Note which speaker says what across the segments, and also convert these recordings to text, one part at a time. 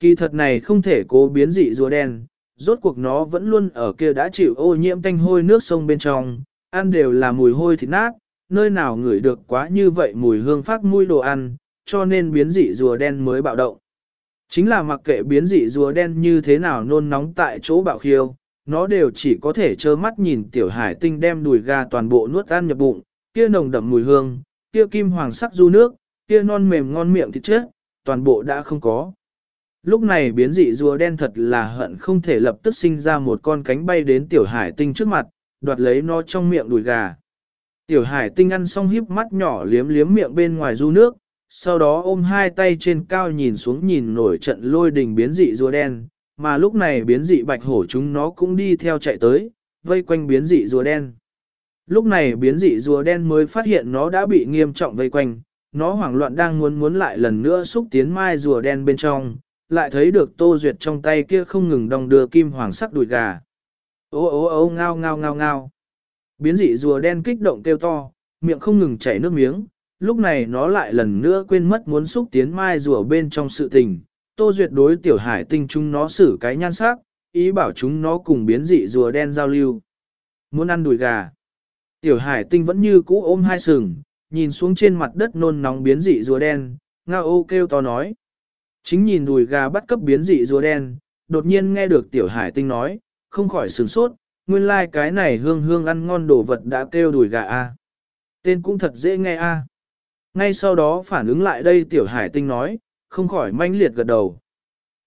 Speaker 1: Kỳ thật này không thể cố biến dị rùa đen, rốt cuộc nó vẫn luôn ở kia đã chịu ô nhiễm tanh hôi nước sông bên trong, ăn đều là mùi hôi thịt nát, nơi nào ngửi được quá như vậy mùi hương phát mùi đồ ăn, cho nên biến dị rùa đen mới bạo động. Chính là mặc kệ biến dị rùa đen như thế nào nôn nóng tại chỗ bạo khiêu, nó đều chỉ có thể trơ mắt nhìn tiểu hải tinh đem đùi gà toàn bộ nuốt ăn nhập bụng, kia nồng đậm mùi hương, kia kim hoàng sắc du nước, kia non mềm ngon miệng thịt chết, toàn bộ đã không có. Lúc này biến dị rùa đen thật là hận không thể lập tức sinh ra một con cánh bay đến tiểu hải tinh trước mặt, đoạt lấy nó trong miệng đùi gà. Tiểu hải tinh ăn xong híp mắt nhỏ liếm liếm miệng bên ngoài du nước, sau đó ôm hai tay trên cao nhìn xuống nhìn nổi trận lôi đình biến dị rùa đen, mà lúc này biến dị bạch hổ chúng nó cũng đi theo chạy tới, vây quanh biến dị rùa đen. Lúc này biến dị rùa đen mới phát hiện nó đã bị nghiêm trọng vây quanh, nó hoảng loạn đang muốn muốn lại lần nữa xúc tiến mai rùa đen bên trong, lại thấy được tô duyệt trong tay kia không ngừng đong đưa kim hoàng sắc đùi gà. Ô ô ô ngao ngao ngao ngao. Biến dị rùa đen kích động kêu to, miệng không ngừng chảy nước miếng, lúc này nó lại lần nữa quên mất muốn xúc tiến mai rùa bên trong sự tình. Tô Duyệt đối tiểu hải tinh chúng nó xử cái nhan sắc, ý bảo chúng nó cùng biến dị rùa đen giao lưu. Muốn ăn đùi gà. Tiểu hải tinh vẫn như cũ ôm hai sừng, nhìn xuống trên mặt đất nôn nóng biến dị rùa đen, ngao ô kêu to nói. Chính nhìn đùi gà bắt cấp biến dị rùa đen, đột nhiên nghe được tiểu hải tinh nói, không khỏi sửng sốt, nguyên lai like cái này hương hương ăn ngon đồ vật đã kêu đùi gà a. Tên cũng thật dễ nghe a. Ngay sau đó phản ứng lại đây tiểu hải tinh nói, không khỏi manh liệt gật đầu.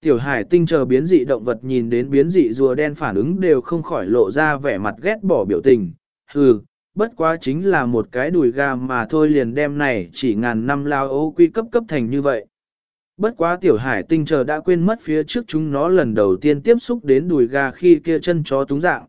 Speaker 1: Tiểu hải tinh chờ biến dị động vật nhìn đến biến dị rùa đen phản ứng đều không khỏi lộ ra vẻ mặt ghét bỏ biểu tình. Hừ, bất quá chính là một cái đùi gà mà thôi liền đem này chỉ ngàn năm lao ô quy cấp cấp thành như vậy. Bất quá tiểu hải tinh chờ đã quên mất phía trước chúng nó lần đầu tiên tiếp xúc đến đùi gà khi kia chân chó túng dạng.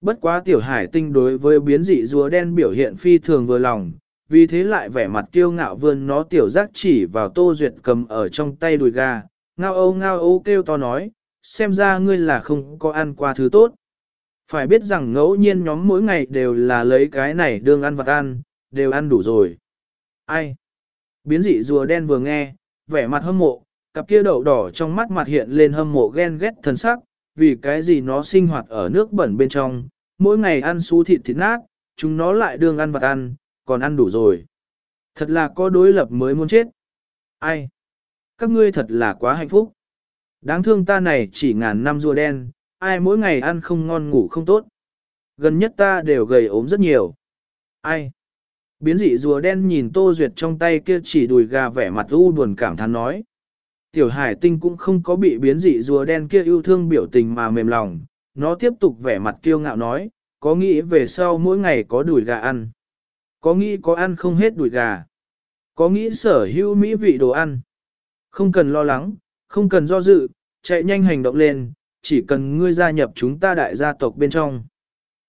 Speaker 1: Bất quá tiểu hải tinh đối với biến dị rùa đen biểu hiện phi thường vừa lòng, vì thế lại vẻ mặt kiêu ngạo vươn nó tiểu giác chỉ vào tô duyệt cầm ở trong tay đùi gà, ngao âu ngao âu kêu to nói, xem ra ngươi là không có ăn qua thứ tốt. Phải biết rằng ngẫu nhiên nhóm mỗi ngày đều là lấy cái này đương ăn vật ăn, đều ăn đủ rồi. Ai? Biến dị rùa đen vừa nghe, vẻ mặt hâm mộ, cặp kia đậu đỏ trong mắt mặt hiện lên hâm mộ ghen ghét thần sắc, vì cái gì nó sinh hoạt ở nước bẩn bên trong, mỗi ngày ăn xú thịt thịt nát, chúng nó lại đương ăn vật ăn, còn ăn đủ rồi. Thật là có đối lập mới muốn chết. Ai? Các ngươi thật là quá hạnh phúc. Đáng thương ta này chỉ ngàn năm rùa đen, ai mỗi ngày ăn không ngon ngủ không tốt. Gần nhất ta đều gầy ốm rất nhiều. Ai? Biến dị rùa đen nhìn Tô Duyệt trong tay kia chỉ đùi gà vẻ mặt u buồn cảm thán nói. Tiểu hải tinh cũng không có bị biến dị rùa đen kia yêu thương biểu tình mà mềm lòng, nó tiếp tục vẻ mặt kiêu ngạo nói, có nghĩ về sau mỗi ngày có đùi gà ăn. Có nghĩ có ăn không hết đùi gà. Có nghĩ sở hữu mỹ vị đồ ăn. Không cần lo lắng, không cần do dự, chạy nhanh hành động lên, chỉ cần ngươi gia nhập chúng ta đại gia tộc bên trong.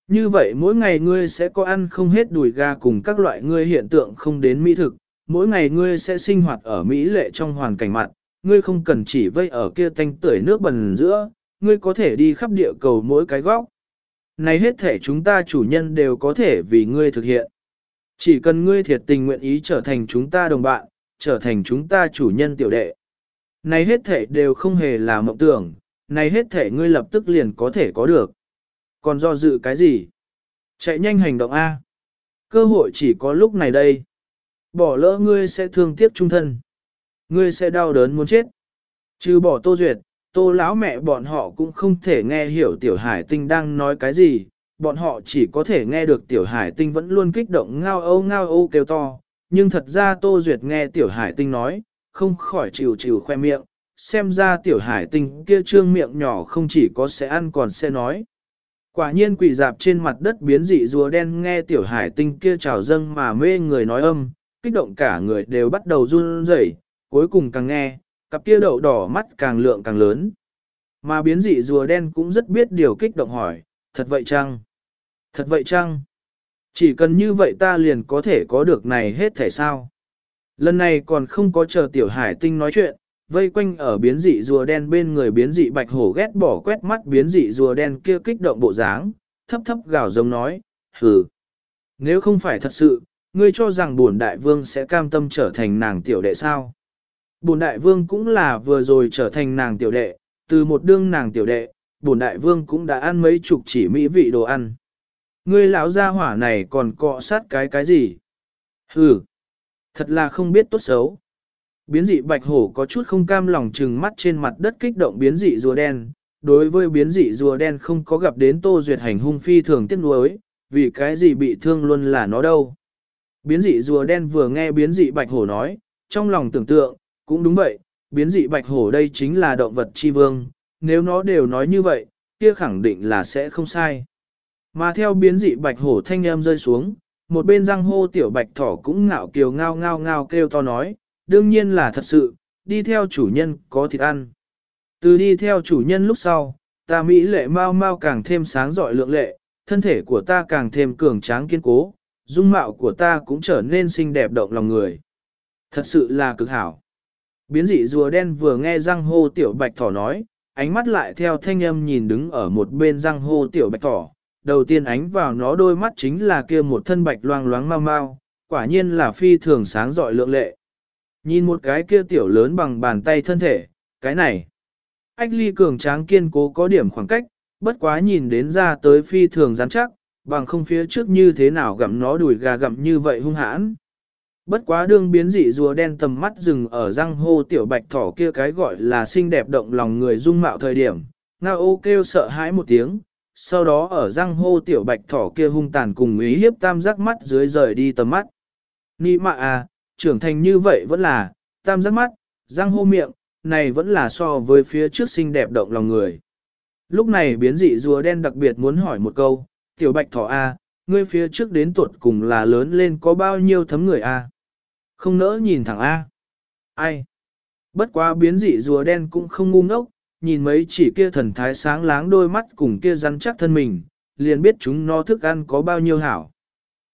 Speaker 1: Như vậy mỗi ngày ngươi sẽ có ăn không hết đùi gà cùng các loại ngươi hiện tượng không đến mỹ thực, mỗi ngày ngươi sẽ sinh hoạt ở Mỹ lệ trong hoàn cảnh mặt, ngươi không cần chỉ vây ở kia tanh tưởi nước bần giữa, ngươi có thể đi khắp địa cầu mỗi cái góc. Này hết thể chúng ta chủ nhân đều có thể vì ngươi thực hiện. Chỉ cần ngươi thiệt tình nguyện ý trở thành chúng ta đồng bạn, trở thành chúng ta chủ nhân tiểu đệ. Này hết thể đều không hề là mộng tưởng, này hết thể ngươi lập tức liền có thể có được. Còn do dự cái gì? Chạy nhanh hành động A. Cơ hội chỉ có lúc này đây. Bỏ lỡ ngươi sẽ thương tiếc trung thân. Ngươi sẽ đau đớn muốn chết. Trừ bỏ tô duyệt, tô lão mẹ bọn họ cũng không thể nghe hiểu tiểu hải tinh đang nói cái gì. Bọn họ chỉ có thể nghe được tiểu hải tinh vẫn luôn kích động ngao âu ngao âu kêu to. Nhưng thật ra tô duyệt nghe tiểu hải tinh nói, không khỏi chịu chịu khoe miệng. Xem ra tiểu hải tinh kia trương miệng nhỏ không chỉ có sẽ ăn còn sẽ nói. Quả nhiên quỷ dạp trên mặt đất biến dị rùa đen nghe tiểu hải tinh kia trào dâng mà mê người nói âm, kích động cả người đều bắt đầu run rẩy, cuối cùng càng nghe, cặp kia đậu đỏ mắt càng lượng càng lớn. Mà biến dị rùa đen cũng rất biết điều kích động hỏi, thật vậy chăng? Thật vậy chăng? Chỉ cần như vậy ta liền có thể có được này hết thể sao? Lần này còn không có chờ tiểu hải tinh nói chuyện, vây quanh ở biến dị rùa đen bên người biến dị bạch hổ ghét bỏ quét mắt biến dị rùa đen kia kích động bộ dáng, thấp thấp gào giống nói, hừ. Nếu không phải thật sự, ngươi cho rằng bổn đại vương sẽ cam tâm trở thành nàng tiểu đệ sao? Bổn đại vương cũng là vừa rồi trở thành nàng tiểu đệ, từ một đương nàng tiểu đệ, bổn đại vương cũng đã ăn mấy chục chỉ mỹ vị đồ ăn. Ngươi lão gia hỏa này còn cọ sát cái cái gì? Hừ, thật là không biết tốt xấu. Biến dị bạch hổ có chút không cam lòng trừng mắt trên mặt đất kích động biến dị rùa đen. Đối với biến dị rùa đen không có gặp đến tô duyệt hành hung phi thường tiếc nuối, vì cái gì bị thương luôn là nó đâu. Biến dị rùa đen vừa nghe biến dị bạch hổ nói, trong lòng tưởng tượng, cũng đúng vậy, biến dị bạch hổ đây chính là động vật chi vương, nếu nó đều nói như vậy, kia khẳng định là sẽ không sai. Mà theo biến dị bạch hổ thanh em rơi xuống, một bên răng hô tiểu bạch thỏ cũng ngạo kiều ngao ngao ngao kêu to nói, đương nhiên là thật sự, đi theo chủ nhân có thịt ăn. Từ đi theo chủ nhân lúc sau, ta Mỹ lệ mau mau càng thêm sáng giỏi lượng lệ, thân thể của ta càng thêm cường tráng kiên cố, dung mạo của ta cũng trở nên xinh đẹp động lòng người. Thật sự là cực hảo. Biến dị rùa đen vừa nghe răng hô tiểu bạch thỏ nói, ánh mắt lại theo thanh âm nhìn đứng ở một bên răng hô tiểu bạch thỏ. Đầu tiên ánh vào nó đôi mắt chính là kia một thân bạch loang loáng mau mau, quả nhiên là phi thường sáng giỏi lượng lệ. Nhìn một cái kia tiểu lớn bằng bàn tay thân thể, cái này. Ách ly cường tráng kiên cố có điểm khoảng cách, bất quá nhìn đến ra tới phi thường rắn chắc, bằng không phía trước như thế nào gặm nó đùi gà gặm như vậy hung hãn. Bất quá đương biến dị rùa đen tầm mắt rừng ở răng hô tiểu bạch thỏ kia cái gọi là xinh đẹp động lòng người dung mạo thời điểm, ngao ô kêu sợ hãi một tiếng, sau đó ở răng hô tiểu bạch thỏ kia hung tàn cùng ý hiếp tam giác mắt dưới rời đi tầm mắt. Nị mạ à, trưởng thành như vậy vẫn là, tam giác mắt, răng hô miệng, này vẫn là so với phía trước xinh đẹp động lòng người. Lúc này biến dị rùa đen đặc biệt muốn hỏi một câu, tiểu bạch thỏ A, ngươi phía trước đến tuột cùng là lớn lên có bao nhiêu thấm người A. Không nỡ nhìn thẳng A. Ai? Bất quá biến dị rùa đen cũng không ngu ngốc, nhìn mấy chỉ kia thần thái sáng láng đôi mắt cùng kia rắn chắc thân mình, liền biết chúng nó thức ăn có bao nhiêu hảo.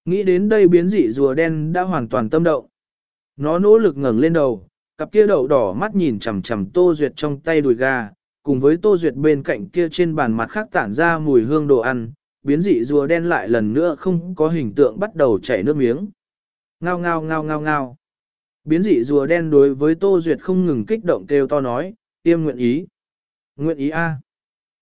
Speaker 1: Nghĩ đến đây biến dị rùa đen đã hoàn toàn tâm động. Nó nỗ lực ngẩng lên đầu, cặp kia đậu đỏ mắt nhìn chằm chằm Tô Duyệt trong tay đùi gà, cùng với Tô Duyệt bên cạnh kia trên bàn mặt khác tản ra mùi hương đồ ăn, biến dị rùa đen lại lần nữa không có hình tượng bắt đầu chảy nước miếng. Ngao ngao ngao ngao ngao. Biến dị rùa đen đối với Tô Duyệt không ngừng kích động kêu to nói, tiêm nguyện ý. Nguyện ý a.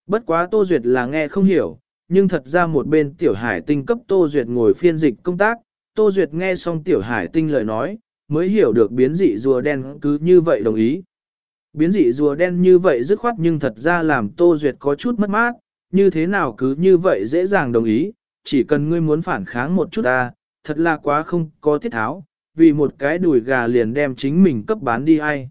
Speaker 1: Bất quá Tô Duyệt là nghe không hiểu, nhưng thật ra một bên tiểu hải tinh cấp Tô Duyệt ngồi phiên dịch công tác, Tô Duyệt nghe xong tiểu hải tinh lời nói, mới hiểu được biến dị rùa đen cứ như vậy đồng ý. Biến dị rùa đen như vậy dứt khoát nhưng thật ra làm Tô Duyệt có chút mất mát, như thế nào cứ như vậy dễ dàng đồng ý, chỉ cần ngươi muốn phản kháng một chút ta, thật là quá không có tiết tháo, vì một cái đùi gà liền đem chính mình cấp bán đi ai.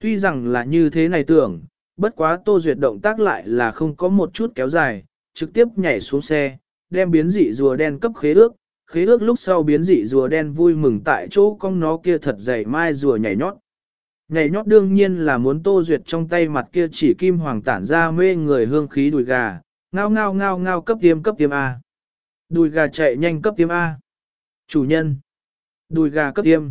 Speaker 1: Tuy rằng là như thế này tưởng, bất quá Tô Duyệt động tác lại là không có một chút kéo dài, trực tiếp nhảy xuống xe, đem biến dị rùa đen cấp khế ước, khế ước lúc sau biến dị rùa đen vui mừng tại chỗ con nó kia thật dày mai rùa nhảy nhót. Nhảy nhót đương nhiên là muốn Tô Duyệt trong tay mặt kia chỉ kim hoàng tản ra mê người hương khí đùi gà, ngao ngao ngao ngao cấp tiêm cấp tiêm A. Đùi gà chạy nhanh cấp tiêm A. Chủ nhân. Đùi gà cấp tiêm.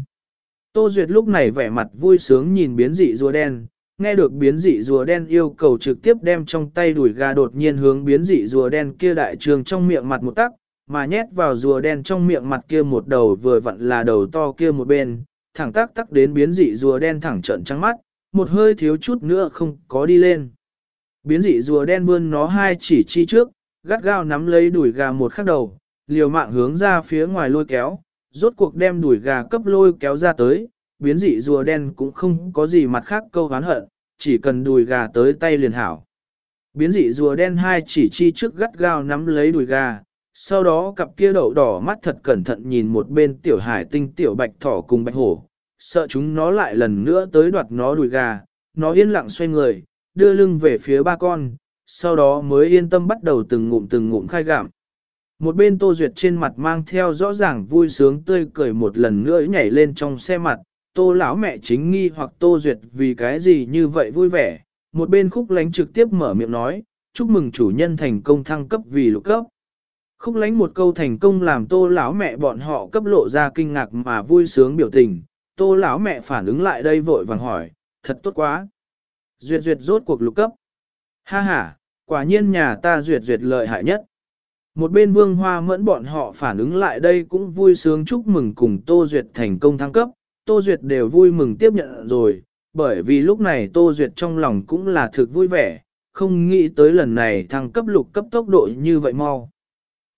Speaker 1: Tô Duyệt lúc này vẻ mặt vui sướng nhìn biến dị rùa đen, nghe được biến dị rùa đen yêu cầu trực tiếp đem trong tay đùi gà đột nhiên hướng biến dị rùa đen kia đại trường trong miệng mặt một tắc, mà nhét vào rùa đen trong miệng mặt kia một đầu vừa vặn là đầu to kia một bên, thẳng tắc tắc đến biến dị rùa đen thẳng trận trắng mắt, một hơi thiếu chút nữa không có đi lên. Biến dị rùa đen vươn nó hai chỉ chi trước, gắt gao nắm lấy đuổi gà một khắc đầu, liều mạng hướng ra phía ngoài lôi kéo, rốt cuộc đem đuổi gà cấp lôi kéo ra tới, biến dị rùa đen cũng không có gì mặt khác câu hán hận, chỉ cần đùi gà tới tay liền hảo. Biến dị rùa đen hai chỉ chi trước gắt gao nắm lấy đùi gà, sau đó cặp kia đậu đỏ mắt thật cẩn thận nhìn một bên tiểu hải tinh tiểu bạch thỏ cùng bạch hổ, sợ chúng nó lại lần nữa tới đoạt nó đùi gà, nó yên lặng xoay người, đưa lưng về phía ba con, sau đó mới yên tâm bắt đầu từng ngụm từng ngụm khai gạm. Một bên Tô Duyệt trên mặt mang theo rõ ràng vui sướng tươi cười một lần nữa nhảy lên trong xe mặt, Tô lão mẹ chính nghi hoặc Tô Duyệt vì cái gì như vậy vui vẻ. Một bên khúc lánh trực tiếp mở miệng nói, chúc mừng chủ nhân thành công thăng cấp vì lục cấp. Khúc lánh một câu thành công làm tô lão mẹ bọn họ cấp lộ ra kinh ngạc mà vui sướng biểu tình, tô lão mẹ phản ứng lại đây vội vàng hỏi, thật tốt quá. Duyệt duyệt rốt cuộc lục cấp. Ha ha, quả nhiên nhà ta duyệt duyệt lợi hại nhất. Một bên vương hoa mẫn bọn họ phản ứng lại đây cũng vui sướng chúc mừng cùng Tô Duyệt thành công thăng cấp, Tô Duyệt đều vui mừng tiếp nhận rồi, bởi vì lúc này Tô Duyệt trong lòng cũng là thực vui vẻ, không nghĩ tới lần này thăng cấp lục cấp tốc độ như vậy mau.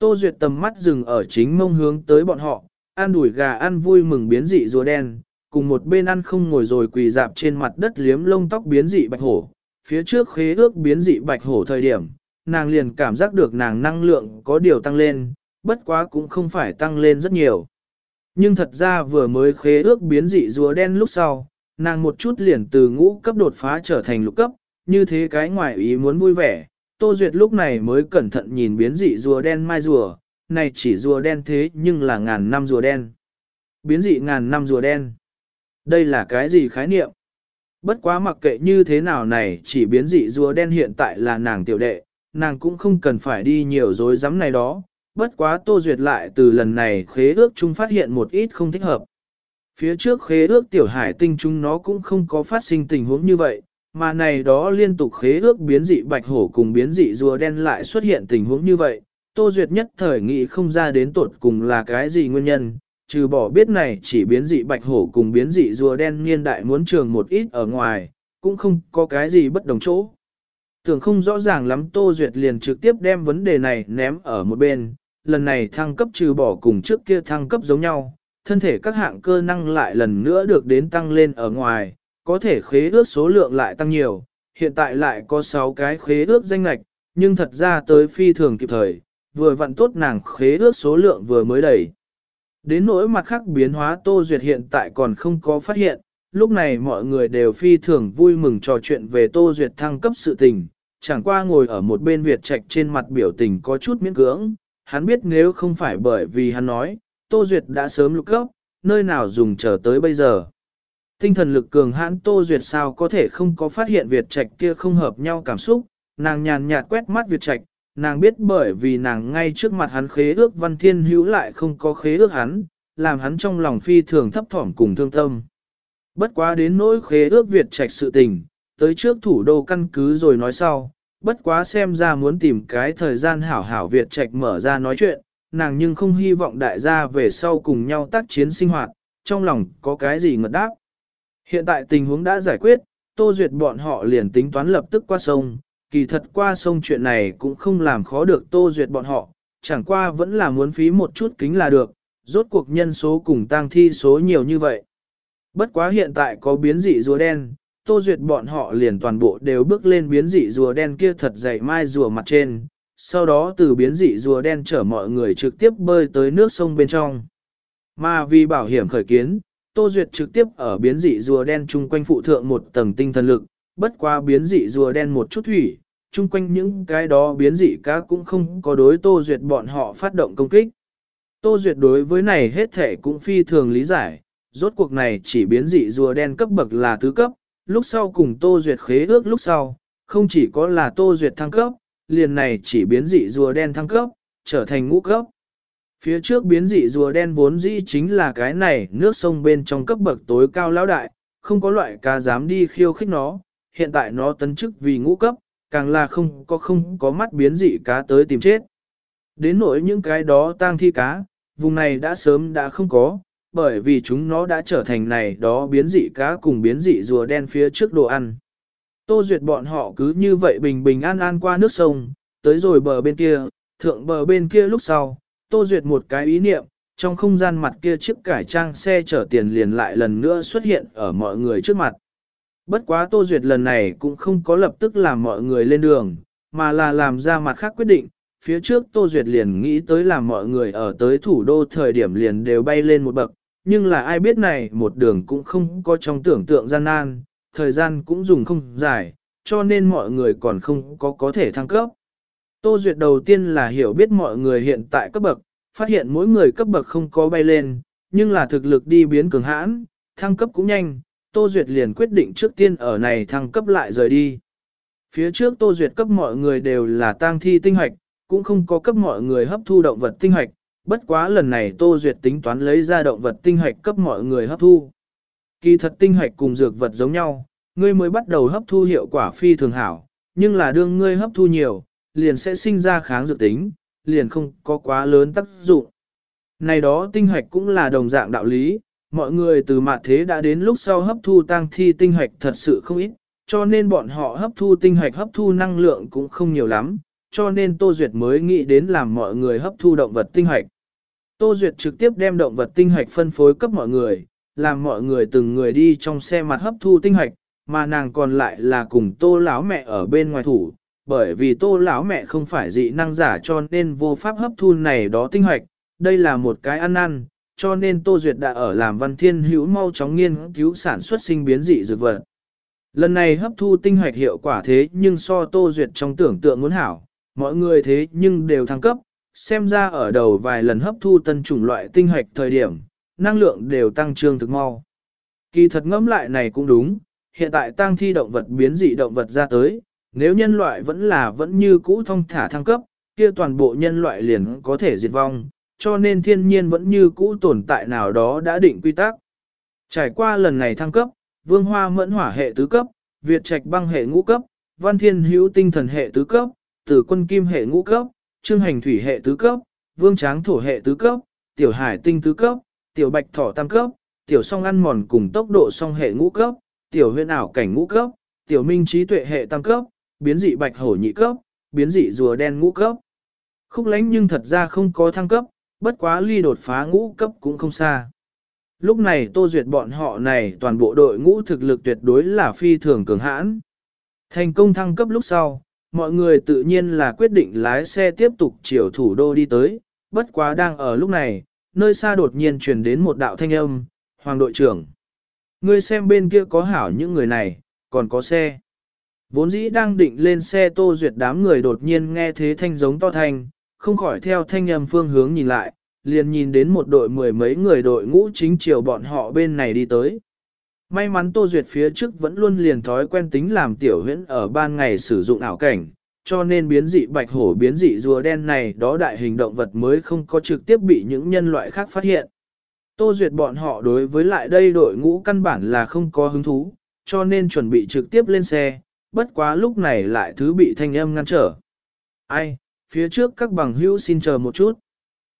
Speaker 1: Tô Duyệt tầm mắt dừng ở chính mông hướng tới bọn họ, ăn đuổi gà ăn vui mừng biến dị rùa đen, cùng một bên ăn không ngồi rồi quỳ dạp trên mặt đất liếm lông tóc biến dị bạch hổ. Phía trước khế ước biến dị bạch hổ thời điểm, nàng liền cảm giác được nàng năng lượng có điều tăng lên, bất quá cũng không phải tăng lên rất nhiều. Nhưng thật ra vừa mới khế ước biến dị rùa đen lúc sau, nàng một chút liền từ ngũ cấp đột phá trở thành lục cấp, như thế cái ngoài ý muốn vui vẻ. Tô Duyệt lúc này mới cẩn thận nhìn biến dị rùa đen mai rùa, này chỉ rùa đen thế nhưng là ngàn năm rùa đen. Biến dị ngàn năm rùa đen. Đây là cái gì khái niệm? Bất quá mặc kệ như thế nào này chỉ biến dị rùa đen hiện tại là nàng tiểu đệ, nàng cũng không cần phải đi nhiều dối rắm này đó, bất quá Tô Duyệt lại từ lần này khế ước chung phát hiện một ít không thích hợp. Phía trước khế ước tiểu hải tinh chúng nó cũng không có phát sinh tình huống như vậy, mà này đó liên tục khế ước biến dị bạch hổ cùng biến dị rùa đen lại xuất hiện tình huống như vậy. Tô Duyệt nhất thời nghĩ không ra đến tột cùng là cái gì nguyên nhân, trừ bỏ biết này chỉ biến dị bạch hổ cùng biến dị rùa đen niên đại muốn trường một ít ở ngoài, cũng không có cái gì bất đồng chỗ. Tưởng không rõ ràng lắm Tô Duyệt liền trực tiếp đem vấn đề này ném ở một bên, lần này thăng cấp trừ bỏ cùng trước kia thăng cấp giống nhau, thân thể các hạng cơ năng lại lần nữa được đến tăng lên ở ngoài, có thể khế ước số lượng lại tăng nhiều, hiện tại lại có 6 cái khế ước danh lạch, nhưng thật ra tới phi thường kịp thời, vừa vặn tốt nàng khế ước số lượng vừa mới đầy. Đến nỗi mặt khác biến hóa Tô Duyệt hiện tại còn không có phát hiện, lúc này mọi người đều phi thường vui mừng trò chuyện về Tô Duyệt thăng cấp sự tình, chẳng qua ngồi ở một bên Việt Trạch trên mặt biểu tình có chút miễn cưỡng, hắn biết nếu không phải bởi vì hắn nói, Tô Duyệt đã sớm lục cấp, nơi nào dùng chờ tới bây giờ. Tinh thần lực cường hãn Tô Duyệt sao có thể không có phát hiện Việt Trạch kia không hợp nhau cảm xúc, nàng nhàn nhạt quét mắt Việt Trạch, nàng biết bởi vì nàng ngay trước mặt hắn khế ước văn thiên hữu lại không có khế ước hắn, làm hắn trong lòng phi thường thấp thỏm cùng thương tâm. Bất quá đến nỗi khế ước Việt Trạch sự tình, tới trước thủ đô căn cứ rồi nói sau, bất quá xem ra muốn tìm cái thời gian hảo hảo Việt Trạch mở ra nói chuyện, nàng nhưng không hy vọng đại gia về sau cùng nhau tác chiến sinh hoạt, trong lòng có cái gì ngật đáp. Hiện tại tình huống đã giải quyết, Tô Duyệt bọn họ liền tính toán lập tức qua sông, kỳ thật qua sông chuyện này cũng không làm khó được Tô Duyệt bọn họ, chẳng qua vẫn là muốn phí một chút kính là được, rốt cuộc nhân số cùng tăng thi số nhiều như vậy. Bất quá hiện tại có biến dị rùa đen, Tô Duyệt bọn họ liền toàn bộ đều bước lên biến dị rùa đen kia thật dày mai rùa mặt trên, sau đó từ biến dị rùa đen chở mọi người trực tiếp bơi tới nước sông bên trong. Mà vì bảo hiểm khởi kiến, Tô Duyệt trực tiếp ở biến dị rùa đen chung quanh phụ thượng một tầng tinh thần lực, bất qua biến dị rùa đen một chút thủy, chung quanh những cái đó biến dị cá cũng không có đối Tô Duyệt bọn họ phát động công kích. Tô Duyệt đối với này hết thể cũng phi thường lý giải, rốt cuộc này chỉ biến dị rùa đen cấp bậc là thứ cấp, lúc sau cùng Tô Duyệt khế ước lúc sau, không chỉ có là Tô Duyệt thăng cấp, liền này chỉ biến dị rùa đen thăng cấp, trở thành ngũ cấp. Phía trước biến dị rùa đen vốn dĩ chính là cái này nước sông bên trong cấp bậc tối cao lão đại, không có loại cá dám đi khiêu khích nó, hiện tại nó tấn chức vì ngũ cấp, càng là không có không có mắt biến dị cá tới tìm chết. Đến nỗi những cái đó tang thi cá, vùng này đã sớm đã không có, bởi vì chúng nó đã trở thành này đó biến dị cá cùng biến dị rùa đen phía trước đồ ăn. Tô Duyệt bọn họ cứ như vậy bình bình an an qua nước sông, tới rồi bờ bên kia, thượng bờ bên kia lúc sau, Tô Duyệt một cái ý niệm, trong không gian mặt kia chiếc cải trang xe chở tiền liền lại lần nữa xuất hiện ở mọi người trước mặt. Bất quá Tô Duyệt lần này cũng không có lập tức làm mọi người lên đường, mà là làm ra mặt khác quyết định. Phía trước Tô Duyệt liền nghĩ tới làm mọi người ở tới thủ đô thời điểm liền đều bay lên một bậc, nhưng là ai biết này một đường cũng không có trong tưởng tượng gian nan, thời gian cũng dùng không dài, cho nên mọi người còn không có có thể thăng cấp. Tô Duyệt đầu tiên là hiểu biết mọi người hiện tại cấp bậc, phát hiện mỗi người cấp bậc không có bay lên, nhưng là thực lực đi biến cường hãn, thăng cấp cũng nhanh, Tô Duyệt liền quyết định trước tiên ở này thăng cấp lại rời đi. Phía trước Tô Duyệt cấp mọi người đều là tang thi tinh hoạch, cũng không có cấp mọi người hấp thu động vật tinh hoạch, bất quá lần này Tô Duyệt tính toán lấy ra động vật tinh hoạch cấp mọi người hấp thu. Kỳ thật tinh hoạch cùng dược vật giống nhau, ngươi mới bắt đầu hấp thu hiệu quả phi thường hảo, nhưng là đương ngươi hấp thu nhiều, liền sẽ sinh ra kháng dược tính, liền không có quá lớn tác dụng. Này đó tinh hoạch cũng là đồng dạng đạo lý, mọi người từ mặt thế đã đến lúc sau hấp thu tăng thi tinh hoạch thật sự không ít, cho nên bọn họ hấp thu tinh hoạch hấp thu năng lượng cũng không nhiều lắm, cho nên Tô Duyệt mới nghĩ đến làm mọi người hấp thu động vật tinh hoạch. Tô Duyệt trực tiếp đem động vật tinh hoạch phân phối cấp mọi người, làm mọi người từng người đi trong xe mặt hấp thu tinh hoạch, mà nàng còn lại là cùng Tô lão mẹ ở bên ngoài thủ, bởi vì Tô lão mẹ không phải dị năng giả cho nên vô pháp hấp thu này đó tinh hoạch, đây là một cái ăn ăn, cho nên Tô Duyệt đã ở làm văn thiên hữu mau chóng nghiên cứu sản xuất sinh biến dị dược vật. Lần này hấp thu tinh hoạch hiệu quả thế nhưng so Tô Duyệt trong tưởng tượng muốn hảo, mọi người thế nhưng đều thăng cấp, xem ra ở đầu vài lần hấp thu tân chủng loại tinh hoạch thời điểm, năng lượng đều tăng trương thực mau. Kỳ thật ngẫm lại này cũng đúng, hiện tại tăng thi động vật biến dị động vật ra tới, nếu nhân loại vẫn là vẫn như cũ thông thả thăng cấp, kia toàn bộ nhân loại liền có thể diệt vong, cho nên thiên nhiên vẫn như cũ tồn tại nào đó đã định quy tắc. Trải qua lần này thăng cấp, vương hoa mẫn hỏa hệ tứ cấp, Việt trạch băng hệ ngũ cấp, văn thiên hữu tinh thần hệ tứ cấp, tử quân kim hệ ngũ cấp, trương hành thủy hệ tứ cấp, vương tráng thổ hệ tứ cấp, tiểu hải tinh tứ cấp, tiểu bạch thỏ tam cấp, tiểu song ăn mòn cùng tốc độ song hệ ngũ cấp, tiểu huyện ảo cảnh ngũ cấp, tiểu minh trí tuệ hệ tam cấp, biến dị bạch hổ nhị cấp, biến dị rùa đen ngũ cấp. Khúc lánh nhưng thật ra không có thăng cấp, bất quá ly đột phá ngũ cấp cũng không xa. Lúc này tô duyệt bọn họ này toàn bộ đội ngũ thực lực tuyệt đối là phi thường cường hãn. Thành công thăng cấp lúc sau, mọi người tự nhiên là quyết định lái xe tiếp tục chiều thủ đô đi tới, bất quá đang ở lúc này, nơi xa đột nhiên truyền đến một đạo thanh âm, Hoàng đội trưởng. Ngươi xem bên kia có hảo những người này, còn có xe. Vốn dĩ đang định lên xe tô duyệt đám người đột nhiên nghe thế thanh giống to thanh, không khỏi theo thanh âm phương hướng nhìn lại, liền nhìn đến một đội mười mấy người đội ngũ chính chiều bọn họ bên này đi tới. May mắn Tô Duyệt phía trước vẫn luôn liền thói quen tính làm tiểu huyễn ở ban ngày sử dụng ảo cảnh, cho nên biến dị bạch hổ biến dị rùa đen này đó đại hình động vật mới không có trực tiếp bị những nhân loại khác phát hiện. Tô Duyệt bọn họ đối với lại đây đội ngũ căn bản là không có hứng thú, cho nên chuẩn bị trực tiếp lên xe, bất quá lúc này lại thứ bị thanh âm ngăn trở. Ai, phía trước các bằng hữu xin chờ một chút.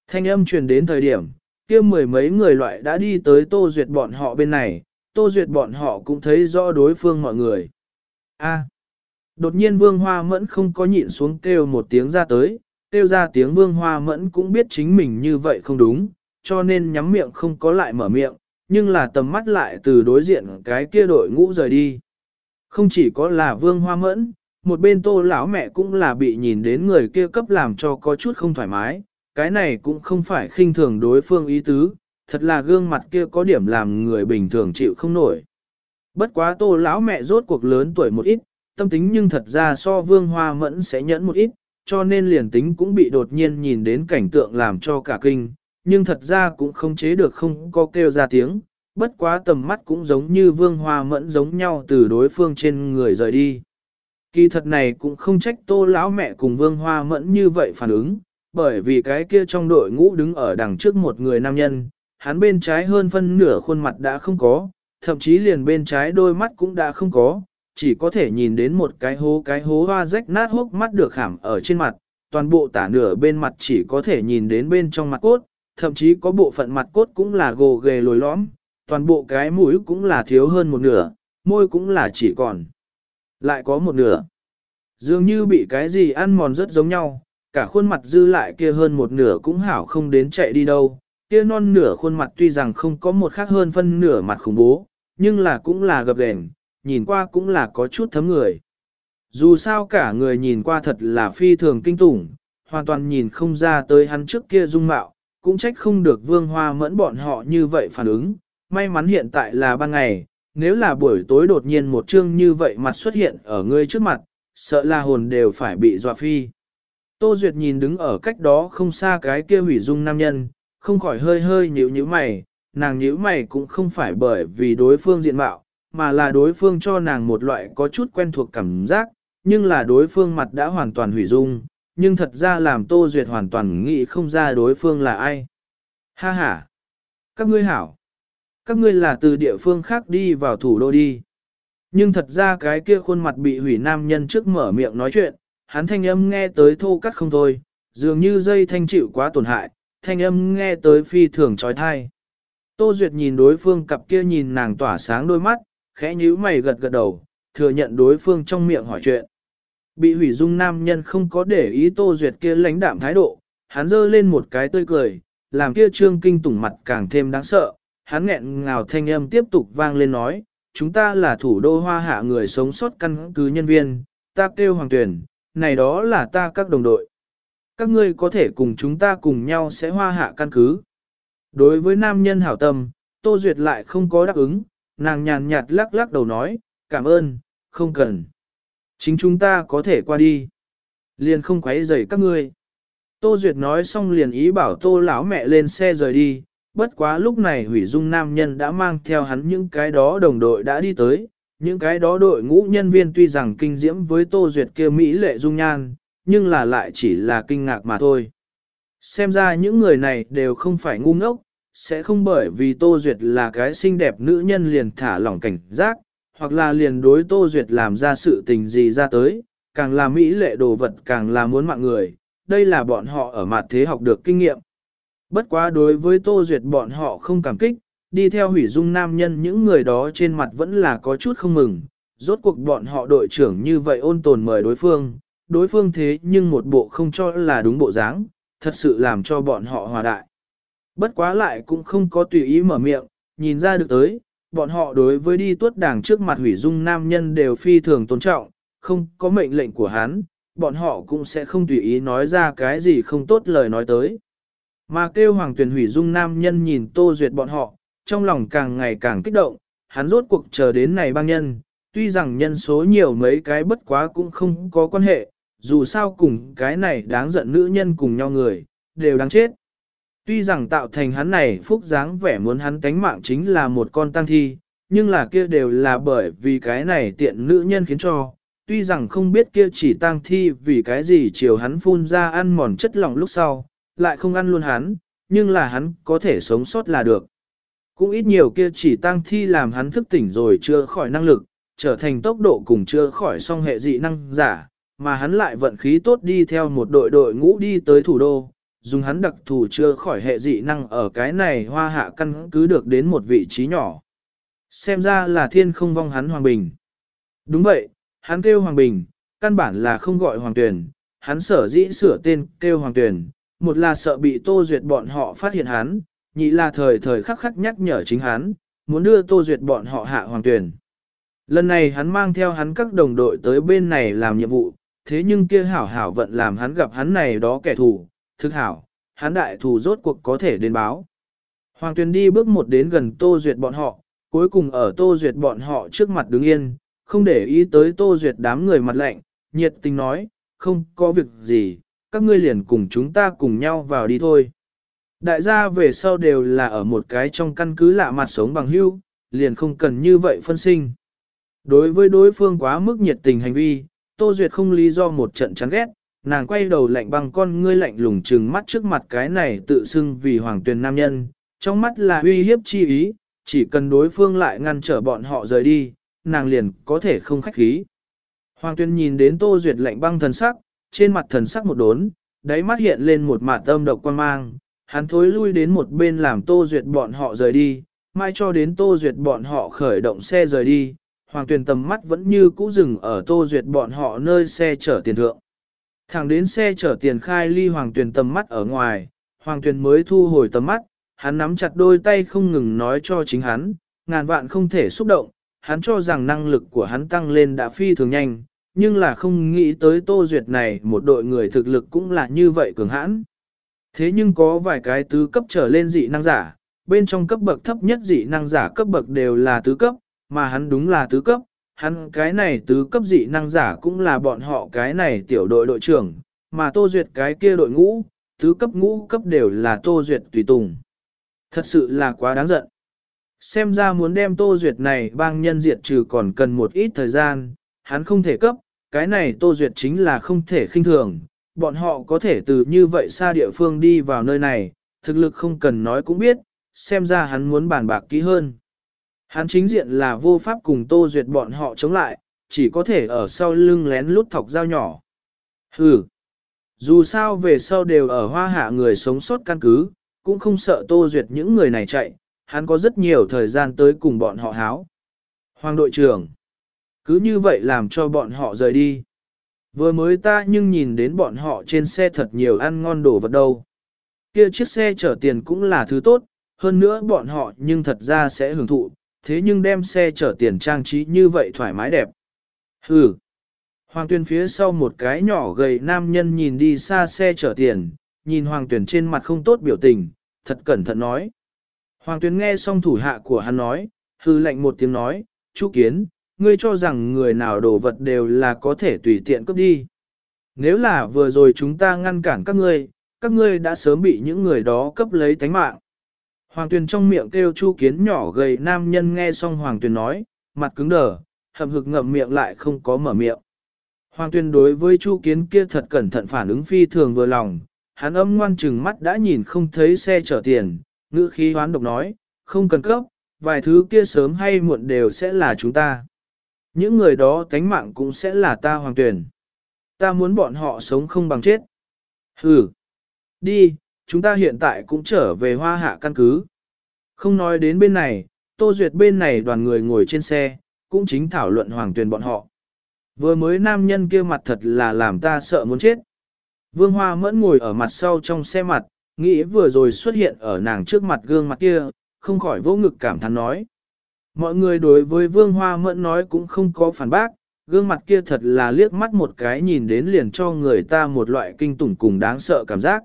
Speaker 1: Thanh âm truyền đến thời điểm, kia mười mấy người loại đã đi tới Tô Duyệt bọn họ bên này, Tô Duyệt bọn họ cũng thấy rõ đối phương mọi người. A. đột nhiên Vương Hoa Mẫn không có nhịn xuống kêu một tiếng ra tới, kêu ra tiếng Vương Hoa Mẫn cũng biết chính mình như vậy không đúng, cho nên nhắm miệng không có lại mở miệng, nhưng là tầm mắt lại từ đối diện cái kia đội ngũ rời đi. Không chỉ có là Vương Hoa Mẫn, một bên Tô lão mẹ cũng là bị nhìn đến người kia cấp làm cho có chút không thoải mái, cái này cũng không phải khinh thường đối phương ý tứ, thật là gương mặt kia có điểm làm người bình thường chịu không nổi. Bất quá tô lão mẹ rốt cuộc lớn tuổi một ít, tâm tính nhưng thật ra so vương hoa mẫn sẽ nhẫn một ít, cho nên liền tính cũng bị đột nhiên nhìn đến cảnh tượng làm cho cả kinh, nhưng thật ra cũng không chế được không có kêu ra tiếng, bất quá tầm mắt cũng giống như vương hoa mẫn giống nhau từ đối phương trên người rời đi. Kỳ thật này cũng không trách tô lão mẹ cùng vương hoa mẫn như vậy phản ứng, bởi vì cái kia trong đội ngũ đứng ở đằng trước một người nam nhân, hắn bên trái hơn phân nửa khuôn mặt đã không có, thậm chí liền bên trái đôi mắt cũng đã không có, chỉ có thể nhìn đến một cái hố cái hố hoa rách nát hốc mắt được khảm ở trên mặt, toàn bộ tả nửa bên mặt chỉ có thể nhìn đến bên trong mặt cốt, thậm chí có bộ phận mặt cốt cũng là gồ ghề lồi lõm, toàn bộ cái mũi cũng là thiếu hơn một nửa, môi cũng là chỉ còn. Lại có một nửa. Dường như bị cái gì ăn mòn rất giống nhau, cả khuôn mặt dư lại kia hơn một nửa cũng hảo không đến chạy đi đâu, kia non nửa khuôn mặt tuy rằng không có một khác hơn phân nửa mặt khủng bố, nhưng là cũng là gập đèn, nhìn qua cũng là có chút thấm người. Dù sao cả người nhìn qua thật là phi thường kinh tủng, hoàn toàn nhìn không ra tới hắn trước kia dung mạo, cũng trách không được vương hoa mẫn bọn họ như vậy phản ứng. May mắn hiện tại là ban ngày, nếu là buổi tối đột nhiên một chương như vậy mặt xuất hiện ở ngươi trước mặt, sợ là hồn đều phải bị dọa phi. Tô Duyệt nhìn đứng ở cách đó không xa cái kia hủy dung nam nhân, không khỏi hơi hơi nhíu nhíu mày, nàng nhíu mày cũng không phải bởi vì đối phương diện mạo, mà là đối phương cho nàng một loại có chút quen thuộc cảm giác, nhưng là đối phương mặt đã hoàn toàn hủy dung, nhưng thật ra làm Tô Duyệt hoàn toàn nghĩ không ra đối phương là ai. Ha ha! Các ngươi hảo! Các ngươi là từ địa phương khác đi vào thủ đô đi. Nhưng thật ra cái kia khuôn mặt bị hủy nam nhân trước mở miệng nói chuyện, hắn thanh âm nghe tới thô cắt không thôi, dường như dây thanh chịu quá tổn hại, thanh âm nghe tới phi thường trói thai. Tô Duyệt nhìn đối phương cặp kia nhìn nàng tỏa sáng đôi mắt, khẽ nhíu mày gật gật đầu, thừa nhận đối phương trong miệng hỏi chuyện. Bị hủy dung nam nhân không có để ý Tô Duyệt kia lãnh đạm thái độ, hắn giơ lên một cái tươi cười, làm kia trương kinh tủng mặt càng thêm đáng sợ, hắn nghẹn ngào thanh âm tiếp tục vang lên nói, chúng ta là thủ đô hoa hạ người sống sót căn cứ nhân viên, ta kêu hoàng tuyển, này đó là ta các đồng đội. Các ngươi có thể cùng chúng ta cùng nhau sẽ hoa hạ căn cứ. Đối với nam nhân hảo tâm, Tô Duyệt lại không có đáp ứng, nàng nhàn nhạt lắc lắc đầu nói, cảm ơn, không cần. Chính chúng ta có thể qua đi. Liền không quấy rầy các ngươi. Tô Duyệt nói xong liền ý bảo Tô lão mẹ lên xe rời đi, bất quá lúc này hủy dung nam nhân đã mang theo hắn những cái đó đồng đội đã đi tới, những cái đó đội ngũ nhân viên tuy rằng kinh diễm với Tô Duyệt kia Mỹ lệ dung nhan, nhưng là lại chỉ là kinh ngạc mà thôi. Xem ra những người này đều không phải ngu ngốc, sẽ không bởi vì Tô Duyệt là cái xinh đẹp nữ nhân liền thả lỏng cảnh giác, hoặc là liền đối Tô Duyệt làm ra sự tình gì ra tới, càng là Mỹ lệ đồ vật càng là muốn mạng người, đây là bọn họ ở mặt thế học được kinh nghiệm. Bất quá đối với Tô Duyệt bọn họ không cảm kích, đi theo hủy dung nam nhân những người đó trên mặt vẫn là có chút không mừng, rốt cuộc bọn họ đội trưởng như vậy ôn tồn mời đối phương, đối phương thế nhưng một bộ không cho là đúng bộ dáng, thật sự làm cho bọn họ hòa đại. Bất quá lại cũng không có tùy ý mở miệng, nhìn ra được tới, bọn họ đối với đi tuất đảng trước mặt hủy dung nam nhân đều phi thường tôn trọng, không có mệnh lệnh của hắn, bọn họ cũng sẽ không tùy ý nói ra cái gì không tốt lời nói tới. Mà kêu hoàng tuyển hủy dung nam nhân nhìn tô duyệt bọn họ, trong lòng càng ngày càng kích động, hắn rốt cuộc chờ đến này băng nhân, tuy rằng nhân số nhiều mấy cái bất quá cũng không có quan hệ, dù sao cùng cái này đáng giận nữ nhân cùng nhau người, đều đáng chết. Tuy rằng tạo thành hắn này phúc dáng vẻ muốn hắn tánh mạng chính là một con tăng thi, nhưng là kia đều là bởi vì cái này tiện nữ nhân khiến cho, tuy rằng không biết kia chỉ tăng thi vì cái gì chiều hắn phun ra ăn mòn chất lỏng lúc sau, lại không ăn luôn hắn, nhưng là hắn có thể sống sót là được. Cũng ít nhiều kia chỉ tăng thi làm hắn thức tỉnh rồi chưa khỏi năng lực, trở thành tốc độ cùng chưa khỏi song hệ dị năng giả, mà hắn lại vận khí tốt đi theo một đội đội ngũ đi tới thủ đô, dùng hắn đặc thù chưa khỏi hệ dị năng ở cái này hoa hạ căn cứ được đến một vị trí nhỏ. Xem ra là thiên không vong hắn Hoàng Bình. Đúng vậy, hắn kêu Hoàng Bình, căn bản là không gọi Hoàng Tuyền, hắn sở dĩ sửa tên kêu Hoàng Tuyền, một là sợ bị Tô Duyệt bọn họ phát hiện hắn, nhị là thời thời khắc khắc nhắc nhở chính hắn, muốn đưa Tô Duyệt bọn họ hạ Hoàng Tuyền. Lần này hắn mang theo hắn các đồng đội tới bên này làm nhiệm vụ, thế nhưng kia hảo hảo vận làm hắn gặp hắn này đó kẻ thù, thức hảo, hắn đại thù rốt cuộc có thể đến báo. Hoàng Tuyền đi bước một đến gần Tô Duyệt bọn họ, cuối cùng ở Tô Duyệt bọn họ trước mặt đứng yên, không để ý tới Tô Duyệt đám người mặt lạnh, nhiệt tình nói, không có việc gì, các ngươi liền cùng chúng ta cùng nhau vào đi thôi. Đại gia về sau đều là ở một cái trong căn cứ lạ mặt sống bằng hưu, liền không cần như vậy phân sinh. Đối với đối phương quá mức nhiệt tình hành vi, Tô Duyệt không lý do một trận chán ghét, nàng quay đầu lạnh băng con ngươi lạnh lùng trừng mắt trước mặt cái này tự xưng vì hoàng tuyền nam nhân, trong mắt là uy hiếp chi ý, chỉ cần đối phương lại ngăn trở bọn họ rời đi, nàng liền có thể không khách khí. Hoàng tuyền nhìn đến Tô Duyệt lạnh băng thần sắc, trên mặt thần sắc một đốn, đáy mắt hiện lên một mạt âm độc quan mang, hắn thối lui đến một bên làm Tô Duyệt bọn họ rời đi, mai cho đến Tô Duyệt bọn họ khởi động xe rời đi, Hoàng Tuyền tầm mắt vẫn như cũ dừng ở Tô Duyệt bọn họ nơi xe chở tiền thượng. Thẳng đến xe chở tiền khai ly Hoàng Tuyền tầm mắt ở ngoài, Hoàng Tuyền mới thu hồi tầm mắt, hắn nắm chặt đôi tay không ngừng nói cho chính hắn, ngàn vạn không thể xúc động, hắn cho rằng năng lực của hắn tăng lên đã phi thường nhanh, nhưng là không nghĩ tới Tô Duyệt này một đội người thực lực cũng là như vậy cường hãn. Thế nhưng có vài cái tứ cấp trở lên dị năng giả, bên trong cấp bậc thấp nhất dị năng giả cấp bậc đều là tứ cấp, mà hắn đúng là tứ cấp, hắn cái này tứ cấp dị năng giả cũng là bọn họ cái này tiểu đội đội trưởng, mà Tô Duyệt cái kia đội ngũ, tứ cấp ngũ cấp đều là Tô Duyệt tùy tùng. Thật sự là quá đáng giận. Xem ra muốn đem Tô Duyệt này bang nhân diệt trừ còn cần một ít thời gian, hắn không thể cấp, cái này Tô Duyệt chính là không thể khinh thường, bọn họ có thể từ như vậy xa địa phương đi vào nơi này, thực lực không cần nói cũng biết, xem ra hắn muốn bàn bạc kỹ hơn. Hắn chính diện là vô pháp cùng Tô Duyệt bọn họ chống lại, chỉ có thể ở sau lưng lén lút thọc dao nhỏ. Hừ, dù sao về sau đều ở hoa hạ người sống sót căn cứ, cũng không sợ Tô Duyệt những người này chạy, hắn có rất nhiều thời gian tới cùng bọn họ háo. Hoàng đội trưởng, cứ như vậy làm cho bọn họ rời đi. Vừa mới ta nhưng nhìn đến bọn họ trên xe thật nhiều ăn ngon đồ vật đâu. Kia chiếc xe chở tiền cũng là thứ tốt, hơn nữa bọn họ nhưng thật ra sẽ hưởng thụ, thế nhưng đem xe chở tiền trang trí như vậy thoải mái đẹp. Hừ. Hoàng tuyên phía sau một cái nhỏ gầy nam nhân nhìn đi xa xe chở tiền, nhìn hoàng tuyển trên mặt không tốt biểu tình, thật cẩn thận nói. Hoàng tuyên nghe xong thủ hạ của hắn nói, hư lệnh một tiếng nói, chú kiến, ngươi cho rằng người nào đồ vật đều là có thể tùy tiện cướp đi. Nếu là vừa rồi chúng ta ngăn cản các ngươi, các ngươi đã sớm bị những người đó cấp lấy tánh mạng. Hoàng Tuyền trong miệng kêu Chu Kiến nhỏ gầy nam nhân nghe xong Hoàng Tuyền nói, mặt cứng đờ, hậm hực ngậm miệng lại không có mở miệng. Hoàng Tuyền đối với Chu Kiến kia thật cẩn thận phản ứng phi thường vừa lòng, hắn âm ngoan chừng mắt đã nhìn không thấy xe chở tiền, ngữ khí hoán độc nói, không cần cấp, vài thứ kia sớm hay muộn đều sẽ là chúng ta. Những người đó tánh mạng cũng sẽ là ta Hoàng Tuyền. Ta muốn bọn họ sống không bằng chết. Hừ. Đi, chúng ta hiện tại cũng trở về hoa hạ căn cứ. Không nói đến bên này, Tô Duyệt bên này đoàn người ngồi trên xe, cũng chính thảo luận hoàng tuyền bọn họ. Vừa mới nam nhân kia mặt thật là làm ta sợ muốn chết. Vương Hoa mẫn ngồi ở mặt sau trong xe mặt, nghĩ vừa rồi xuất hiện ở nàng trước mặt gương mặt kia, không khỏi vô ngực cảm thán nói. Mọi người đối với Vương Hoa mẫn nói cũng không có phản bác, gương mặt kia thật là liếc mắt một cái nhìn đến liền cho người ta một loại kinh tủng cùng đáng sợ cảm giác.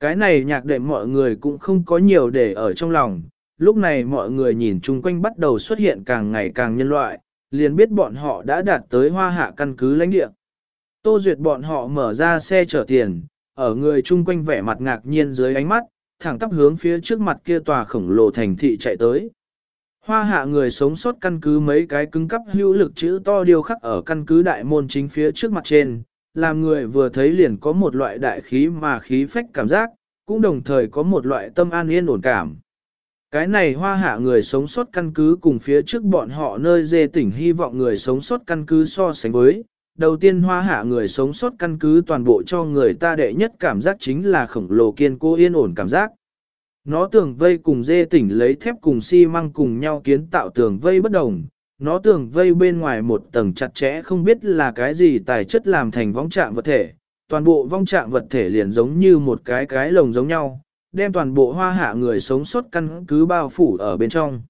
Speaker 1: Cái này nhạc đệm mọi người cũng không có nhiều để ở trong lòng, lúc này mọi người nhìn chung quanh bắt đầu xuất hiện càng ngày càng nhân loại, liền biết bọn họ đã đạt tới hoa hạ căn cứ lãnh địa. Tô Duyệt bọn họ mở ra xe chở tiền, ở người chung quanh vẻ mặt ngạc nhiên dưới ánh mắt, thẳng tắp hướng phía trước mặt kia tòa khổng lồ thành thị chạy tới. Hoa hạ người sống sót căn cứ mấy cái cứng cắp hữu lực chữ to điều khắc ở căn cứ đại môn chính phía trước mặt trên, làm người vừa thấy liền có một loại đại khí mà khí phách cảm giác, cũng đồng thời có một loại tâm an yên ổn cảm. Cái này hoa hạ người sống sót căn cứ cùng phía trước bọn họ nơi dê tỉnh hy vọng người sống sót căn cứ so sánh với. Đầu tiên hoa hạ người sống sót căn cứ toàn bộ cho người ta đệ nhất cảm giác chính là khổng lồ kiên cố yên ổn cảm giác. Nó tường vây cùng dê tỉnh lấy thép cùng xi măng cùng nhau kiến tạo tường vây bất đồng, nó tường vây bên ngoài một tầng chặt chẽ không biết là cái gì tài chất làm thành vong trạng vật thể, toàn bộ vong trạng vật thể liền giống như một cái cái lồng giống nhau, đem toàn bộ hoa hạ người sống sót căn cứ bao phủ ở bên trong.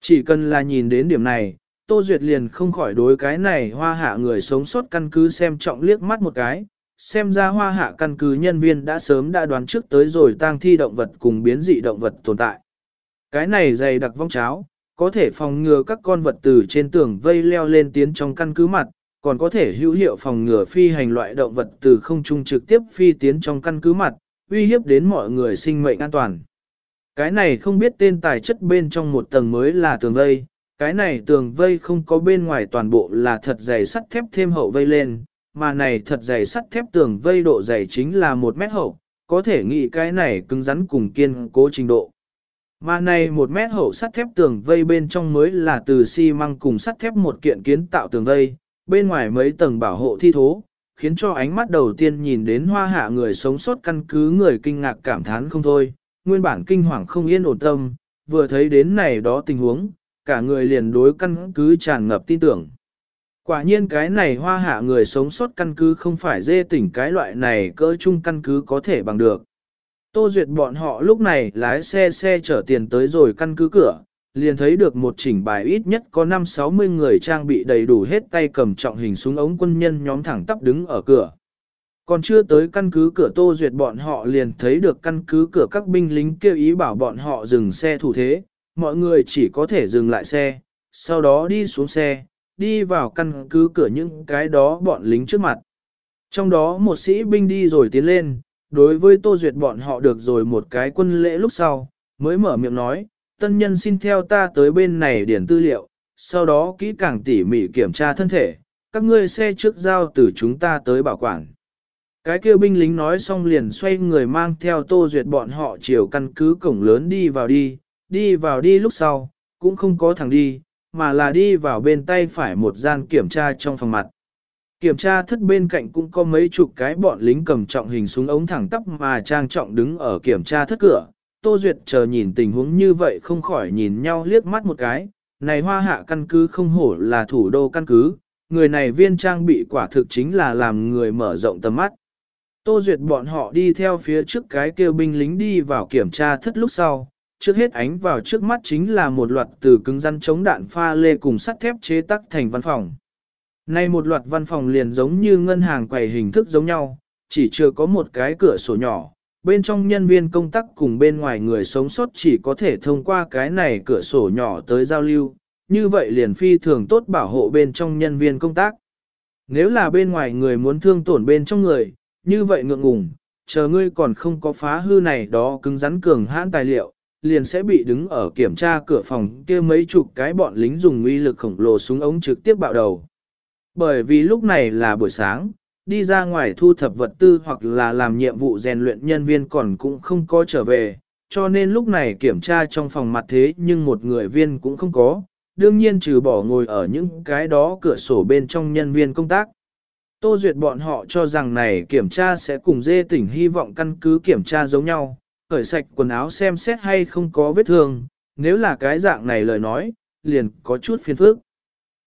Speaker 1: Chỉ cần là nhìn đến điểm này, Tô Duyệt liền không khỏi đối cái này hoa hạ người sống sót căn cứ xem trọng liếc mắt một cái, xem ra hoa hạ căn cứ nhân viên đã sớm đã đoán trước tới rồi tang thi động vật cùng biến dị động vật tồn tại. Cái này dày đặc vong cháo, có thể phòng ngừa các con vật từ trên tường vây leo lên tiến trong căn cứ mặt, còn có thể hữu hiệu phòng ngừa phi hành loại động vật từ không trung trực tiếp phi tiến trong căn cứ mặt, uy hiếp đến mọi người sinh mệnh an toàn. Cái này không biết tên tài chất bên trong một tầng mới là tường vây, cái này tường vây không có bên ngoài toàn bộ là thật dày sắt thép thêm hậu vây lên, mà này thật dày sắt thép tường vây độ dày chính là một mét hậu, có thể nghĩ cái này cứng rắn cùng kiên cố trình độ. Mà này một mét hậu sắt thép tường vây bên trong mới là từ xi măng cùng sắt thép một kiện kiến tạo tường vây, bên ngoài mấy tầng bảo hộ thi thố, khiến cho ánh mắt đầu tiên nhìn đến hoa hạ người sống sót căn cứ người kinh ngạc cảm thán không thôi, nguyên bản kinh hoàng không yên ổn tâm, vừa thấy đến này đó tình huống, cả người liền đối căn cứ tràn ngập tin tưởng. Quả nhiên cái này hoa hạ người sống sót căn cứ không phải dê tỉnh cái loại này cỡ chung căn cứ có thể bằng được. Tô Duyệt bọn họ lúc này lái xe xe chở tiền tới rồi căn cứ cửa, liền thấy được một chỉnh bài ít nhất có 5-60 người trang bị đầy đủ hết tay cầm trọng hình súng ống quân nhân nhóm thẳng tắp đứng ở cửa. Còn chưa tới căn cứ cửa Tô Duyệt bọn họ liền thấy được căn cứ cửa các binh lính kêu ý bảo bọn họ dừng xe thủ thế, mọi người chỉ có thể dừng lại xe, sau đó đi xuống xe, đi vào căn cứ cửa những cái đó bọn lính trước mặt. Trong đó một sĩ binh đi rồi tiến lên, đối với Tô Duyệt bọn họ được rồi một cái quân lễ lúc sau, mới mở miệng nói, tân nhân xin theo ta tới bên này điển tư liệu, sau đó kỹ càng tỉ mỉ kiểm tra thân thể, các ngươi xe trước giao từ chúng ta tới bảo quản. Cái kêu binh lính nói xong liền xoay người mang theo Tô Duyệt bọn họ chiều căn cứ cổng lớn đi vào đi, đi vào đi lúc sau, cũng không có thằng đi, mà là đi vào bên tay phải một gian kiểm tra trong phòng mặt. Kiểm tra thất bên cạnh cũng có mấy chục cái bọn lính cầm trọng hình súng ống thẳng tắp mà trang trọng đứng ở kiểm tra thất cửa, Tô Duyệt chờ nhìn tình huống như vậy không khỏi nhìn nhau liếc mắt một cái, này hoa hạ căn cứ không hổ là thủ đô căn cứ, người này viên trang bị quả thực chính là làm người mở rộng tầm mắt. Tô Duyệt bọn họ đi theo phía trước cái kêu binh lính đi vào kiểm tra thất lúc sau, trước hết ánh vào trước mắt chính là một loạt từ cứng rắn chống đạn pha lê cùng sắt thép chế tắc thành văn phòng. Nay một loạt văn phòng liền giống như ngân hàng quầy hình thức giống nhau, chỉ chưa có một cái cửa sổ nhỏ, bên trong nhân viên công tác cùng bên ngoài người sống sót chỉ có thể thông qua cái này cửa sổ nhỏ tới giao lưu, như vậy liền phi thường tốt bảo hộ bên trong nhân viên công tác. Nếu là bên ngoài người muốn thương tổn bên trong người, như vậy ngượng ngùng, chờ ngươi còn không có phá hư này đó cứng rắn cường hãn tài liệu, liền sẽ bị đứng ở kiểm tra cửa phòng kia mấy chục cái bọn lính dùng uy lực khổng lồ súng ống trực tiếp bạo đầu. Bởi vì lúc này là buổi sáng, đi ra ngoài thu thập vật tư hoặc là làm nhiệm vụ rèn luyện nhân viên còn cũng không có trở về, cho nên lúc này kiểm tra trong phòng mặt thế nhưng một người viên cũng không có, đương nhiên trừ bỏ ngồi ở những cái đó cửa sổ bên trong nhân viên công tác. Tô Duyệt bọn họ cho rằng này kiểm tra sẽ cùng dê tỉnh hy vọng căn cứ kiểm tra giống nhau, cởi sạch quần áo xem xét hay không có vết thương, nếu là cái dạng này lời nói, liền có chút phiền phức.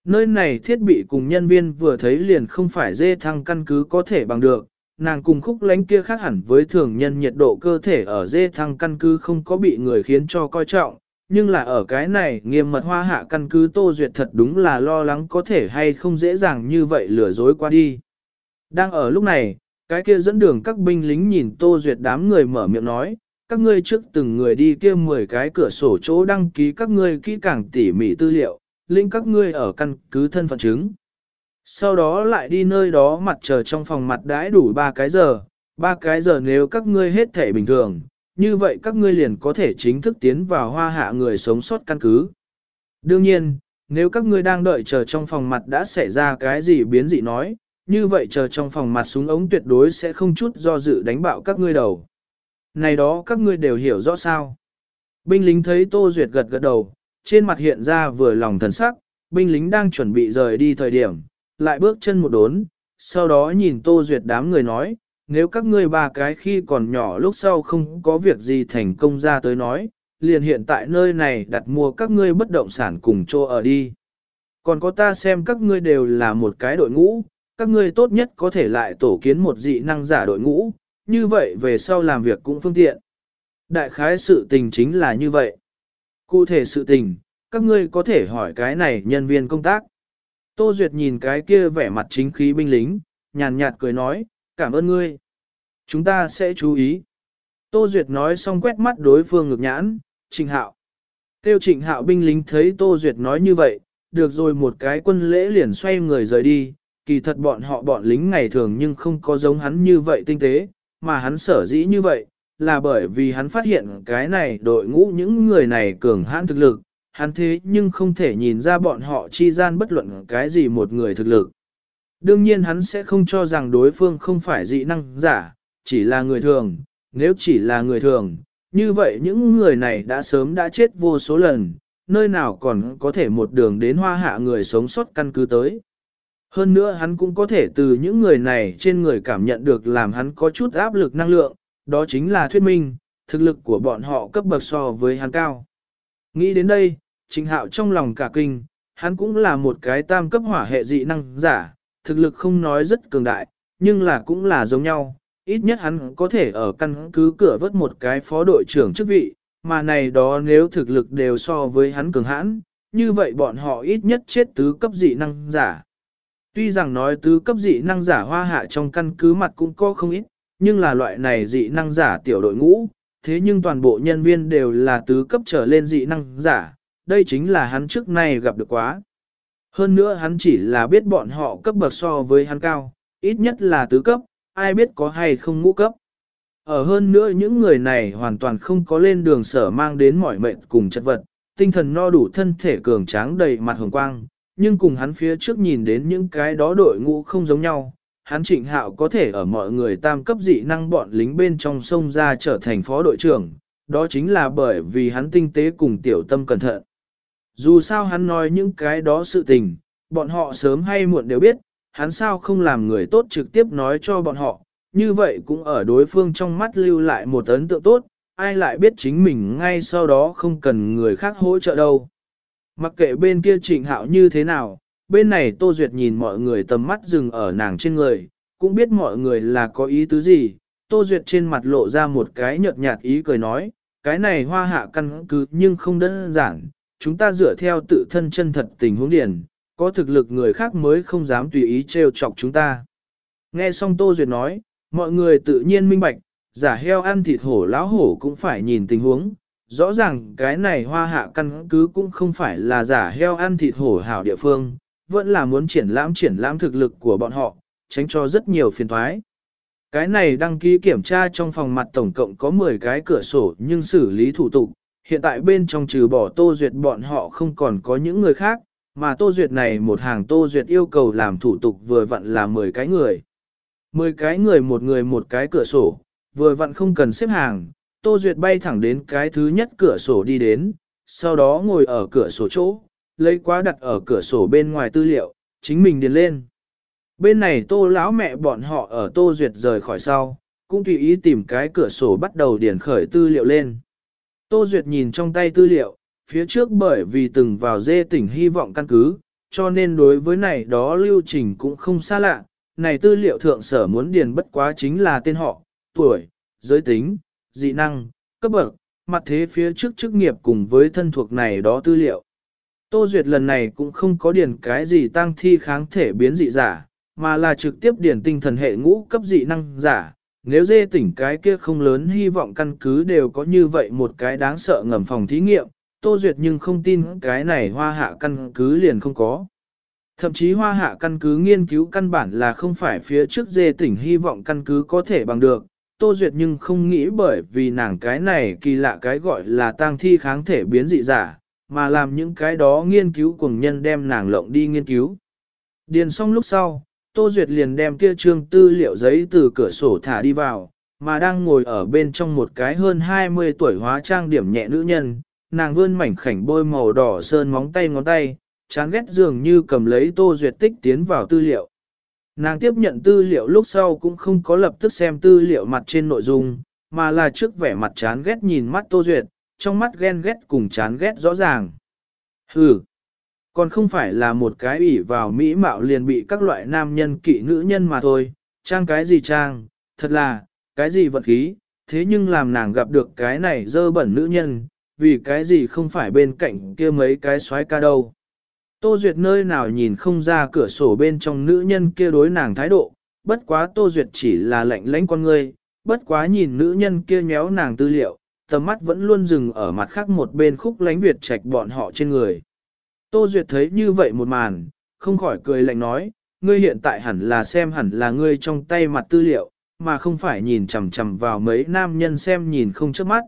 Speaker 1: Nơi này thiết bị cùng nhân viên vừa thấy liền không phải dê thăng căn cứ có thể bằng được, nàng cùng khúc lánh kia khác hẳn với thường nhân nhiệt độ cơ thể ở dê thăng căn cứ không có bị người khiến cho coi trọng, nhưng là ở cái này nghiêm mật hoa hạ căn cứ tô duyệt thật đúng là lo lắng có thể hay không dễ dàng như vậy lừa dối qua đi. Đang ở lúc này, cái kia dẫn đường các binh lính nhìn tô duyệt đám người mở miệng nói, các ngươi trước từng người đi kia 10 cái cửa sổ chỗ đăng ký các ngươi kỹ càng tỉ mỉ tư liệu, linh các ngươi ở căn cứ thân phận chứng. Sau đó lại đi nơi đó mặt chờ trong phòng mặt đãi đủ 3 cái giờ, 3 cái giờ nếu các ngươi hết thể bình thường, như vậy các ngươi liền có thể chính thức tiến vào hoa hạ người sống sót căn cứ. Đương nhiên, nếu các ngươi đang đợi chờ trong phòng mặt đã xảy ra cái gì biến dị nói, như vậy chờ trong phòng mặt súng ống tuyệt đối sẽ không chút do dự đánh bạo các ngươi đầu. Này đó các ngươi đều hiểu rõ sao. Binh lính thấy Tô Duyệt gật gật đầu, trên mặt hiện ra vừa lòng thần sắc, binh lính đang chuẩn bị rời đi thời điểm, lại bước chân một đốn, sau đó nhìn Tô Duyệt đám người nói, nếu các ngươi ba cái khi còn nhỏ lúc sau không có việc gì thành công ra tới nói, liền hiện tại nơi này đặt mua các ngươi bất động sản cùng chỗ ở đi. Còn có ta xem các ngươi đều là một cái đội ngũ, các ngươi tốt nhất có thể lại tổ kiến một dị năng giả đội ngũ, như vậy về sau làm việc cũng phương tiện. Đại khái sự tình chính là như vậy. Cụ thể sự tình, các ngươi có thể hỏi cái này nhân viên công tác. Tô Duyệt nhìn cái kia vẻ mặt chính khí binh lính, nhàn nhạt cười nói, cảm ơn ngươi. Chúng ta sẽ chú ý. Tô Duyệt nói xong quét mắt đối phương ngược nhãn, Trịnh Hạo. Tiêu Trịnh Hạo binh lính thấy Tô Duyệt nói như vậy, được rồi một cái quân lễ liền xoay người rời đi, kỳ thật bọn họ bọn lính ngày thường nhưng không có giống hắn như vậy tinh tế, mà hắn sở dĩ như vậy, là bởi vì hắn phát hiện cái này đội ngũ những người này cường hãn thực lực, hắn thế nhưng không thể nhìn ra bọn họ chi gian bất luận cái gì một người thực lực. Đương nhiên hắn sẽ không cho rằng đối phương không phải dị năng giả, chỉ là người thường, nếu chỉ là người thường, như vậy những người này đã sớm đã chết vô số lần, nơi nào còn có thể một đường đến hoa hạ người sống sót căn cứ tới. Hơn nữa hắn cũng có thể từ những người này trên người cảm nhận được làm hắn có chút áp lực năng lượng, đó chính là thuyết minh, thực lực của bọn họ cấp bậc so với hắn cao. Nghĩ đến đây, Trình Hạo trong lòng cả kinh, hắn cũng là một cái tam cấp hỏa hệ dị năng giả, thực lực không nói rất cường đại, nhưng là cũng là giống nhau, ít nhất hắn có thể ở căn cứ cửa vớt một cái phó đội trưởng chức vị, mà này đó nếu thực lực đều so với hắn cường hãn, như vậy bọn họ ít nhất chết tứ cấp dị năng giả. Tuy rằng nói tứ cấp dị năng giả hoa hạ trong căn cứ mặt cũng có không ít, nhưng là loại này dị năng giả tiểu đội ngũ, thế nhưng toàn bộ nhân viên đều là tứ cấp trở lên dị năng giả, đây chính là hắn trước nay gặp được quá. Hơn nữa hắn chỉ là biết bọn họ cấp bậc so với hắn cao, ít nhất là tứ cấp, ai biết có hay không ngũ cấp. Ở hơn nữa những người này hoàn toàn không có lên đường sở mang đến mọi mệnh cùng chất vật, tinh thần no đủ thân thể cường tráng đầy mặt hồng quang, nhưng cùng hắn phía trước nhìn đến những cái đó đội ngũ không giống nhau. Hắn trịnh hạo có thể ở mọi người tam cấp dị năng bọn lính bên trong sông ra trở thành phó đội trưởng, đó chính là bởi vì hắn tinh tế cùng tiểu tâm cẩn thận. Dù sao hắn nói những cái đó sự tình, bọn họ sớm hay muộn đều biết, hắn sao không làm người tốt trực tiếp nói cho bọn họ, như vậy cũng ở đối phương trong mắt lưu lại một ấn tượng tốt, ai lại biết chính mình ngay sau đó không cần người khác hỗ trợ đâu. Mặc kệ bên kia trịnh hạo như thế nào, bên này Tô Duyệt nhìn mọi người tầm mắt dừng ở nàng trên người, cũng biết mọi người là có ý tứ gì. Tô Duyệt trên mặt lộ ra một cái nhợt nhạt ý cười nói, cái này hoa hạ căn cứ nhưng không đơn giản, chúng ta dựa theo tự thân chân thật tình huống điển, có thực lực người khác mới không dám tùy ý trêu chọc chúng ta. Nghe xong Tô Duyệt nói, mọi người tự nhiên minh bạch, giả heo ăn thịt hổ lão hổ cũng phải nhìn tình huống. Rõ ràng cái này hoa hạ căn cứ cũng không phải là giả heo ăn thịt hổ hảo địa phương, vẫn là muốn triển lãm triển lãm thực lực của bọn họ, tránh cho rất nhiều phiền thoái. Cái này đăng ký kiểm tra trong phòng mặt tổng cộng có 10 cái cửa sổ nhưng xử lý thủ tục, hiện tại bên trong trừ bỏ Tô Duyệt bọn họ không còn có những người khác, mà Tô Duyệt này một hàng Tô Duyệt yêu cầu làm thủ tục vừa vặn là 10 cái người. 10 cái người một người một cái cửa sổ, vừa vặn không cần xếp hàng, Tô Duyệt bay thẳng đến cái thứ nhất cửa sổ đi đến, sau đó ngồi ở cửa sổ chỗ, lấy quá đặt ở cửa sổ bên ngoài tư liệu, chính mình điền lên. Bên này Tô lão mẹ bọn họ ở Tô Duyệt rời khỏi sau, cũng tùy ý tìm cái cửa sổ bắt đầu điền khởi tư liệu lên. Tô Duyệt nhìn trong tay tư liệu, phía trước bởi vì từng vào dê tỉnh hy vọng căn cứ, cho nên đối với này đó lưu trình cũng không xa lạ. Này tư liệu thượng sở muốn điền bất quá chính là tên họ, tuổi, giới tính, dị năng, cấp bậc, mặt thế phía trước chức nghiệp cùng với thân thuộc này đó tư liệu. Tô Duyệt lần này cũng không có điền cái gì tăng thi kháng thể biến dị giả, mà là trực tiếp điền tinh thần hệ ngũ cấp dị năng giả. Nếu dê tỉnh cái kia không lớn hy vọng căn cứ đều có như vậy một cái đáng sợ ngầm phòng thí nghiệm, Tô Duyệt nhưng không tin cái này hoa hạ căn cứ liền không có. Thậm chí hoa hạ căn cứ nghiên cứu căn bản là không phải phía trước dê tỉnh hy vọng căn cứ có thể bằng được. Tô Duyệt nhưng không nghĩ bởi vì nàng cái này kỳ lạ cái gọi là tang thi kháng thể biến dị giả, mà làm những cái đó nghiên cứu cùng nhân đem nàng lộng đi nghiên cứu. Điền xong lúc sau, Tô Duyệt liền đem kia trương tư liệu giấy từ cửa sổ thả đi vào, mà đang ngồi ở bên trong một cái hơn 20 tuổi hóa trang điểm nhẹ nữ nhân, nàng vươn mảnh khảnh bôi màu đỏ sơn móng tay ngón tay, chán ghét dường như cầm lấy Tô Duyệt tích tiến vào tư liệu. Nàng tiếp nhận tư liệu lúc sau cũng không có lập tức xem tư liệu mặt trên nội dung, mà là trước vẻ mặt chán ghét nhìn mắt Tô Duyệt, trong mắt ghen ghét cùng chán ghét rõ ràng. Hừ, còn không phải là một cái ủy vào mỹ mạo liền bị các loại nam nhân kỵ nữ nhân mà thôi, trang cái gì trang, thật là, cái gì vật khí, thế nhưng làm nàng gặp được cái này dơ bẩn nữ nhân, vì cái gì không phải bên cạnh kia mấy cái xoái ca đâu. Tô Duyệt nơi nào nhìn không ra cửa sổ bên trong nữ nhân kia đối nàng thái độ, bất quá Tô Duyệt chỉ là lạnh lãnh con người, bất quá nhìn nữ nhân kia nhéo nàng tư liệu, tầm mắt vẫn luôn dừng ở mặt khác một bên khúc lánh Việt trạch bọn họ trên người. Tô Duyệt thấy như vậy một màn, không khỏi cười lạnh nói, ngươi hiện tại hẳn là xem hẳn là ngươi trong tay mặt tư liệu, mà không phải nhìn chằm chằm vào mấy nam nhân xem nhìn không chớp mắt.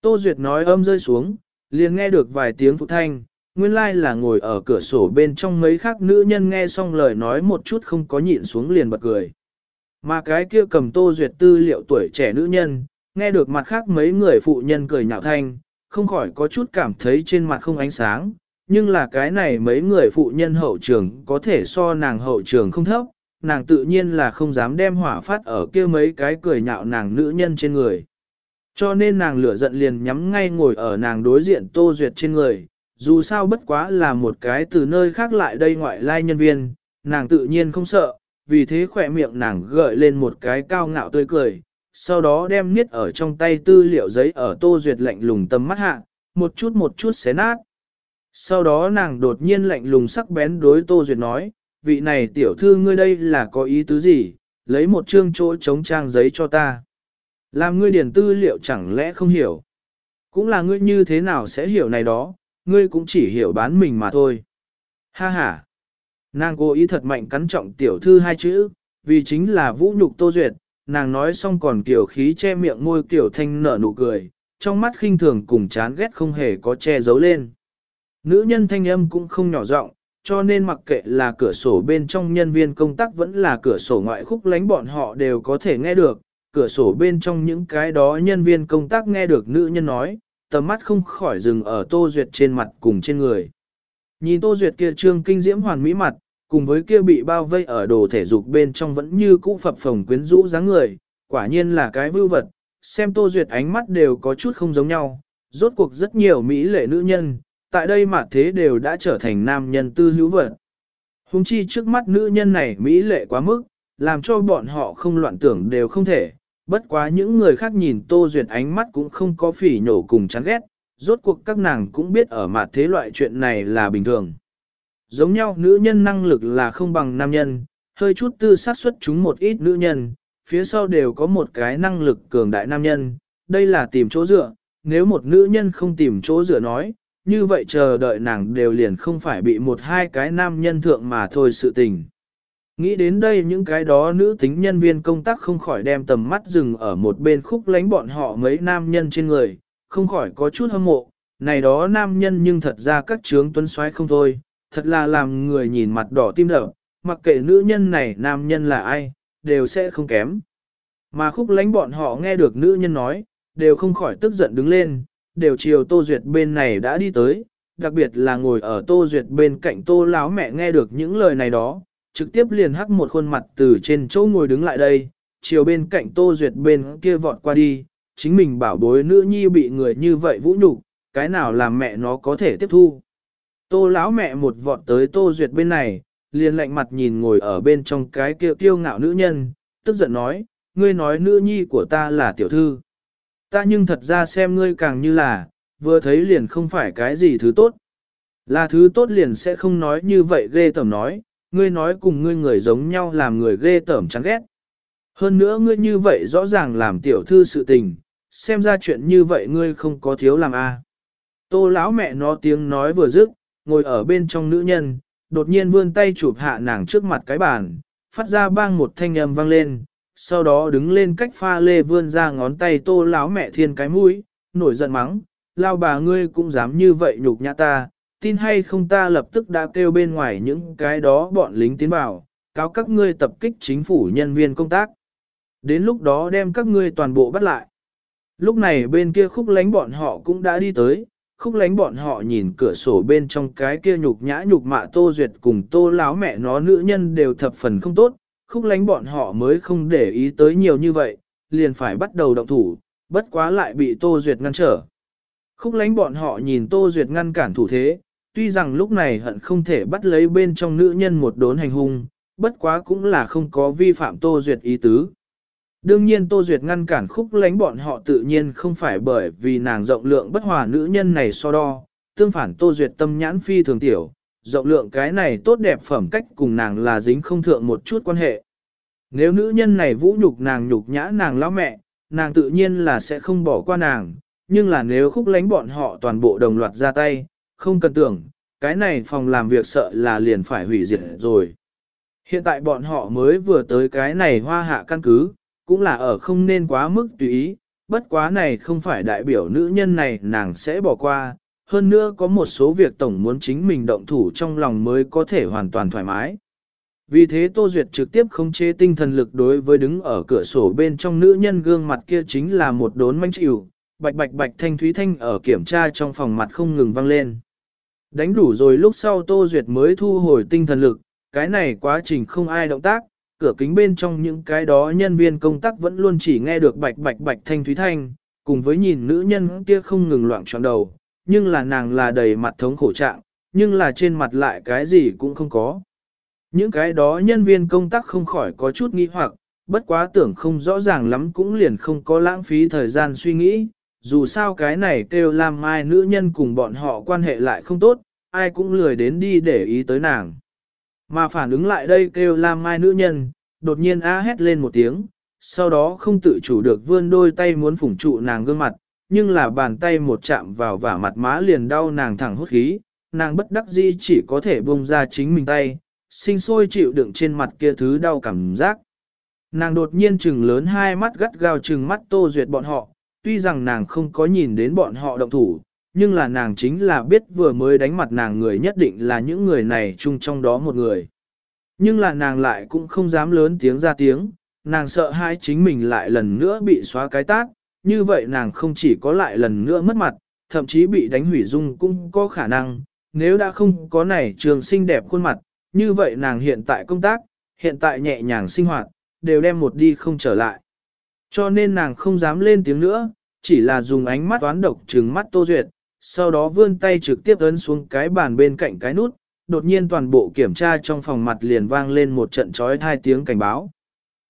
Speaker 1: Tô Duyệt nói âm rơi xuống, liền nghe được vài tiếng phụ thanh, nguyên lai là ngồi ở cửa sổ bên trong mấy khác nữ nhân nghe xong lời nói một chút không có nhịn xuống liền bật cười. Mà cái kia cầm Tô Duyệt tư liệu tuổi trẻ nữ nhân, nghe được mặt khác mấy người phụ nhân cười nhạo thanh, không khỏi có chút cảm thấy trên mặt không ánh sáng, nhưng là cái này mấy người phụ nhân hậu trường có thể so nàng hậu trường không thấp, nàng tự nhiên là không dám đem hỏa phát ở kia mấy cái cười nhạo nàng nữ nhân trên người. Cho nên nàng lửa giận liền nhắm ngay ngồi ở nàng đối diện Tô Duyệt trên người, dù sao bất quá là một cái từ nơi khác lại đây ngoại lai nhân viên, nàng tự nhiên không sợ, vì thế khỏe miệng nàng gợi lên một cái cao ngạo tươi cười, sau đó đem niết ở trong tay tư liệu giấy ở Tô Duyệt lạnh lùng tâm mắt hạ, một chút một chút xé nát. Sau đó nàng đột nhiên lạnh lùng sắc bén đối Tô Duyệt nói, vị này tiểu thư ngươi đây là có ý tứ gì, lấy một chương chỗ chống trang giấy cho ta. Làm ngươi điền tư liệu chẳng lẽ không hiểu. Cũng là ngươi như thế nào sẽ hiểu này đó, ngươi cũng chỉ hiểu bán mình mà thôi. Ha ha. Nàng cố ý thật mạnh cắn trọng tiểu thư hai chữ, vì chính là vũ nhục Tô Duyệt, nàng nói xong còn kiểu khí che miệng môi kiểu thanh nở nụ cười, trong mắt khinh thường cùng chán ghét không hề có che giấu lên. Nữ nhân thanh âm cũng không nhỏ giọng, cho nên mặc kệ là cửa sổ bên trong nhân viên công tác vẫn là cửa sổ ngoại khúc lánh bọn họ đều có thể nghe được, cửa sổ bên trong những cái đó nhân viên công tác nghe được nữ nhân nói, tầm mắt không khỏi dừng ở Tô Duyệt trên mặt cùng trên người. Nhìn Tô Duyệt kia trương kinh diễm hoàn mỹ mặt, cùng với kia bị bao vây ở đồ thể dục bên trong vẫn như cũ phập phồng quyến rũ dáng người, quả nhiên là cái vưu vật, xem Tô Duyệt ánh mắt đều có chút không giống nhau, rốt cuộc rất nhiều mỹ lệ nữ nhân, tại đây mà thế đều đã trở thành nam nhân tư hữu vật. Hùng chi trước mắt nữ nhân này mỹ lệ quá mức, làm cho bọn họ không loạn tưởng đều không thể, bất quá những người khác nhìn Tô Duyệt ánh mắt cũng không có phỉ nhổ cùng chán ghét, rốt cuộc các nàng cũng biết ở mặt thế loại chuyện này là bình thường. Giống nhau nữ nhân năng lực là không bằng nam nhân, hơi chút tư sát xuất chúng một ít nữ nhân, phía sau đều có một cái năng lực cường đại nam nhân, đây là tìm chỗ dựa, nếu một nữ nhân không tìm chỗ dựa nói, như vậy chờ đợi nàng đều liền không phải bị một hai cái nam nhân thượng mà thôi sự tình. Nghĩ đến đây những cái đó nữ tính nhân viên công tác không khỏi đem tầm mắt dừng ở một bên khúc lánh bọn họ mấy nam nhân trên người, không khỏi có chút hâm mộ, này đó nam nhân nhưng thật ra các trướng tuấn xoáy không thôi, thật là làm người nhìn mặt đỏ tim đập, mặc kệ nữ nhân này nam nhân là ai, đều sẽ không kém. Mà khúc lánh bọn họ nghe được nữ nhân nói, đều không khỏi tức giận đứng lên, đều chiều Tô Duyệt bên này đã đi tới, đặc biệt là ngồi ở Tô Duyệt bên cạnh Tô lão mẹ nghe được những lời này đó, trực tiếp liền hắc một khuôn mặt từ trên chỗ ngồi đứng lại đây, chiều bên cạnh Tô Duyệt bên kia vọt qua đi, chính mình bảo bối nữ nhi bị người như vậy vũ nhục, cái nào làm mẹ nó có thể tiếp thu. Tô lão mẹ một vọt tới Tô Duyệt bên này, liền lạnh mặt nhìn ngồi ở bên trong cái kia kiêu ngạo nữ nhân, tức giận nói, ngươi nói nữ nhi của ta là tiểu thư. Ta nhưng thật ra xem ngươi càng như là, vừa thấy liền không phải cái gì thứ tốt. Là thứ tốt liền sẽ không nói như vậy ghê tởm nói, ngươi nói cùng ngươi người giống nhau làm người ghê tởm chán ghét. Hơn nữa ngươi như vậy rõ ràng làm tiểu thư sự tình, xem ra chuyện như vậy ngươi không có thiếu làm a. À. Tô lão mẹ nó tiếng nói vừa dứt, ngồi ở bên trong nữ nhân, đột nhiên vươn tay chụp hạ nàng trước mặt cái bàn, phát ra bang một thanh âm vang lên, sau đó đứng lên cách pha lê vươn ra ngón tay tô lão mẹ thiên cái mũi, nổi giận mắng, lao bà ngươi cũng dám như vậy nhục nhã ta, tin hay không ta lập tức đã kêu bên ngoài những cái đó bọn lính tiến vào, cáo các ngươi tập kích chính phủ nhân viên công tác. Đến lúc đó đem các ngươi toàn bộ bắt lại. Lúc này bên kia khúc lánh bọn họ cũng đã đi tới, khúc lánh bọn họ nhìn cửa sổ bên trong cái kia nhục nhã nhục mạ tô duyệt cùng tô láo mẹ nó nữ nhân đều thập phần không tốt, khúc lánh bọn họ mới không để ý tới nhiều như vậy, liền phải bắt đầu động thủ, bất quá lại bị tô duyệt ngăn trở. Khúc lánh bọn họ nhìn tô duyệt ngăn cản thủ thế, tuy rằng lúc này hận không thể bắt lấy bên trong nữ nhân một đốn hành hung, bất quá cũng là không có vi phạm tô duyệt ý tứ. Đương nhiên Tô Duyệt ngăn cản khúc lánh bọn họ tự nhiên không phải bởi vì nàng rộng lượng bất hòa nữ nhân này so đo, tương phản Tô Duyệt tâm nhãn phi thường tiểu, rộng lượng cái này tốt đẹp phẩm cách cùng nàng là dính không thượng một chút quan hệ. Nếu nữ nhân này vũ nhục nàng nhục nhã nàng lão mẹ, nàng tự nhiên là sẽ không bỏ qua nàng, nhưng là nếu khúc lánh bọn họ toàn bộ đồng loạt ra tay, không cần tưởng, cái này phòng làm việc sợ là liền phải hủy diệt rồi. Hiện tại bọn họ mới vừa tới cái này hoa hạ căn cứ, cũng là ở không nên quá mức tùy ý, bất quá này không phải đại biểu nữ nhân này nàng sẽ bỏ qua, hơn nữa có một số việc tổng muốn chính mình động thủ trong lòng mới có thể hoàn toàn thoải mái. Vì thế Tô Duyệt trực tiếp không chế tinh thần lực đối với đứng ở cửa sổ bên trong nữ nhân gương mặt kia chính là một đốn manh chịu, bạch bạch bạch thanh thúy thanh ở kiểm tra trong phòng mặt không ngừng vang lên. Đánh đủ rồi lúc sau Tô Duyệt mới thu hồi tinh thần lực, cái này quá trình không ai động tác, cửa kính bên trong những cái đó nhân viên công tác vẫn luôn chỉ nghe được bạch bạch bạch thanh thúy thanh, cùng với nhìn nữ nhân kia không ngừng loạn trọn đầu, nhưng là nàng là đầy mặt thống khổ trạng, nhưng là trên mặt lại cái gì cũng không có. Những cái đó nhân viên công tác không khỏi có chút nghi hoặc, bất quá tưởng không rõ ràng lắm cũng liền không có lãng phí thời gian suy nghĩ, dù sao cái này kêu làm mai nữ nhân cùng bọn họ quan hệ lại không tốt, ai cũng lười đến đi để ý tới nàng. Mà phản ứng lại đây kêu Lam Mai nữ nhân, đột nhiên á hét lên một tiếng, sau đó không tự chủ được vươn đôi tay muốn phủng trụ nàng gương mặt, nhưng là bàn tay một chạm vào vả mặt má liền đau nàng thẳng hốt khí, nàng bất đắc dĩ chỉ có thể buông ra chính mình tay, sinh sôi chịu đựng trên mặt kia thứ đau cảm giác. Nàng đột nhiên trừng lớn hai mắt gắt gao trừng mắt tô duyệt bọn họ, tuy rằng nàng không có nhìn đến bọn họ động thủ, nhưng là nàng chính là biết vừa mới đánh mặt nàng người nhất định là những người này chung trong đó một người. Nhưng là nàng lại cũng không dám lớn tiếng ra tiếng, nàng sợ hai chính mình lại lần nữa bị xóa cái tác, như vậy nàng không chỉ có lại lần nữa mất mặt, thậm chí bị đánh hủy dung cũng có khả năng, nếu đã không có này trường xinh đẹp khuôn mặt, như vậy nàng hiện tại công tác, hiện tại nhẹ nhàng sinh hoạt, đều đem một đi không trở lại. Cho nên nàng không dám lên tiếng nữa, chỉ là dùng ánh mắt toán độc trừng mắt Tô Duyệt, sau đó vươn tay trực tiếp ấn xuống cái bàn bên cạnh cái nút, đột nhiên toàn bộ kiểm tra trong phòng mặt liền vang lên một trận trói hai tiếng cảnh báo.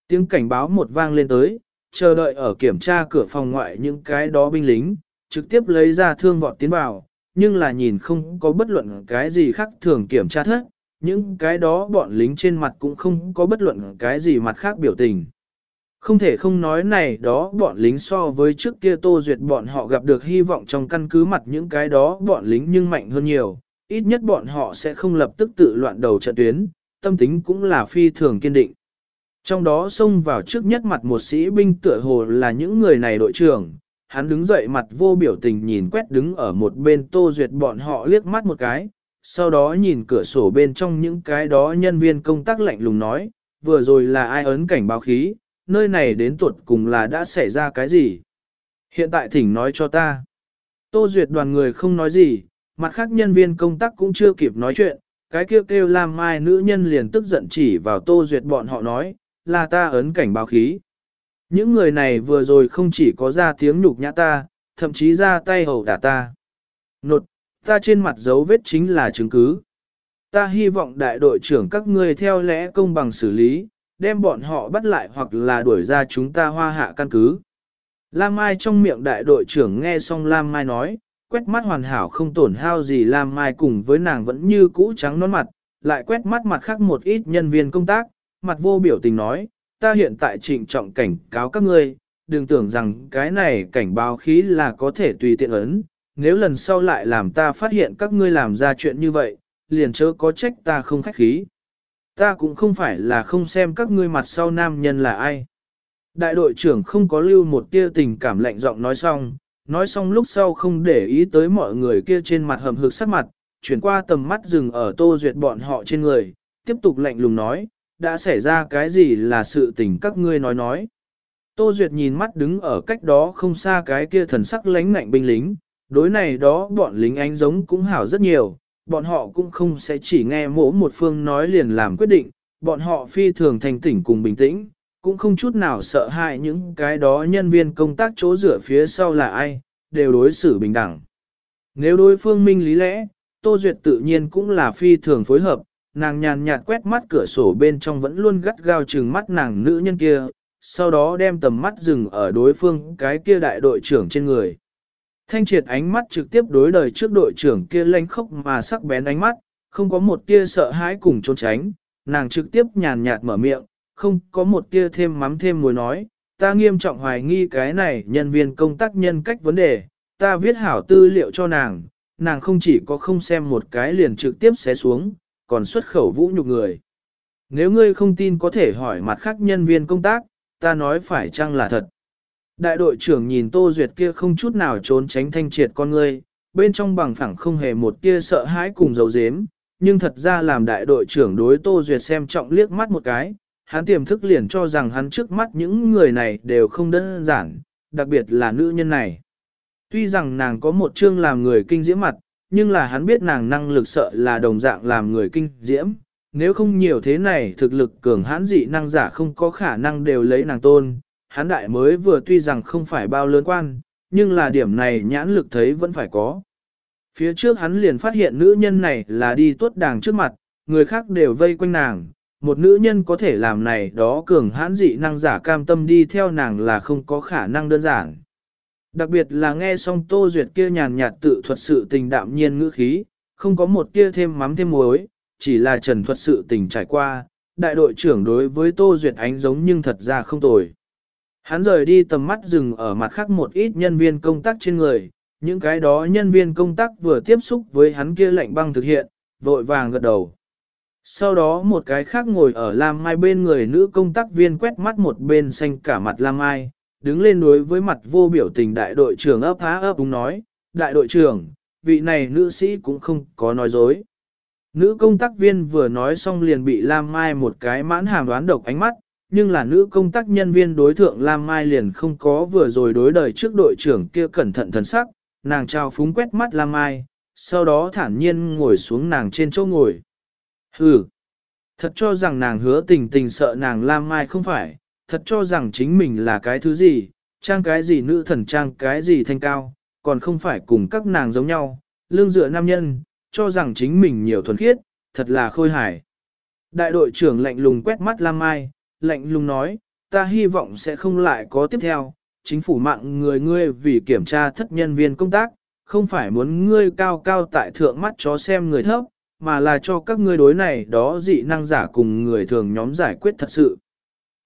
Speaker 1: Tiếng cảnh báo một vang lên tới, chờ đợi ở kiểm tra cửa phòng ngoại những cái đó binh lính, trực tiếp lấy ra thương vọt tiến vào, nhưng là nhìn không có bất luận cái gì khác thường kiểm tra thất, những cái đó bọn lính trên mặt cũng không có bất luận cái gì mặt khác biểu tình. Không thể không nói này đó bọn lính so với trước kia tô duyệt bọn họ gặp được hy vọng trong căn cứ mặt những cái đó bọn lính nhưng mạnh hơn nhiều, ít nhất bọn họ sẽ không lập tức tự loạn đầu trận tuyến, tâm tính cũng là phi thường kiên định. Trong đó xông vào trước nhất mặt một sĩ binh tựa hồ là những người này đội trưởng, hắn đứng dậy mặt vô biểu tình nhìn quét đứng ở một bên tô duyệt bọn họ liếc mắt một cái, sau đó nhìn cửa sổ bên trong những cái đó nhân viên công tác lạnh lùng nói, vừa rồi là ai ấn cảnh báo khí, nơi này đến tuột cùng là đã xảy ra cái gì? Hiện tại thỉnh nói cho ta. Tô Duyệt đoàn người không nói gì, mặt khác nhân viên công tác cũng chưa kịp nói chuyện, cái kêu kêu làm mai nữ nhân liền tức giận chỉ vào Tô Duyệt bọn họ nói, là ta ấn cảnh báo khí. Những người này vừa rồi không chỉ có ra tiếng nhục nhã ta, thậm chí ra tay hầu đả ta. Nột, ta trên mặt dấu vết chính là chứng cứ. Ta hy vọng đại đội trưởng các ngươi theo lẽ công bằng xử lý, đem bọn họ bắt lại hoặc là đuổi ra chúng ta hoa hạ căn cứ. Lam Mai trong miệng đại đội trưởng nghe xong Lam Mai nói, quét mắt hoàn hảo không tổn hao gì Lam Mai cùng với nàng vẫn như cũ trắng nón mặt, lại quét mắt mặt khác một ít nhân viên công tác, mặt vô biểu tình nói, ta hiện tại trịnh trọng cảnh cáo các ngươi, đừng tưởng rằng cái này cảnh báo khí là có thể tùy tiện ấn, nếu lần sau lại làm ta phát hiện các ngươi làm ra chuyện như vậy, liền chớ có trách ta không khách khí. Ta cũng không phải là không xem các ngươi mặt sau nam nhân là ai. Đại đội trưởng không có lưu một tia tình cảm lạnh giọng nói xong, nói xong lúc sau không để ý tới mọi người kia trên mặt hầm hực sắc mặt, chuyển qua tầm mắt dừng ở tô duyệt bọn họ trên người, tiếp tục lạnh lùng nói, đã xảy ra cái gì là sự tình các ngươi nói nói. Tô Duyệt nhìn mắt đứng ở cách đó không xa cái kia thần sắc lánh ngạnh binh lính, đối này đó bọn lính ánh giống cũng hảo rất nhiều, bọn họ cũng không sẽ chỉ nghe mỗ một phương nói liền làm quyết định, bọn họ phi thường thành tỉnh cùng bình tĩnh, cũng không chút nào sợ hãi những cái đó nhân viên công tác chỗ rửa phía sau là ai, đều đối xử bình đẳng. Nếu đối phương minh lý lẽ, Tô Duyệt tự nhiên cũng là phi thường phối hợp, nàng nhàn nhạt quét mắt cửa sổ bên trong vẫn luôn gắt gao trừng mắt nàng nữ nhân kia, sau đó đem tầm mắt dừng ở đối phương cái kia đại đội trưởng trên người. Thanh triệt ánh mắt trực tiếp đối đời trước đội trưởng kia lanh khốc mà sắc bén ánh mắt, không có một tia sợ hãi cùng trốn tránh, nàng trực tiếp nhàn nhạt mở miệng, không có một tia thêm mắm thêm muối nói, ta nghiêm trọng hoài nghi cái này nhân viên công tác nhân cách vấn đề, ta viết hảo tư liệu cho nàng, nàng không chỉ có không xem một cái liền trực tiếp xé xuống, còn xuất khẩu vũ nhục người. Nếu ngươi không tin có thể hỏi mặt khác nhân viên công tác, ta nói phải chăng là thật. Đại đội trưởng nhìn Tô Duyệt kia không chút nào trốn tránh thanh triệt con ngươi, bên trong bằng phẳng không hề một tia sợ hãi cùng dấu dếm, nhưng thật ra làm đại đội trưởng đối Tô Duyệt xem trọng liếc mắt một cái, hắn tiềm thức liền cho rằng hắn trước mắt những người này đều không đơn giản, đặc biệt là nữ nhân này. Tuy rằng nàng có một chương làm người kinh diễm mặt, nhưng là hắn biết nàng năng lực sợ là đồng dạng làm người kinh diễm, nếu không nhiều thế này thực lực cường hãn dị năng giả không có khả năng đều lấy nàng tôn, hắn đại mới vừa tuy rằng không phải bao lớn quan, nhưng là điểm này nhãn lực thấy vẫn phải có. Phía trước hắn liền phát hiện nữ nhân này là đi tuốt đàng trước mặt, người khác đều vây quanh nàng, một nữ nhân có thể làm này đó cường hãn dị năng giả cam tâm đi theo nàng là không có khả năng đơn giản. Đặc biệt là nghe xong Tô Duyệt kia nhàn nhạt tự thuật sự tình đạm nhiên ngữ khí, không có một tia thêm mắm thêm muối, chỉ là trần thuật sự tình trải qua, đại đội trưởng đối với Tô Duyệt ánh giống nhưng thật ra không tồi. Hắn rời đi tầm mắt dừng ở mặt khác một ít nhân viên công tác trên người, những cái đó nhân viên công tác vừa tiếp xúc với hắn kia lệnh băng thực hiện, vội vàng gật đầu. Sau đó một cái khác ngồi ở Lam Mai bên người nữ công tác viên quét mắt một bên xanh cả mặt Lam Mai, đứng lên đối với mặt vô biểu tình đại đội trưởng ấp há ấp đúng nói, đại đội trưởng, vị này nữ sĩ cũng không có nói dối. Nữ công tác viên vừa nói xong liền bị Lam Mai một cái mãn hàm đoán độc ánh mắt, nhưng là nữ công tác nhân viên đối thượng Lam Mai liền không có vừa rồi đối đời trước đội trưởng kia cẩn thận thần sắc, nàng trao phúng quét mắt Lam Mai, sau đó thản nhiên ngồi xuống nàng trên chỗ ngồi. Hừ, thật cho rằng nàng hứa tình tình sợ nàng Lam Mai không phải, thật cho rằng chính mình là cái thứ gì, trang cái gì nữ thần trang cái gì thanh cao, còn không phải cùng các nàng giống nhau, lương dựa nam nhân, cho rằng chính mình nhiều thuần khiết, thật là khôi hài. Đại đội trưởng lạnh lùng quét mắt Lam Mai, lạnh lùng nói, ta hy vọng sẽ không lại có tiếp theo, chính phủ mạng người ngươi vì kiểm tra thất nhân viên công tác, không phải muốn ngươi cao cao tại thượng mắt chó xem người thấp, mà là cho các ngươi đối này đó dị năng giả cùng người thường nhóm giải quyết thật sự.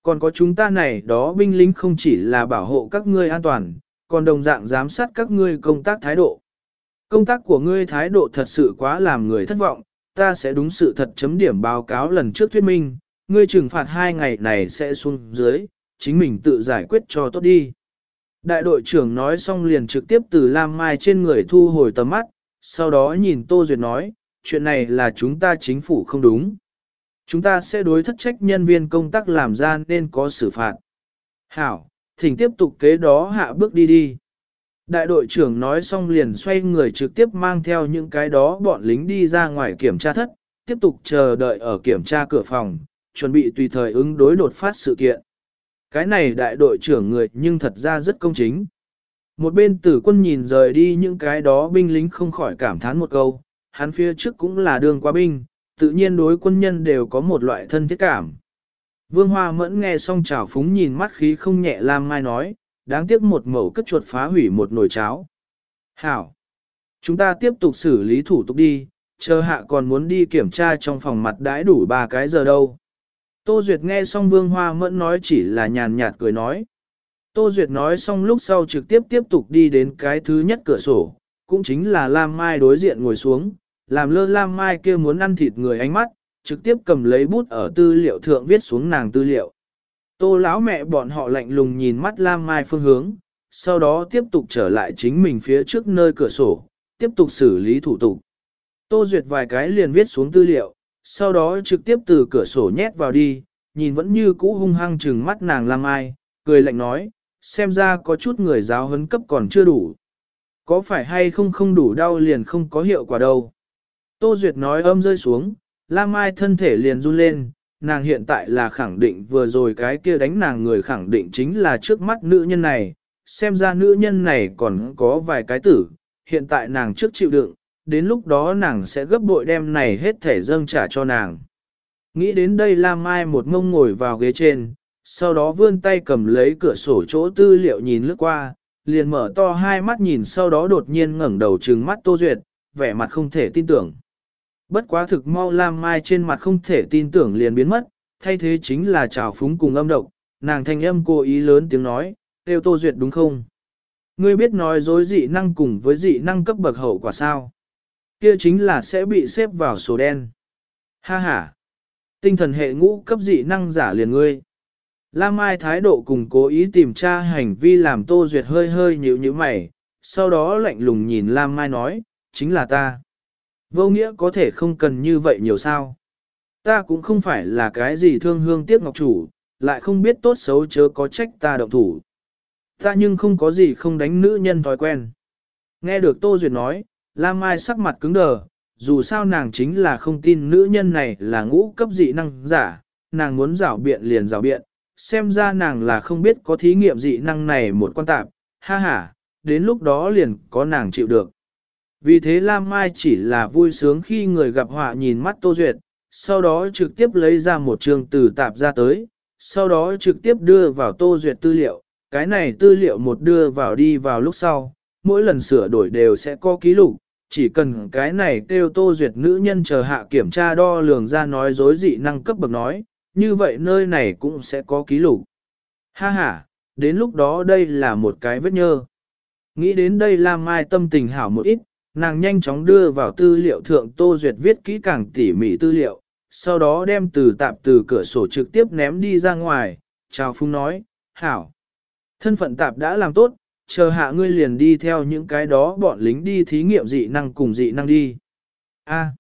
Speaker 1: Còn có chúng ta này đó binh lính không chỉ là bảo hộ các ngươi an toàn, còn đồng dạng giám sát các ngươi công tác thái độ. Công tác của ngươi thái độ thật sự quá làm người thất vọng, ta sẽ đúng sự thật chấm điểm báo cáo lần trước thuyết minh, ngươi trừng phạt hai ngày này sẽ xuống dưới, chính mình tự giải quyết cho tốt đi. Đại đội trưởng nói xong liền trực tiếp từ Lam Mai trên người thu hồi tầm mắt, sau đó nhìn Tô Duyệt nói, chuyện này là chúng ta chính phủ không đúng. Chúng ta sẽ đối thất trách nhân viên công tác làm ra nên có xử phạt. Hảo, thỉnh tiếp tục kế đó hạ bước đi đi. Đại đội trưởng nói xong liền xoay người trực tiếp mang theo những cái đó bọn lính đi ra ngoài kiểm tra thất, tiếp tục chờ đợi ở kiểm tra cửa phòng, chuẩn bị tùy thời ứng đối đột phát sự kiện. Cái này đại đội trưởng người nhưng thật ra rất công chính. Một bên tử quân nhìn rời đi những cái đó binh lính không khỏi cảm thán một câu, hắn phía trước cũng là đường qua binh, tự nhiên đối quân nhân đều có một loại thân thiết cảm. Vương Hoa mẫn nghe xong chào phúng nhìn mắt khí không nhẹ Lam Mai nói, đáng tiếc một mẩu cất chuột phá hủy một nồi cháo. Hảo! Chúng ta tiếp tục xử lý thủ tục đi, chờ hạ còn muốn đi kiểm tra trong phòng mặt đãi đủ ba cái giờ đâu. Tô Duyệt nghe xong Vương Hoa Mẫn nói chỉ là nhàn nhạt cười nói. Tô Duyệt nói xong lúc sau trực tiếp tiếp tục đi đến cái thứ nhất cửa sổ, cũng chính là Lam Mai đối diện ngồi xuống, làm lơ Lam Mai kia muốn ăn thịt người ánh mắt, trực tiếp cầm lấy bút ở tư liệu thượng viết xuống nàng tư liệu. Tô lão mẹ bọn họ lạnh lùng nhìn mắt Lam Mai phương hướng, sau đó tiếp tục trở lại chính mình phía trước nơi cửa sổ, tiếp tục xử lý thủ tục. Tô Duyệt vài cái liền viết xuống tư liệu, sau đó trực tiếp từ cửa sổ nhét vào đi, nhìn vẫn như cũ hung hăng trừng mắt nàng Lam Ai, cười lạnh nói, xem ra có chút người giáo huấn cấp còn chưa đủ. Có phải hay không không đủ đau liền không có hiệu quả đâu. Tô Duyệt nói âm rơi xuống, Lam Mai thân thể liền run lên, nàng hiện tại là khẳng định vừa rồi cái kia đánh nàng người khẳng định chính là trước mắt nữ nhân này, xem ra nữ nhân này còn có vài cái tử, hiện tại nàng trước chịu đựng, đến lúc đó nàng sẽ gấp bội đem này hết thể dâng trả cho nàng. Nghĩ đến đây Lam Mai một ngông ngồi vào ghế trên, sau đó vươn tay cầm lấy cửa sổ chỗ tư liệu nhìn lướt qua, liền mở to hai mắt nhìn sau đó đột nhiên ngẩng đầu trừng mắt Tô Duyệt, vẻ mặt không thể tin tưởng. Bất quá thực mau Lam Mai trên mặt không thể tin tưởng liền biến mất, thay thế chính là trào phúng cùng âm độc, nàng thanh âm cố ý lớn tiếng nói, tiêu Tô Duyệt đúng không? Ngươi biết nói dối dị năng cùng với dị năng cấp bậc hậu quả sao? Kia chính là sẽ bị xếp vào sổ đen. Ha ha! Tinh thần hệ ngũ cấp dị năng giả liền ngươi. Lam Mai thái độ cùng cố ý tìm tra hành vi làm Tô Duyệt hơi hơi nhíu nhíu mày, sau đó lạnh lùng nhìn Lam Mai nói, chính là ta. Vô nghĩa có thể không cần như vậy nhiều sao. Ta cũng không phải là cái gì thương hương tiếc ngọc chủ, lại không biết tốt xấu chớ có trách ta động thủ. Ta nhưng không có gì không đánh nữ nhân thói quen. Nghe được Tô Duyệt nói, Lam Mai sắc mặt cứng đờ, dù sao nàng chính là không tin nữ nhân này là ngũ cấp dị năng giả, nàng muốn rảo biện liền rảo biện, xem ra nàng là không biết có thí nghiệm dị năng này một quan tạp, ha ha, đến lúc đó liền có nàng chịu được. Vì thế Lam Mai chỉ là vui sướng khi người gặp họa nhìn mắt Tô Duyệt, sau đó trực tiếp lấy ra một trường từ tạp ra tới, sau đó trực tiếp đưa vào Tô Duyệt tư liệu, cái này tư liệu một đưa vào đi vào lúc sau, mỗi lần sửa đổi đều sẽ có ký lục, chỉ cần cái này kêu Tô Duyệt nữ nhân chờ hạ kiểm tra đo lường ra nói dối dị năng cấp bậc nói, như vậy nơi này cũng sẽ có ký lục. Ha ha, đến lúc đó đây là một cái vết nhơ. Nghĩ đến đây Lam Mai tâm tình hảo một ít, nàng nhanh chóng đưa vào tư liệu thượng Tô Duyệt viết kỹ càng tỉ mỉ tư liệu, sau đó đem từ tạp từ cửa sổ trực tiếp ném đi ra ngoài, chào phung nói, hảo. Thân phận tạp đã làm tốt, chờ hạ ngươi liền đi theo những cái đó bọn lính đi thí nghiệm dị năng cùng dị năng đi. A.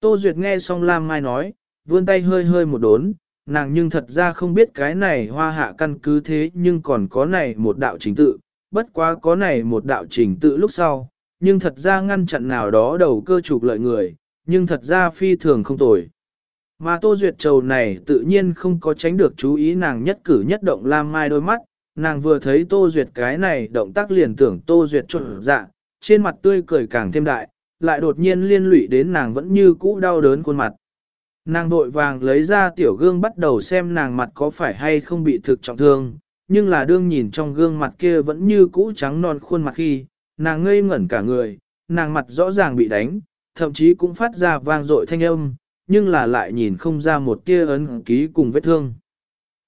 Speaker 1: Tô Duyệt nghe xong Lam Mai nói, vươn tay hơi hơi một đốn, nàng nhưng thật ra không biết cái này hoa hạ căn cứ thế nhưng còn có này một đạo trình tự, bất quá có này một đạo trình tự lúc sau, nhưng thật ra ngăn chặn nào đó đầu cơ trục lợi người, nhưng thật ra phi thường không tồi. Mà Tô Duyệt Trầu này tự nhiên không có tránh được chú ý nàng nhất cử nhất động Lam Mai đôi mắt, nàng vừa thấy Tô Duyệt cái này động tác liền tưởng Tô Duyệt trộn dạ, trên mặt tươi cười càng thêm đại, lại đột nhiên liên lụy đến nàng vẫn như cũ đau đớn khuôn mặt. Nàng vội vàng lấy ra tiểu gương bắt đầu xem nàng mặt có phải hay không bị thực trọng thương, nhưng là đương nhìn trong gương mặt kia vẫn như cũ trắng non khuôn mặt khi, nàng ngây ngẩn cả người, nàng mặt rõ ràng bị đánh, thậm chí cũng phát ra vang dội thanh âm, nhưng là lại nhìn không ra một tia ấn ký cùng vết thương.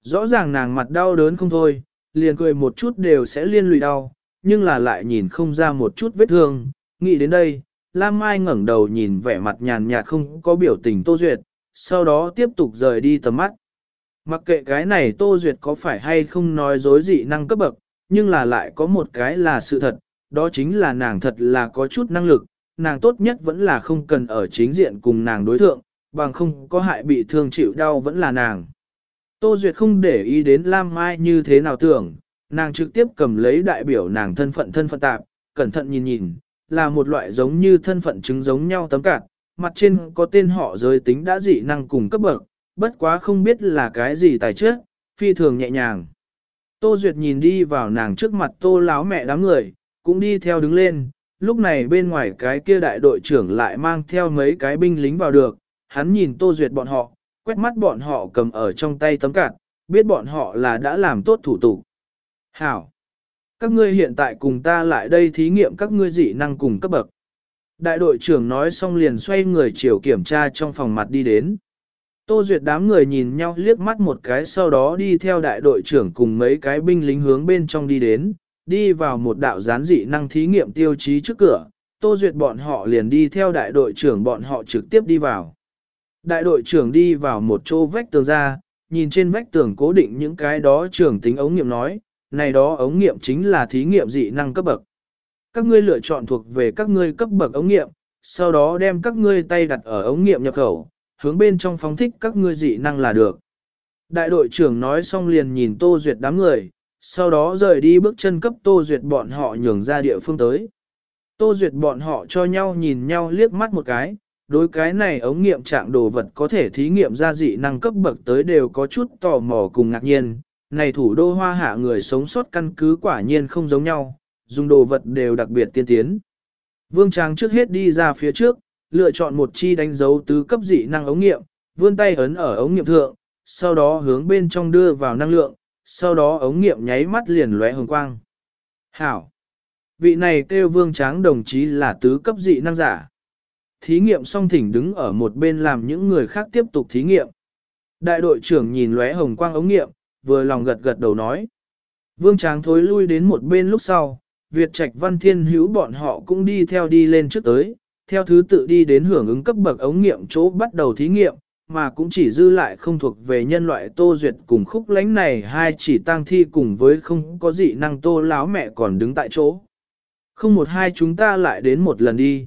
Speaker 1: Rõ ràng nàng mặt đau đớn không thôi, liền cười một chút đều sẽ liên lụy đau, nhưng là lại nhìn không ra một chút vết thương. Nghĩ đến đây, Lam Mai ngẩng đầu nhìn vẻ mặt nhàn nhạt không có biểu tình Tô Duyệt, sau đó tiếp tục rời đi tầm mắt. Mặc kệ cái này Tô Duyệt có phải hay không nói dối dị năng cấp bậc, nhưng là lại có một cái là sự thật, đó chính là nàng thật là có chút năng lực, nàng tốt nhất vẫn là không cần ở chính diện cùng nàng đối thượng, bằng không có hại bị thương chịu đau vẫn là nàng. Tô Duyệt không để ý đến Lam Mai như thế nào tưởng, nàng trực tiếp cầm lấy đại biểu nàng thân phận thân phận tạp, cẩn thận nhìn nhìn, là một loại giống như thân phận chứng giống nhau tấm cạt, mặt trên có tên họ giới tính đã dị năng cùng cấp bậc, bất quá không biết là cái gì tài trước, phi thường nhẹ nhàng. Tô Duyệt nhìn đi vào nàng trước mặt tô láo mẹ đám người, cũng đi theo đứng lên, lúc này bên ngoài cái kia đại đội trưởng lại mang theo mấy cái binh lính vào được, hắn nhìn Tô Duyệt bọn họ, quét mắt bọn họ cầm ở trong tay tấm cạt, biết bọn họ là đã làm tốt thủ tục. Hảo! Các ngươi hiện tại cùng ta lại đây thí nghiệm các ngươi dị năng cùng cấp bậc. Đại đội trưởng nói xong liền xoay người chiều kiểm tra trong phòng mặt đi đến. Tô Duyệt đám người nhìn nhau liếc mắt một cái sau đó đi theo đại đội trưởng cùng mấy cái binh lính hướng bên trong đi đến, đi vào một đạo gián dị năng thí nghiệm tiêu chí trước cửa, Tô Duyệt bọn họ liền đi theo đại đội trưởng bọn họ trực tiếp đi vào. Đại đội trưởng đi vào một chỗ vách tường ra, nhìn trên vách tường cố định những cái đó trưởng tính ống nghiệm nói, này đó ống nghiệm chính là thí nghiệm dị năng cấp bậc. Các ngươi lựa chọn thuộc về các ngươi cấp bậc ống nghiệm, sau đó đem các ngươi tay đặt ở ống nghiệm nhập khẩu, hướng bên trong phóng thích các ngươi dị năng là được. Đại đội trưởng nói xong liền nhìn Tô Duyệt đám người, sau đó rời đi bước chân cấp Tô Duyệt bọn họ nhường ra địa phương tới. Tô Duyệt bọn họ cho nhau nhìn nhau liếc mắt một cái, đối cái này ống nghiệm trạng đồ vật có thể thí nghiệm ra dị năng cấp bậc tới đều có chút tò mò cùng ngạc nhiên. Này thủ đô hoa hạ người sống sót căn cứ quả nhiên không giống nhau, dùng đồ vật đều đặc biệt tiên tiến. Vương tráng trước hết đi ra phía trước, lựa chọn một chi đánh dấu tứ cấp dị năng ống nghiệm, vươn tay ấn ở ống nghiệm thượng, sau đó hướng bên trong đưa vào năng lượng, sau đó ống nghiệm nháy mắt liền lóe hồng quang. Hảo! Vị này kêu vương tráng đồng chí là tứ cấp dị năng giả. Thí nghiệm xong thỉnh đứng ở một bên làm những người khác tiếp tục thí nghiệm. Đại đội trưởng nhìn lóe hồng quang ống nghiệm, vừa lòng gật gật đầu nói. Vương tráng thối lui đến một bên lúc sau, Việt Trạch Văn Thiên Hữu bọn họ cũng đi theo đi lên trước tới, theo thứ tự đi đến hưởng ứng cấp bậc ống nghiệm chỗ bắt đầu thí nghiệm, mà cũng chỉ dư lại không thuộc về nhân loại tô duyệt cùng khúc lánh này hai chỉ tăng thi cùng với không có dị năng tô láo mẹ còn đứng tại chỗ. Không một hai chúng ta lại đến một lần đi.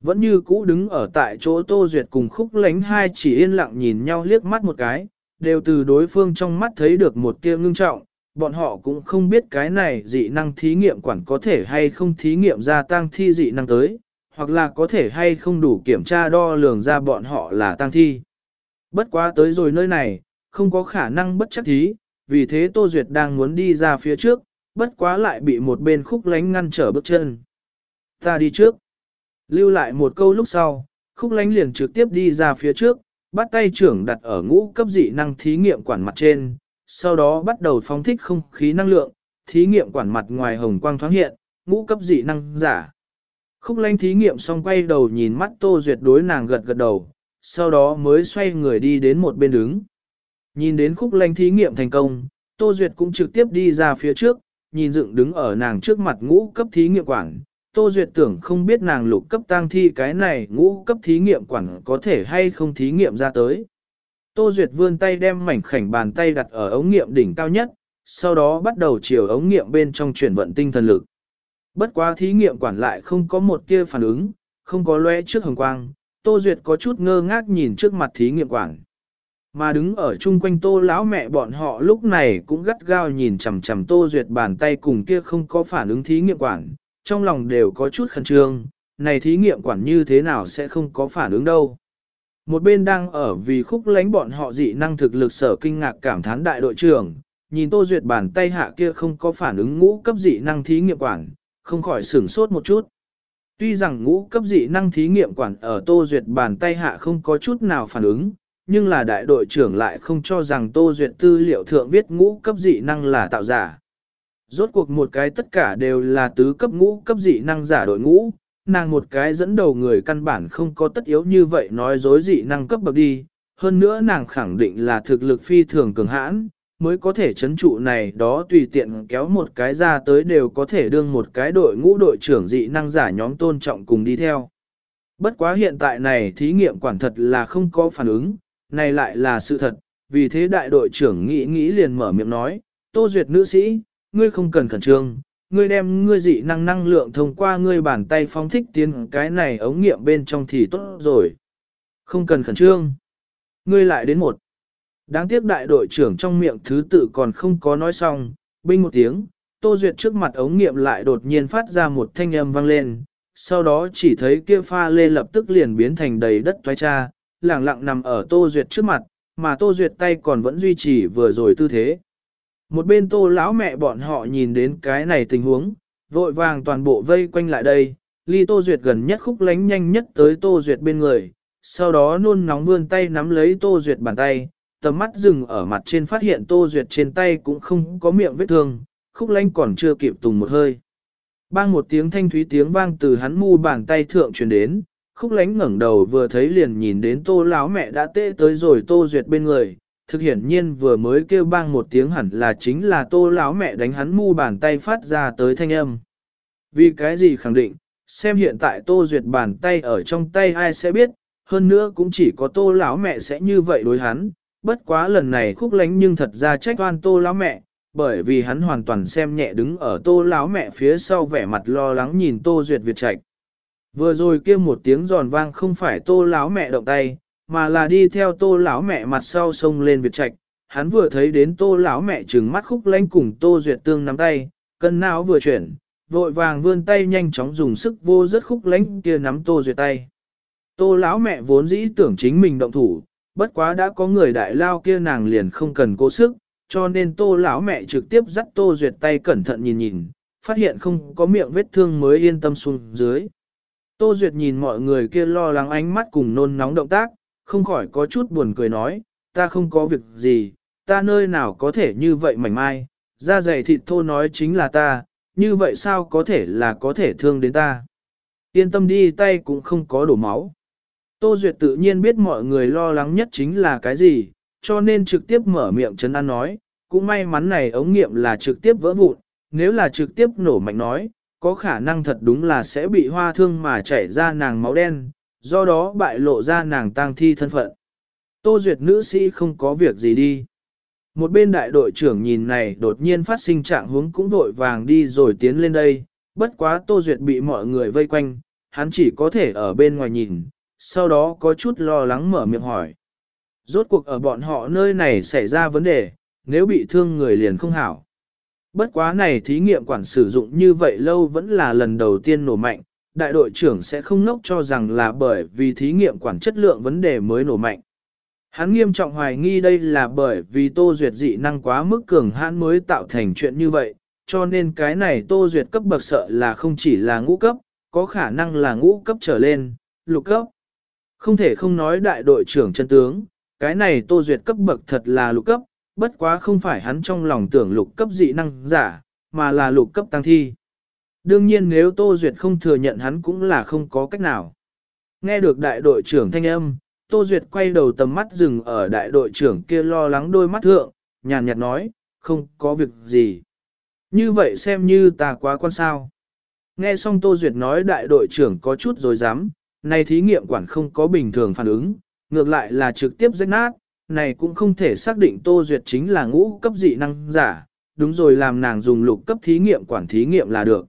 Speaker 1: Vẫn như cũ đứng ở tại chỗ tô duyệt cùng khúc lánh hai chỉ yên lặng nhìn nhau liếc mắt một cái, đều từ đối phương trong mắt thấy được một tia ngưng trọng, bọn họ cũng không biết cái này dị năng thí nghiệm quản có thể hay không thí nghiệm ra tăng thi dị năng tới, hoặc là có thể hay không đủ kiểm tra đo lường ra bọn họ là tăng thi. Bất quá tới rồi nơi này, không có khả năng bất chắc thí, vì thế Tô Duyệt đang muốn đi ra phía trước, bất quá lại bị một bên khúc lánh ngăn trở bước chân. Ta đi trước. Lưu lại một câu lúc sau, khúc lánh liền trực tiếp đi ra phía trước, bắt tay trưởng đặt ở ngũ cấp dị năng thí nghiệm quản mặt trên, sau đó bắt đầu phóng thích không khí năng lượng, thí nghiệm quản mặt ngoài hồng quang thoáng hiện, ngũ cấp dị năng giả. Khúc lánh thí nghiệm xong quay đầu nhìn mắt Tô Duyệt đối nàng gật gật đầu, sau đó mới xoay người đi đến một bên đứng. Nhìn đến khúc lánh thí nghiệm thành công, Tô Duyệt cũng trực tiếp đi ra phía trước, nhìn dựng đứng ở nàng trước mặt ngũ cấp thí nghiệm quản. Tô Duyệt tưởng không biết nàng lục cấp tang thi cái này ngũ cấp thí nghiệm quản có thể hay không thí nghiệm ra tới. Tô Duyệt vươn tay đem mảnh khảnh bàn tay đặt ở ống nghiệm đỉnh cao nhất, sau đó bắt đầu chiều ống nghiệm bên trong chuyển vận tinh thần lực. Bất quá thí nghiệm quản lại không có một tia phản ứng, không có lóe trước hồng quang, Tô Duyệt có chút ngơ ngác nhìn trước mặt thí nghiệm quản. Mà đứng ở chung quanh tô lão mẹ bọn họ lúc này cũng gắt gao nhìn chằm chằm tô duyệt bàn tay cùng kia không có phản ứng thí nghiệm quản, trong lòng đều có chút khẩn trương, này thí nghiệm quản như thế nào sẽ không có phản ứng đâu. Một bên đang ở vì khúc lánh bọn họ dị năng thực lực sở kinh ngạc cảm thán đại đội trưởng, nhìn Tô Duyệt bàn tay hạ kia không có phản ứng ngũ cấp dị năng thí nghiệm quản, không khỏi sửng sốt một chút. Tuy rằng ngũ cấp dị năng thí nghiệm quản ở Tô Duyệt bàn tay hạ không có chút nào phản ứng, nhưng là đại đội trưởng lại không cho rằng Tô Duyệt tư liệu thượng viết ngũ cấp dị năng là tạo giả. Rốt cuộc một cái tất cả đều là tứ cấp ngũ cấp dị năng giả đội ngũ, nàng một cái dẫn đầu người căn bản không có tất yếu như vậy nói dối dị năng cấp bậc đi, hơn nữa nàng khẳng định là thực lực phi thường cường hãn, mới có thể chấn trụ này đó tùy tiện kéo một cái ra tới đều có thể đương một cái đội ngũ đội trưởng dị năng giả nhóm tôn trọng cùng đi theo. Bất quá hiện tại này thí nghiệm quản thật là không có phản ứng, này lại là sự thật, vì thế đại đội trưởng nghĩ nghĩ liền mở miệng nói, Tô Duyệt nữ sĩ, ngươi không cần khẩn trương, ngươi đem ngươi dị năng năng lượng thông qua ngươi bàn tay phóng thích tiến cái này ống nghiệm bên trong thì tốt rồi. Không cần khẩn trương. Ngươi lại đến một. Đáng tiếc đại đội trưởng trong miệng thứ tự còn không có nói xong, binh một tiếng, Tô Duyệt trước mặt ống nghiệm lại đột nhiên phát ra một thanh âm vang lên, sau đó chỉ thấy kia pha lê lập tức liền biến thành đầy đất toái cha, lẳng lặng nằm ở Tô Duyệt trước mặt, mà Tô Duyệt tay còn vẫn duy trì vừa rồi tư thế. Một bên Tô lão mẹ bọn họ nhìn đến cái này tình huống, vội vàng toàn bộ vây quanh lại đây, ly Tô Duyệt gần nhất khúc lánh nhanh nhất tới Tô Duyệt bên người, sau đó nôn nóng vươn tay nắm lấy Tô Duyệt bàn tay, tầm mắt dừng ở mặt trên phát hiện Tô Duyệt trên tay cũng không có miệng vết thương, khúc lánh còn chưa kịp tùng một hơi. Bang một tiếng thanh thúy tiếng vang từ hắn mu bàn tay thượng truyền đến, khúc lánh ngẩng đầu vừa thấy liền nhìn đến tô lão mẹ đã tê tới rồi tô duyệt bên người, thực hiển nhiên vừa mới kêu bang một tiếng hẳn là chính là tô lão mẹ đánh hắn mu bàn tay phát ra tới thanh âm. Vì cái gì khẳng định, xem hiện tại tô duyệt bàn tay ở trong tay ai sẽ biết, hơn nữa cũng chỉ có tô lão mẹ sẽ như vậy đối hắn, bất quá lần này khúc lánh nhưng thật ra trách oan tô lão mẹ, bởi vì hắn hoàn toàn xem nhẹ đứng ở tô lão mẹ phía sau vẻ mặt lo lắng nhìn tô duyệt việt trạch. Vừa rồi kia một tiếng giòn vang không phải tô lão mẹ động tay, mà là đi theo tô lão mẹ mặt sau sông lên việt trạch. Hắn vừa thấy đến tô lão mẹ trừng mắt khúc lanh cùng tô duyệt tương nắm tay, cân não vừa chuyển, vội vàng vươn tay nhanh chóng dùng sức vô rất khúc lánh kia nắm tô duyệt tay. Tô lão mẹ vốn dĩ tưởng chính mình động thủ, bất quá đã có người đại lao kia nàng liền không cần cố sức, cho nên tô lão mẹ trực tiếp dắt tô duyệt tay cẩn thận nhìn nhìn, phát hiện không có miệng vết thương mới yên tâm xuống dưới. Tô Duyệt nhìn mọi người kia lo lắng ánh mắt cùng nôn nóng động tác, không khỏi có chút buồn cười nói, ta không có việc gì, ta nơi nào có thể như vậy mảnh mai, da dày thịt thô nói chính là ta, như vậy sao có thể là có thể thương đến ta. Yên tâm đi tay cũng không có đổ máu. Tô Duyệt tự nhiên biết mọi người lo lắng nhất chính là cái gì, cho nên trực tiếp mở miệng chấn an nói, cũng may mắn này ống nghiệm là trực tiếp vỡ vụn, nếu là trực tiếp nổ mạnh nói, có khả năng thật đúng là sẽ bị hoa thương mà chảy ra nàng máu đen, do đó bại lộ ra nàng tang thi thân phận. Tô Duyệt nữ sĩ không có việc gì đi. Một bên đại đội trưởng nhìn này đột nhiên phát sinh trạng hướng cũng vội vàng đi rồi tiến lên đây, bất quá Tô Duyệt bị mọi người vây quanh, hắn chỉ có thể ở bên ngoài nhìn, sau đó có chút lo lắng mở miệng hỏi. Rốt cuộc ở bọn họ nơi này xảy ra vấn đề, nếu bị thương người liền không hảo. Bất quá này thí nghiệm quản sử dụng như vậy lâu vẫn là lần đầu tiên nổ mạnh, đại đội trưởng sẽ không nốc cho rằng là bởi vì thí nghiệm quản chất lượng vấn đề mới nổ mạnh. Hắn nghiêm trọng hoài nghi đây là bởi vì tô duyệt dị năng quá mức cường hãn mới tạo thành chuyện như vậy, cho nên cái này tô duyệt cấp bậc sợ là không chỉ là ngũ cấp, có khả năng là ngũ cấp trở lên, lục cấp. Không thể không nói đại đội trưởng chân tướng, cái này tô duyệt cấp bậc thật là lục cấp, bất quá không phải hắn trong lòng tưởng lục cấp dị năng giả, mà là lục cấp tăng thi. Đương nhiên nếu Tô Duyệt không thừa nhận hắn cũng là không có cách nào. Nghe được đại đội trưởng thanh âm, Tô Duyệt quay đầu tầm mắt dừng ở đại đội trưởng kia lo lắng đôi mắt thượng, nhàn nhạt nói, không có việc gì. Như vậy xem như ta quá quan sao. Nghe xong Tô Duyệt nói đại đội trưởng có chút rồi dám, này thí nghiệm quản không có bình thường phản ứng, ngược lại là trực tiếp rách nát, này cũng không thể xác định Tô Duyệt chính là ngũ cấp dị năng giả, đúng rồi làm nàng dùng lục cấp thí nghiệm quản thí nghiệm là được.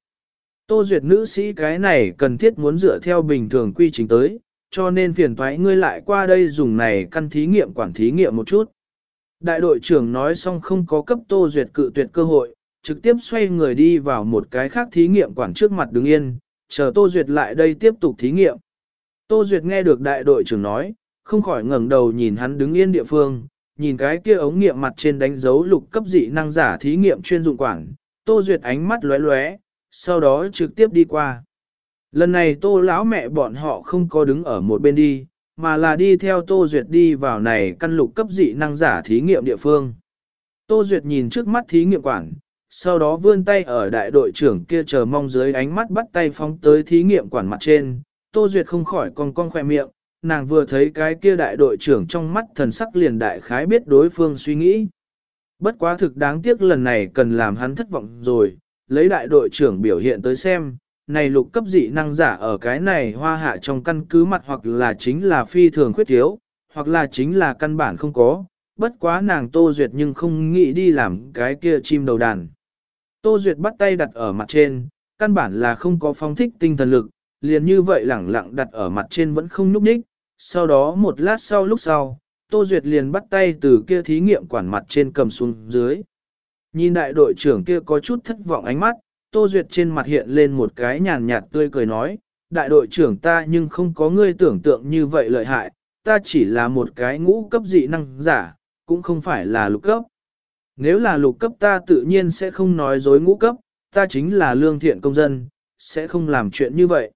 Speaker 1: Tô Duyệt nữ sĩ cái này cần thiết muốn dựa theo bình thường quy trình tới, cho nên phiền thoái ngươi lại qua đây dùng này căn thí nghiệm quản thí nghiệm một chút. Đại đội trưởng nói xong không có cấp Tô Duyệt cự tuyệt cơ hội, trực tiếp xoay người đi vào một cái khác thí nghiệm quản trước mặt đứng yên, chờ Tô Duyệt lại đây tiếp tục thí nghiệm. Tô Duyệt nghe được đại đội trưởng nói, không khỏi ngẩng đầu nhìn hắn đứng yên địa phương, nhìn cái kia ống nghiệm mặt trên đánh dấu lục cấp dị năng giả thí nghiệm chuyên dụng quản, Tô Duyệt ánh mắt lóe lóe, sau đó trực tiếp đi qua. Lần này Tô lão mẹ bọn họ không có đứng ở một bên đi, mà là đi theo Tô Duyệt đi vào này căn lục cấp dị năng giả thí nghiệm địa phương. Tô Duyệt nhìn trước mắt thí nghiệm quản, sau đó vươn tay ở đại đội trưởng kia chờ mong dưới ánh mắt bắt tay phóng tới thí nghiệm quản mặt trên. Tô Duyệt không khỏi con con khỏe miệng, nàng vừa thấy cái kia đại đội trưởng trong mắt thần sắc liền đại khái biết đối phương suy nghĩ. Bất quá thực đáng tiếc lần này cần làm hắn thất vọng rồi, lấy đại đội trưởng biểu hiện tới xem, này lục cấp dị năng giả ở cái này hoa hạ trong căn cứ mặt hoặc là chính là phi thường khuyết thiếu, hoặc là chính là căn bản không có, bất quá nàng Tô Duyệt nhưng không nghĩ đi làm cái kia chim đầu đàn. Tô Duyệt bắt tay đặt ở mặt trên, căn bản là không có phong thích tinh thần lực, liền như vậy lẳng lặng đặt ở mặt trên vẫn không nhúc nhích. Sau đó một lát sau lúc sau, Tô Duyệt liền bắt tay từ kia thí nghiệm quản mặt trên cầm xuống dưới. Nhìn đại đội trưởng kia có chút thất vọng ánh mắt, Tô Duyệt trên mặt hiện lên một cái nhàn nhạt tươi cười nói, đại đội trưởng ta nhưng không có ngươi tưởng tượng như vậy lợi hại, ta chỉ là một cái ngũ cấp dị năng giả, cũng không phải là lục cấp. Nếu là lục cấp ta tự nhiên sẽ không nói dối ngũ cấp, ta chính là lương thiện công dân, sẽ không làm chuyện như vậy.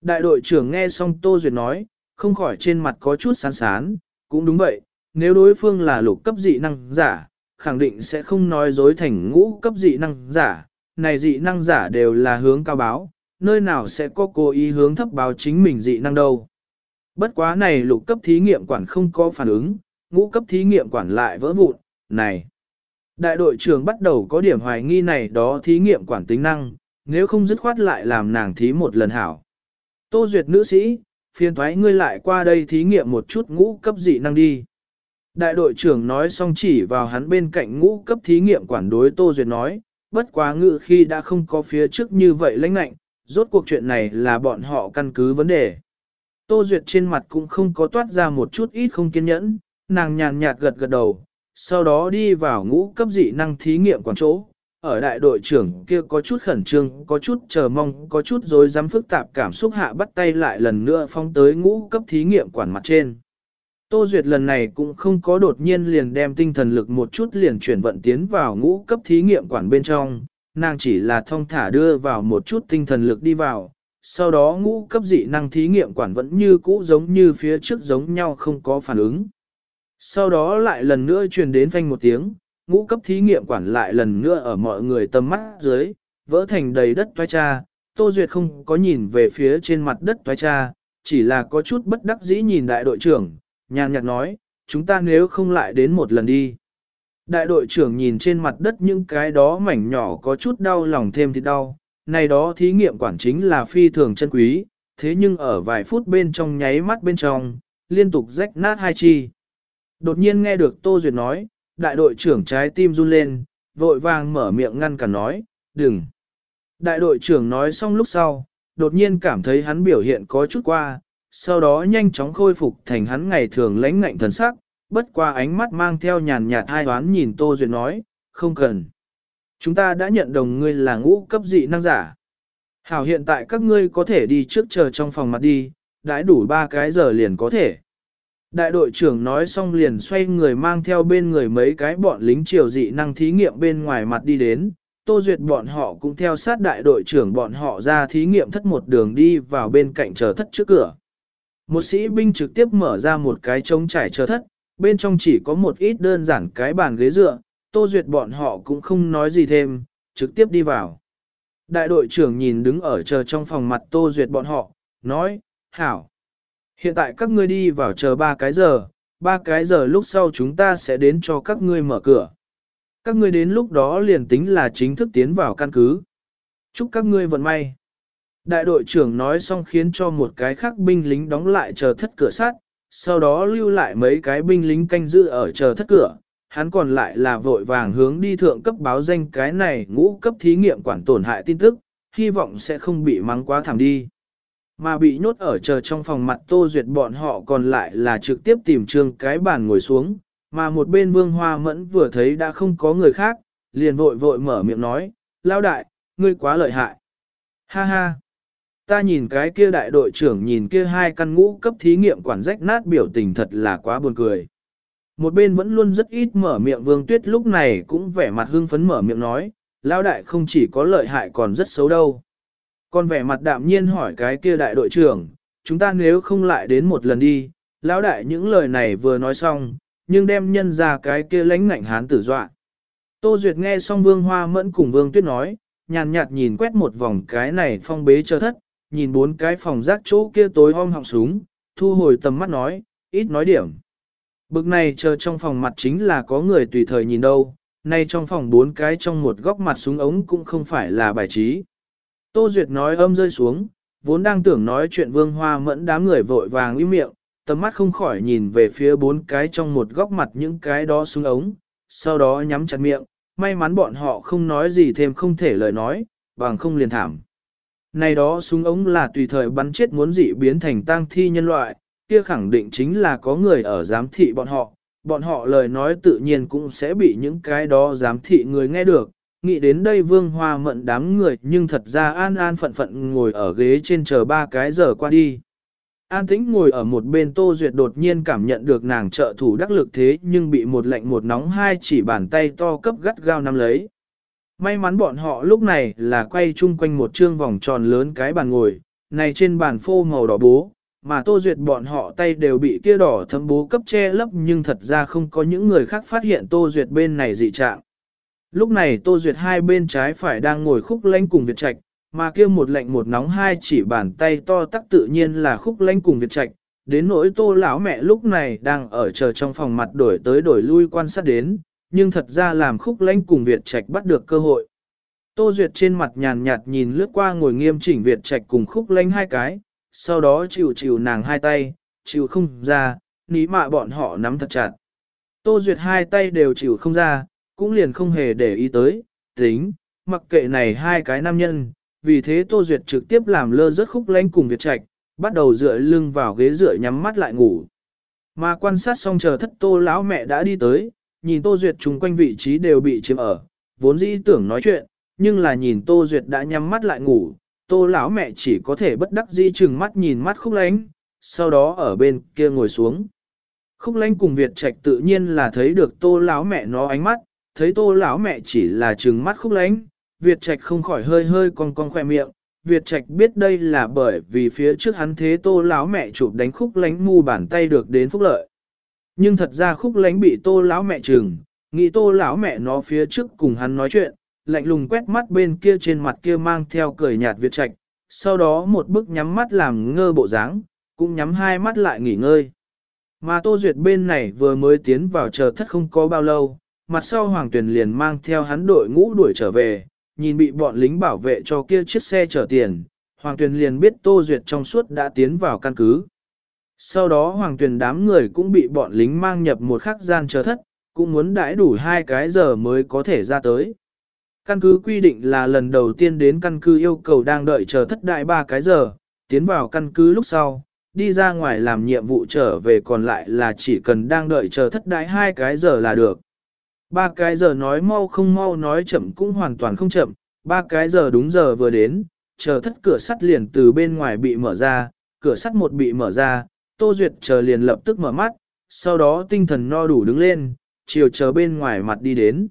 Speaker 1: Đại đội trưởng nghe xong Tô Duyệt nói, không khỏi trên mặt có chút sán sán, cũng đúng vậy, nếu đối phương là lục cấp dị năng giả, khẳng định sẽ không nói dối thành ngũ cấp dị năng giả, này dị năng giả đều là hướng cao báo, nơi nào sẽ có cố ý hướng thấp báo chính mình dị năng đâu. Bất quá này lục cấp thí nghiệm quản không có phản ứng, ngũ cấp thí nghiệm quản lại vỡ vụn, này. Đại đội trưởng bắt đầu có điểm hoài nghi này đó thí nghiệm quản tính năng, nếu không dứt khoát lại làm nàng thí một lần hảo. Tô Duyệt nữ sĩ, phiền thoái ngươi lại qua đây thí nghiệm một chút ngũ cấp dị năng đi. Đại đội trưởng nói xong chỉ vào hắn bên cạnh ngũ cấp thí nghiệm quản đối Tô Duyệt nói, bất quá ngự khi đã không có phía trước như vậy lãnh lạnh, rốt cuộc chuyện này là bọn họ căn cứ vấn đề. Tô Duyệt trên mặt cũng không có toát ra một chút ít không kiên nhẫn, nàng nhàn nhạt gật gật đầu, sau đó đi vào ngũ cấp dị năng thí nghiệm quản chỗ. Ở đại đội trưởng kia có chút khẩn trương, có chút chờ mong, có chút rối dám phức tạp cảm xúc hạ bắt tay lại lần nữa phong tới ngũ cấp thí nghiệm quản mặt trên. Tô Duyệt lần này cũng không có đột nhiên liền đem tinh thần lực một chút liền chuyển vận tiến vào ngũ cấp thí nghiệm quản bên trong, nàng chỉ là thông thả đưa vào một chút tinh thần lực đi vào, sau đó ngũ cấp dị năng thí nghiệm quản vẫn như cũ giống như phía trước giống nhau không có phản ứng. Sau đó lại lần nữa truyền đến phanh một tiếng, ngũ cấp thí nghiệm quản lại lần nữa ở mọi người tầm mắt dưới, vỡ thành đầy đất toái cha, Tô Duyệt không có nhìn về phía trên mặt đất toái cha, chỉ là có chút bất đắc dĩ nhìn đại đội trưởng, nhàn nhạt nói, chúng ta nếu không lại đến một lần đi. Đại đội trưởng nhìn trên mặt đất những cái đó mảnh nhỏ có chút đau lòng thêm thì đau, này đó thí nghiệm quản chính là phi thường chân quý, thế nhưng ở vài phút bên trong nháy mắt bên trong, liên tục rách nát hai chi. Đột nhiên nghe được Tô Duyệt nói, đại đội trưởng trái tim run lên, vội vàng mở miệng ngăn cản nói, đừng. Đại đội trưởng nói xong lúc sau, đột nhiên cảm thấy hắn biểu hiện có chút qua, sau đó nhanh chóng khôi phục thành hắn ngày thường lãnh ngạnh thần sắc, bất qua ánh mắt mang theo nhàn nhạt hai toán nhìn Tô Duyệt nói, không cần. Chúng ta đã nhận đồng ngươi là ngũ cấp dị năng giả. Hảo hiện tại các ngươi có thể đi trước chờ trong phòng mặt đi, đãi đủ ba cái giờ liền có thể. Đại đội trưởng nói xong liền xoay người mang theo bên người mấy cái bọn lính triều dị năng thí nghiệm bên ngoài mặt đi đến. Tô Duyệt bọn họ cũng theo sát đại đội trưởng bọn họ ra thí nghiệm thất một đường đi vào bên cạnh chờ thất trước cửa. Một sĩ binh trực tiếp mở ra một cái trống trải chờ thất, bên trong chỉ có một ít đơn giản cái bàn ghế dựa, Tô Duyệt bọn họ cũng không nói gì thêm, trực tiếp đi vào. Đại đội trưởng nhìn đứng ở chờ trong phòng mặt Tô Duyệt bọn họ, nói, Hảo. Hiện tại các ngươi đi vào chờ ba cái giờ, ba cái giờ lúc sau chúng ta sẽ đến cho các ngươi mở cửa. Các ngươi đến lúc đó liền tính là chính thức tiến vào căn cứ. Chúc các ngươi vận may. Đại đội trưởng nói xong khiến cho một cái khác binh lính đóng lại chờ thất cửa sắt, sau đó lưu lại mấy cái binh lính canh giữ ở chờ thất cửa. Hắn còn lại là vội vàng hướng đi thượng cấp báo danh cái này ngũ cấp thí nghiệm quản tổn hại tin tức, hy vọng sẽ không bị mắng quá thảm đi. Mà bị nhốt ở chờ trong phòng mặt tô duyệt bọn họ còn lại là trực tiếp tìm trương cái bàn ngồi xuống, mà một bên vương hoa mẫn vừa thấy đã không có người khác, liền vội vội mở miệng nói, lao đại, ngươi quá lợi hại. Ha ha ta nhìn cái kia đại đội trưởng nhìn kia hai căn ngũ cấp thí nghiệm quản rách nát biểu tình thật là quá buồn cười. Một bên vẫn luôn rất ít mở miệng vương tuyết lúc này cũng vẻ mặt hưng phấn mở miệng nói, lao đại không chỉ có lợi hại còn rất xấu đâu. Còn vẻ mặt đạm nhiên hỏi cái kia đại đội trưởng, chúng ta nếu không lại đến một lần đi, lão đại những lời này vừa nói xong, nhưng đem nhân ra cái kia lãnh ngạnh hán tử dọa. Tô Duyệt nghe xong vương hoa mẫn cùng vương tuyết nói, nhàn nhạt nhìn quét một vòng cái này phong bế chờ thất, nhìn bốn cái phòng rác chỗ kia tối om họng súng, thu hồi tầm mắt nói, ít nói điểm. Bực này chờ trong phòng mặt chính là có người tùy thời nhìn đâu, nay trong phòng bốn cái trong một góc mặt súng ống cũng không phải là bài trí. Tô Duyệt nói âm rơi xuống, vốn đang tưởng nói chuyện vương hoa mẫn đám người vội vàng im miệng, tầm mắt không khỏi nhìn về phía bốn cái trong một góc mặt những cái đó súng ống, sau đó nhắm chặt miệng, may mắn bọn họ không nói gì thêm không thể lời nói, bằng không liền thảm. Này đó súng ống là tùy thời bắn chết muốn dị biến thành tang thi nhân loại, kia khẳng định chính là có người ở giám thị bọn họ, bọn họ lời nói tự nhiên cũng sẽ bị những cái đó giám thị người nghe được. Nghĩ đến đây vương hoa mận đám người nhưng thật ra an an phận phận ngồi ở ghế trên chờ ba cái giờ qua đi. An tĩnh ngồi ở một bên Tô Duyệt đột nhiên cảm nhận được nàng trợ thủ đắc lực thế nhưng bị một lạnh một nóng hai chỉ bàn tay to cấp gắt gao nắm lấy. May mắn bọn họ lúc này là quay chung quanh một trương vòng tròn lớn cái bàn ngồi, này trên bàn phô màu đỏ bố, mà Tô Duyệt bọn họ tay đều bị kia đỏ thấm bố cấp che lấp nhưng thật ra không có những người khác phát hiện Tô Duyệt bên này dị trạng. Lúc này Tô Duyệt hai bên trái phải đang ngồi khúc lánh cùng Việt Trạch, mà kia một lạnh một nóng hai chỉ bàn tay to tắc tự nhiên là khúc lánh cùng Việt Trạch. Đến nỗi Tô lão mẹ lúc này đang ở chờ trong phòng mặt đổi tới đổi lui quan sát đến, nhưng thật ra làm khúc lãnh cùng Việt Trạch bắt được cơ hội. Tô Duyệt trên mặt nhàn nhạt nhìn lướt qua ngồi nghiêm chỉnh Việt Trạch cùng khúc lãnh hai cái, sau đó chịu chịu nàng hai tay, chịu không ra, ní mạ bọn họ nắm thật chặt. Tô Duyệt hai tay đều chịu không ra, cũng liền không hề để ý tới, tính, mặc kệ này hai cái nam nhân, vì thế Tô Duyệt trực tiếp làm lơ rất khúc lánh cùng Việt Trạch, bắt đầu dựa lưng vào ghế dựa nhắm mắt lại ngủ. Mà quan sát xong chờ thất Tô lão mẹ đã đi tới, nhìn Tô Duyệt chung quanh vị trí đều bị chiếm ở, vốn dĩ tưởng nói chuyện, nhưng là nhìn Tô Duyệt đã nhắm mắt lại ngủ, Tô lão mẹ chỉ có thể bất đắc dĩ chừng mắt nhìn mắt khúc lánh, sau đó ở bên kia ngồi xuống. Khúc lánh cùng Việt Trạch tự nhiên là thấy được Tô lão mẹ nó ánh mắt, thấy Tô lão mẹ chỉ là chừng mắt khúc lánh, Việt Trạch không khỏi hơi hơi con con khoe miệng. Việt Trạch biết đây là bởi vì phía trước hắn thế Tô lão mẹ chụp đánh khúc lánh mu bàn tay được đến phúc lợi. Nhưng thật ra khúc lánh bị Tô lão mẹ chừng, nghĩ Tô lão mẹ nó phía trước cùng hắn nói chuyện, lạnh lùng quét mắt bên kia trên mặt kia mang theo cười nhạt Việt Trạch, sau đó một bức nhắm mắt làm ngơ bộ dáng, cũng nhắm hai mắt lại nghỉ ngơi. Mà Tô Duyệt bên này vừa mới tiến vào chờ thất không có bao lâu, mặt sau Hoàng Tuyền liền mang theo hắn đội ngũ đuổi trở về, nhìn bị bọn lính bảo vệ cho kia chiếc xe chở tiền, Hoàng Tuyền liền biết Tô Duyệt trong suốt đã tiến vào căn cứ. Sau đó Hoàng tuyển đám người cũng bị bọn lính mang nhập một khắc gian chờ thất, cũng muốn đãi đủ hai cái giờ mới có thể ra tới. Căn cứ quy định là lần đầu tiên đến căn cứ yêu cầu đang đợi chờ thất đại ba cái giờ, tiến vào căn cứ lúc sau, đi ra ngoài làm nhiệm vụ trở về còn lại là chỉ cần đang đợi chờ thất đại hai cái giờ là được. Ba cái giờ nói mau không mau nói chậm cũng hoàn toàn không chậm, ba cái giờ đúng giờ vừa đến, chờ thất cửa sắt liền từ bên ngoài bị mở ra, cửa sắt một bị mở ra, Tô Duyệt chờ liền lập tức mở mắt, sau đó tinh thần no đủ đứng lên, chiều chờ bên ngoài mặt đi đến.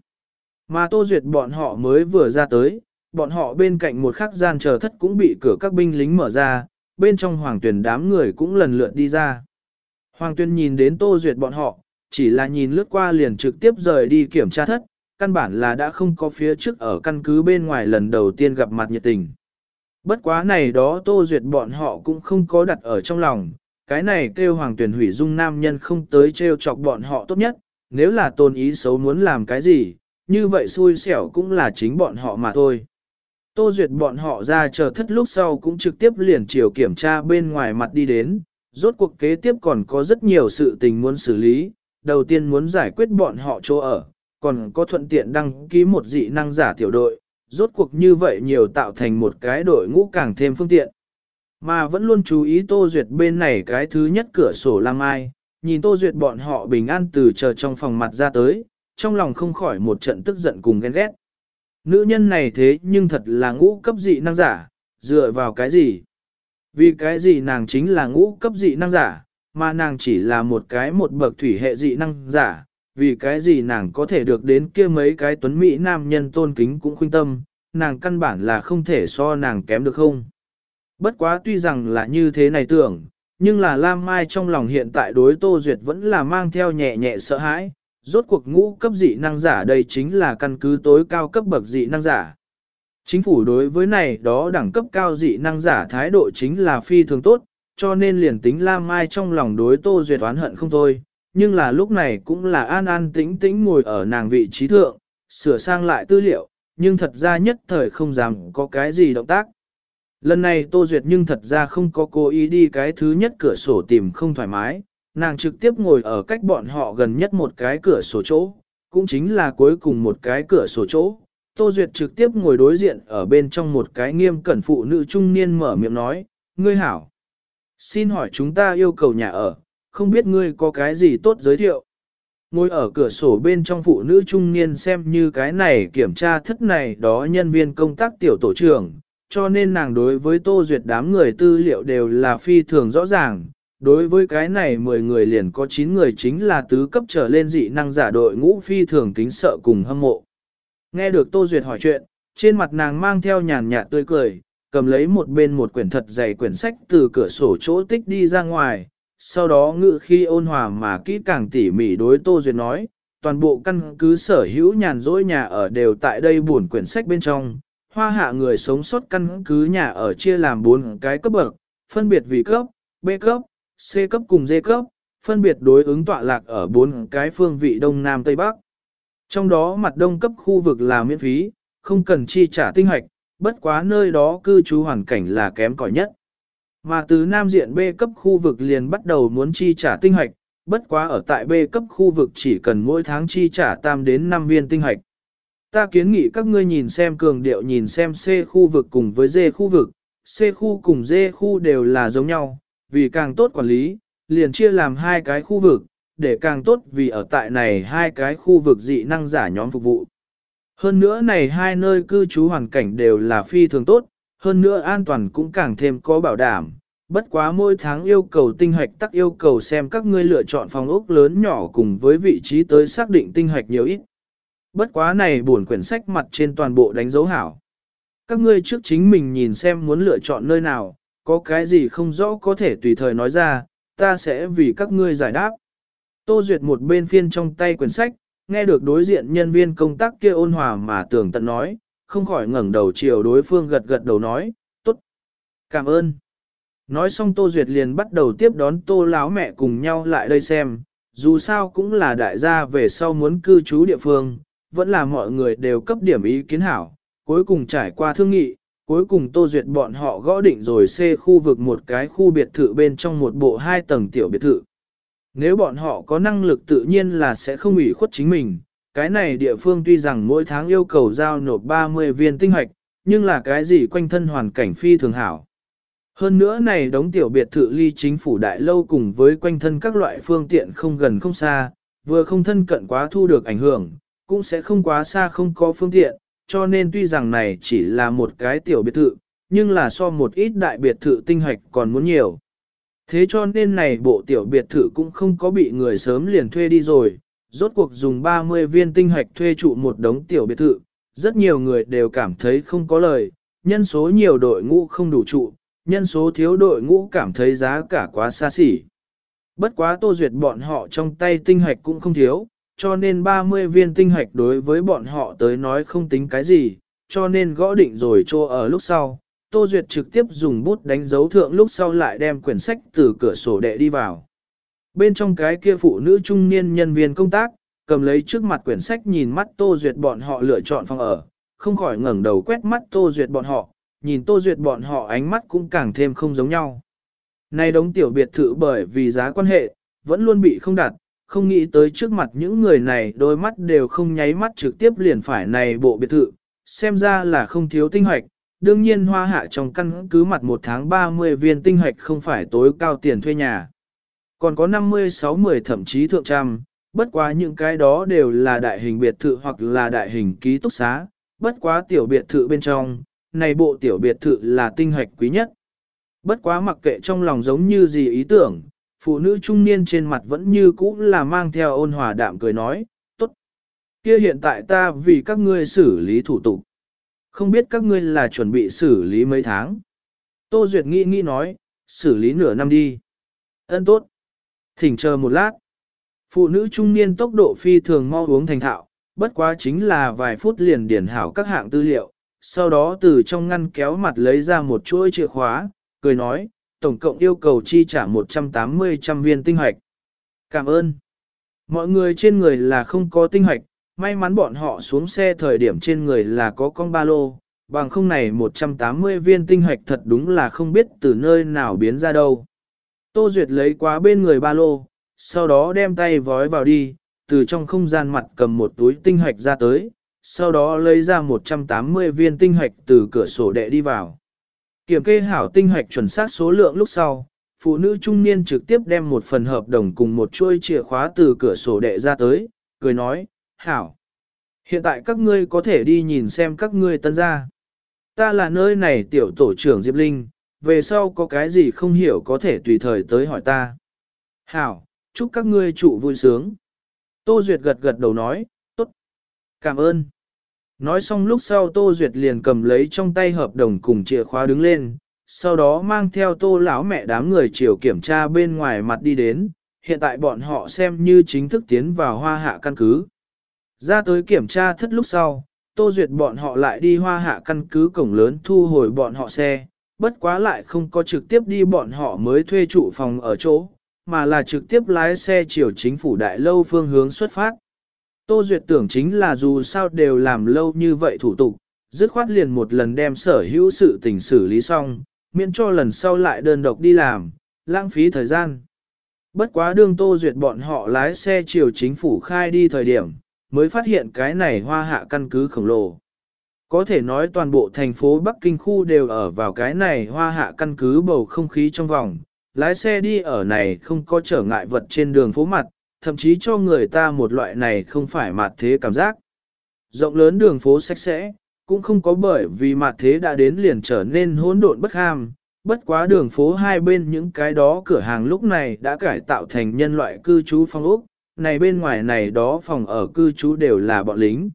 Speaker 1: Mà Tô Duyệt bọn họ mới vừa ra tới, bọn họ bên cạnh một khắc gian chờ thất cũng bị cửa các binh lính mở ra, bên trong hoàng tuyển đám người cũng lần lượt đi ra. Hoàng tuyên nhìn đến Tô Duyệt bọn họ, chỉ là nhìn lướt qua liền trực tiếp rời đi kiểm tra thất, căn bản là đã không có phía trước ở căn cứ bên ngoài lần đầu tiên gặp mặt nhiệt tình. Bất quá này đó Tô Duyệt bọn họ cũng không có đặt ở trong lòng, cái này kêu hoàng tuyển hủy dung nam nhân không tới trêu chọc bọn họ tốt nhất, nếu là tôn ý xấu muốn làm cái gì, như vậy xui xẻo cũng là chính bọn họ mà thôi. Tô Duyệt bọn họ ra chờ thất lúc sau cũng trực tiếp liền chiều kiểm tra bên ngoài mặt đi đến, rốt cuộc kế tiếp còn có rất nhiều sự tình muốn xử lý, đầu tiên muốn giải quyết bọn họ chỗ ở, còn có thuận tiện đăng ký một dị năng giả tiểu đội, rốt cuộc như vậy nhiều tạo thành một cái đội ngũ càng thêm phương tiện. Mà vẫn luôn chú ý Tô Duyệt bên này cái thứ nhất cửa sổ lang mai nhìn Tô Duyệt bọn họ bình an từ chờ trong phòng mặt ra tới, trong lòng không khỏi một trận tức giận cùng ghen ghét. Nữ nhân này thế nhưng thật là ngũ cấp dị năng giả, dựa vào cái gì? Vì cái gì nàng chính là ngũ cấp dị năng giả, mà nàng chỉ là một cái một bậc thủy hệ dị năng giả, vì cái gì nàng có thể được đến kia mấy cái tuấn mỹ nam nhân tôn kính cũng khuyên tâm, nàng căn bản là không thể so nàng kém được không. Bất quá tuy rằng là như thế này tưởng, nhưng là Lam Mai trong lòng hiện tại đối Tô Duyệt vẫn là mang theo nhẹ nhẹ sợ hãi, rốt cuộc ngũ cấp dị năng giả đây chính là căn cứ tối cao cấp bậc dị năng giả. Chính phủ đối với này đó đẳng cấp cao dị năng giả thái độ chính là phi thường tốt, cho nên liền tính Lam Mai trong lòng đối Tô Duyệt oán hận không thôi, nhưng là lúc này cũng là an an tĩnh tĩnh ngồi ở nàng vị trí thượng, sửa sang lại tư liệu, nhưng thật ra nhất thời không dám có cái gì động tác. Lần này Tô Duyệt nhưng thật ra không có cố ý đi cái thứ nhất cửa sổ tìm không thoải mái, nàng trực tiếp ngồi ở cách bọn họ gần nhất một cái cửa sổ chỗ, cũng chính là cuối cùng một cái cửa sổ chỗ. Tô Duyệt trực tiếp ngồi đối diện ở bên trong một cái nghiêm cẩn phụ nữ trung niên mở miệng nói, ngươi hảo. Xin hỏi chúng ta yêu cầu nhà ở, không biết ngươi có cái gì tốt giới thiệu. Ngồi ở cửa sổ bên trong phụ nữ trung niên xem như cái này kiểm tra thất này đó nhân viên công tác tiểu tổ trưởng, cho nên nàng đối với tô duyệt đám người tư liệu đều là phi thường rõ ràng. Đối với cái này 10 người liền có 9 người chính là tứ cấp trở lên dị năng giả đội ngũ phi thường kính sợ cùng hâm mộ. Nghe được Tô Duyệt hỏi chuyện, trên mặt nàng mang theo nhàn nhạt tươi cười, cầm lấy một bên một quyển thật dày quyển sách từ cửa sổ chỗ tích đi ra ngoài, sau đó ngự khi ôn hòa mà kỹ càng tỉ mỉ đối Tô Duyệt nói, toàn bộ căn cứ sở hữu nhàn rỗi nhà ở đều tại đây buồn quyển sách bên trong, hoa hạ người sống sót căn cứ nhà ở chia làm bốn cái cấp bậc, phân biệt vì cấp, B cấp, C cấp cùng D cấp, phân biệt đối ứng tọa lạc ở bốn cái phương vị Đông Nam Tây Bắc. Trong đó mặt đông cấp khu vực là miễn phí, không cần chi trả tinh hoạch, bất quá nơi đó cư trú hoàn cảnh là kém cỏi nhất. Mà từ Nam diện B cấp khu vực liền bắt đầu muốn chi trả tinh hoạch, bất quá ở tại B cấp khu vực chỉ cần mỗi tháng chi trả tam đến 5 viên tinh hoạch. Ta kiến nghị các ngươi nhìn xem cường điệu nhìn xem C khu vực cùng với D khu vực, C khu cùng D khu đều là giống nhau, vì càng tốt quản lý, liền chia làm hai cái khu vực, để càng tốt vì ở tại này hai cái khu vực dị năng giả nhóm phục vụ. Hơn nữa này hai nơi cư trú hoàn cảnh đều là phi thường tốt, hơn nữa an toàn cũng càng thêm có bảo đảm. Bất quá mỗi tháng yêu cầu tinh hoạch tắc yêu cầu xem các ngươi lựa chọn phòng ốc lớn nhỏ cùng với vị trí tới xác định tinh hoạch nhiều ít. Bất quá này buồn quyển sách mặt trên toàn bộ đánh dấu hảo. Các ngươi trước chính mình nhìn xem muốn lựa chọn nơi nào, có cái gì không rõ có thể tùy thời nói ra, ta sẽ vì các ngươi giải đáp. Tô Duyệt một bên phiên trong tay quyển sách, nghe được đối diện nhân viên công tác kia ôn hòa mà tưởng tận nói, không khỏi ngẩng đầu chiều đối phương gật gật đầu nói, tốt, cảm ơn. Nói xong Tô Duyệt liền bắt đầu tiếp đón Tô láo mẹ cùng nhau lại đây xem, dù sao cũng là đại gia về sau muốn cư trú địa phương, vẫn là mọi người đều cấp điểm ý kiến hảo, cuối cùng trải qua thương nghị, cuối cùng Tô Duyệt bọn họ gõ định rồi C khu vực một cái khu biệt thự bên trong một bộ hai tầng tiểu biệt thự. Nếu bọn họ có năng lực tự nhiên là sẽ không ủy khuất chính mình, cái này địa phương tuy rằng mỗi tháng yêu cầu giao nộp 30 viên tinh hoạch, nhưng là cái gì quanh thân hoàn cảnh phi thường hảo. Hơn nữa này đóng tiểu biệt thự ly chính phủ đại lâu cùng với quanh thân các loại phương tiện không gần không xa, vừa không thân cận quá thu được ảnh hưởng, cũng sẽ không quá xa không có phương tiện, cho nên tuy rằng này chỉ là một cái tiểu biệt thự, nhưng là so một ít đại biệt thự tinh hoạch còn muốn nhiều. Thế cho nên này bộ tiểu biệt thự cũng không có bị người sớm liền thuê đi rồi, rốt cuộc dùng 30 viên tinh hoạch thuê trụ một đống tiểu biệt thự, rất nhiều người đều cảm thấy không có lời, nhân số nhiều đội ngũ không đủ trụ, nhân số thiếu đội ngũ cảm thấy giá cả quá xa xỉ. Bất quá tô duyệt bọn họ trong tay tinh hoạch cũng không thiếu, cho nên 30 viên tinh hạch đối với bọn họ tới nói không tính cái gì, cho nên gõ định rồi cho ở lúc sau. Tô Duyệt trực tiếp dùng bút đánh dấu thượng lúc sau lại đem quyển sách từ cửa sổ đệ đi vào. Bên trong cái kia phụ nữ trung niên nhân viên công tác, cầm lấy trước mặt quyển sách nhìn mắt Tô Duyệt bọn họ lựa chọn phòng ở, không khỏi ngẩng đầu quét mắt Tô Duyệt bọn họ, nhìn Tô Duyệt bọn họ ánh mắt cũng càng thêm không giống nhau. Này đống tiểu biệt thự bởi vì giá quan hệ, vẫn luôn bị không đặt, không nghĩ tới trước mặt những người này đôi mắt đều không nháy mắt trực tiếp liền phải này bộ biệt thự, xem ra là không thiếu tinh hoạch. Đương nhiên hoa hạ trong căn cứ mặt một tháng 30 viên tinh hoạch không phải tối cao tiền thuê nhà. Còn có 50, 60 thậm chí thượng trăm, bất quá những cái đó đều là đại hình biệt thự hoặc là đại hình ký túc xá, bất quá tiểu biệt thự bên trong, này bộ tiểu biệt thự là tinh hoạch quý nhất. Bất quá mặc kệ trong lòng giống như gì ý tưởng, phụ nữ trung niên trên mặt vẫn như cũ là mang theo ôn hòa đạm cười nói, tốt. Kia hiện tại ta vì các ngươi xử lý thủ tục. Không biết các ngươi là chuẩn bị xử lý mấy tháng. Tô Duyệt nghĩ nghĩ nói, xử lý nửa năm đi. Ân tốt. Thỉnh chờ một lát. Phụ nữ trung niên tốc độ phi thường mau uống thành thạo, bất quá chính là vài phút liền điển hảo các hạng tư liệu, sau đó từ trong ngăn kéo mặt lấy ra một chuỗi chìa khóa, cười nói, tổng cộng yêu cầu chi trả 180 trăm viên tinh hoạch. Cảm ơn. Mọi người trên người là không có tinh hoạch, may mắn bọn họ xuống xe thời điểm trên người là có con ba lô, bằng không này 180 viên tinh hoạch thật đúng là không biết từ nơi nào biến ra đâu. Tô Duyệt lấy quá bên người ba lô, sau đó đem tay vói vào đi, từ trong không gian mặt cầm một túi tinh hoạch ra tới, sau đó lấy ra 180 viên tinh hoạch từ cửa sổ đệ đi vào. Kiểm kê hảo tinh hoạch chuẩn xác số lượng lúc sau, phụ nữ trung niên trực tiếp đem một phần hợp đồng cùng một chuôi chìa khóa từ cửa sổ đệ ra tới, cười nói, hảo. Hiện tại các ngươi có thể đi nhìn xem các ngươi tân gia. Ta là nơi này tiểu tổ trưởng Diệp Linh, về sau có cái gì không hiểu có thể tùy thời tới hỏi ta. Hảo, chúc các ngươi trụ vui sướng. Tô Duyệt gật gật đầu nói, tốt. Cảm ơn. Nói xong lúc sau Tô Duyệt liền cầm lấy trong tay hợp đồng cùng chìa khóa đứng lên, sau đó mang theo Tô lão mẹ đám người chiều kiểm tra bên ngoài mặt đi đến, hiện tại bọn họ xem như chính thức tiến vào hoa hạ căn cứ. Ra tới kiểm tra thất lúc sau, Tô Duyệt bọn họ lại đi hoa hạ căn cứ cổng lớn thu hồi bọn họ xe, bất quá lại không có trực tiếp đi bọn họ mới thuê trụ phòng ở chỗ, mà là trực tiếp lái xe chiều chính phủ đại lâu phương hướng xuất phát. Tô Duyệt tưởng chính là dù sao đều làm lâu như vậy thủ tục, dứt khoát liền một lần đem sở hữu sự tình xử lý xong, miễn cho lần sau lại đơn độc đi làm, lãng phí thời gian. Bất quá đương Tô Duyệt bọn họ lái xe chiều chính phủ khai đi thời điểm, mới phát hiện cái này hoa hạ căn cứ khổng lồ. Có thể nói toàn bộ thành phố Bắc Kinh khu đều ở vào cái này hoa hạ căn cứ bầu không khí trong vòng, lái xe đi ở này không có trở ngại vật trên đường phố mặt, thậm chí cho người ta một loại này không phải mặt thế cảm giác. Rộng lớn đường phố sạch sẽ, cũng không có bởi vì mặt thế đã đến liền trở nên hỗn độn bất ham, bất quá đường phố hai bên những cái đó cửa hàng lúc này đã cải tạo thành nhân loại cư trú phong ốc, này bên ngoài này đó phòng ở cư trú đều là bọn lính.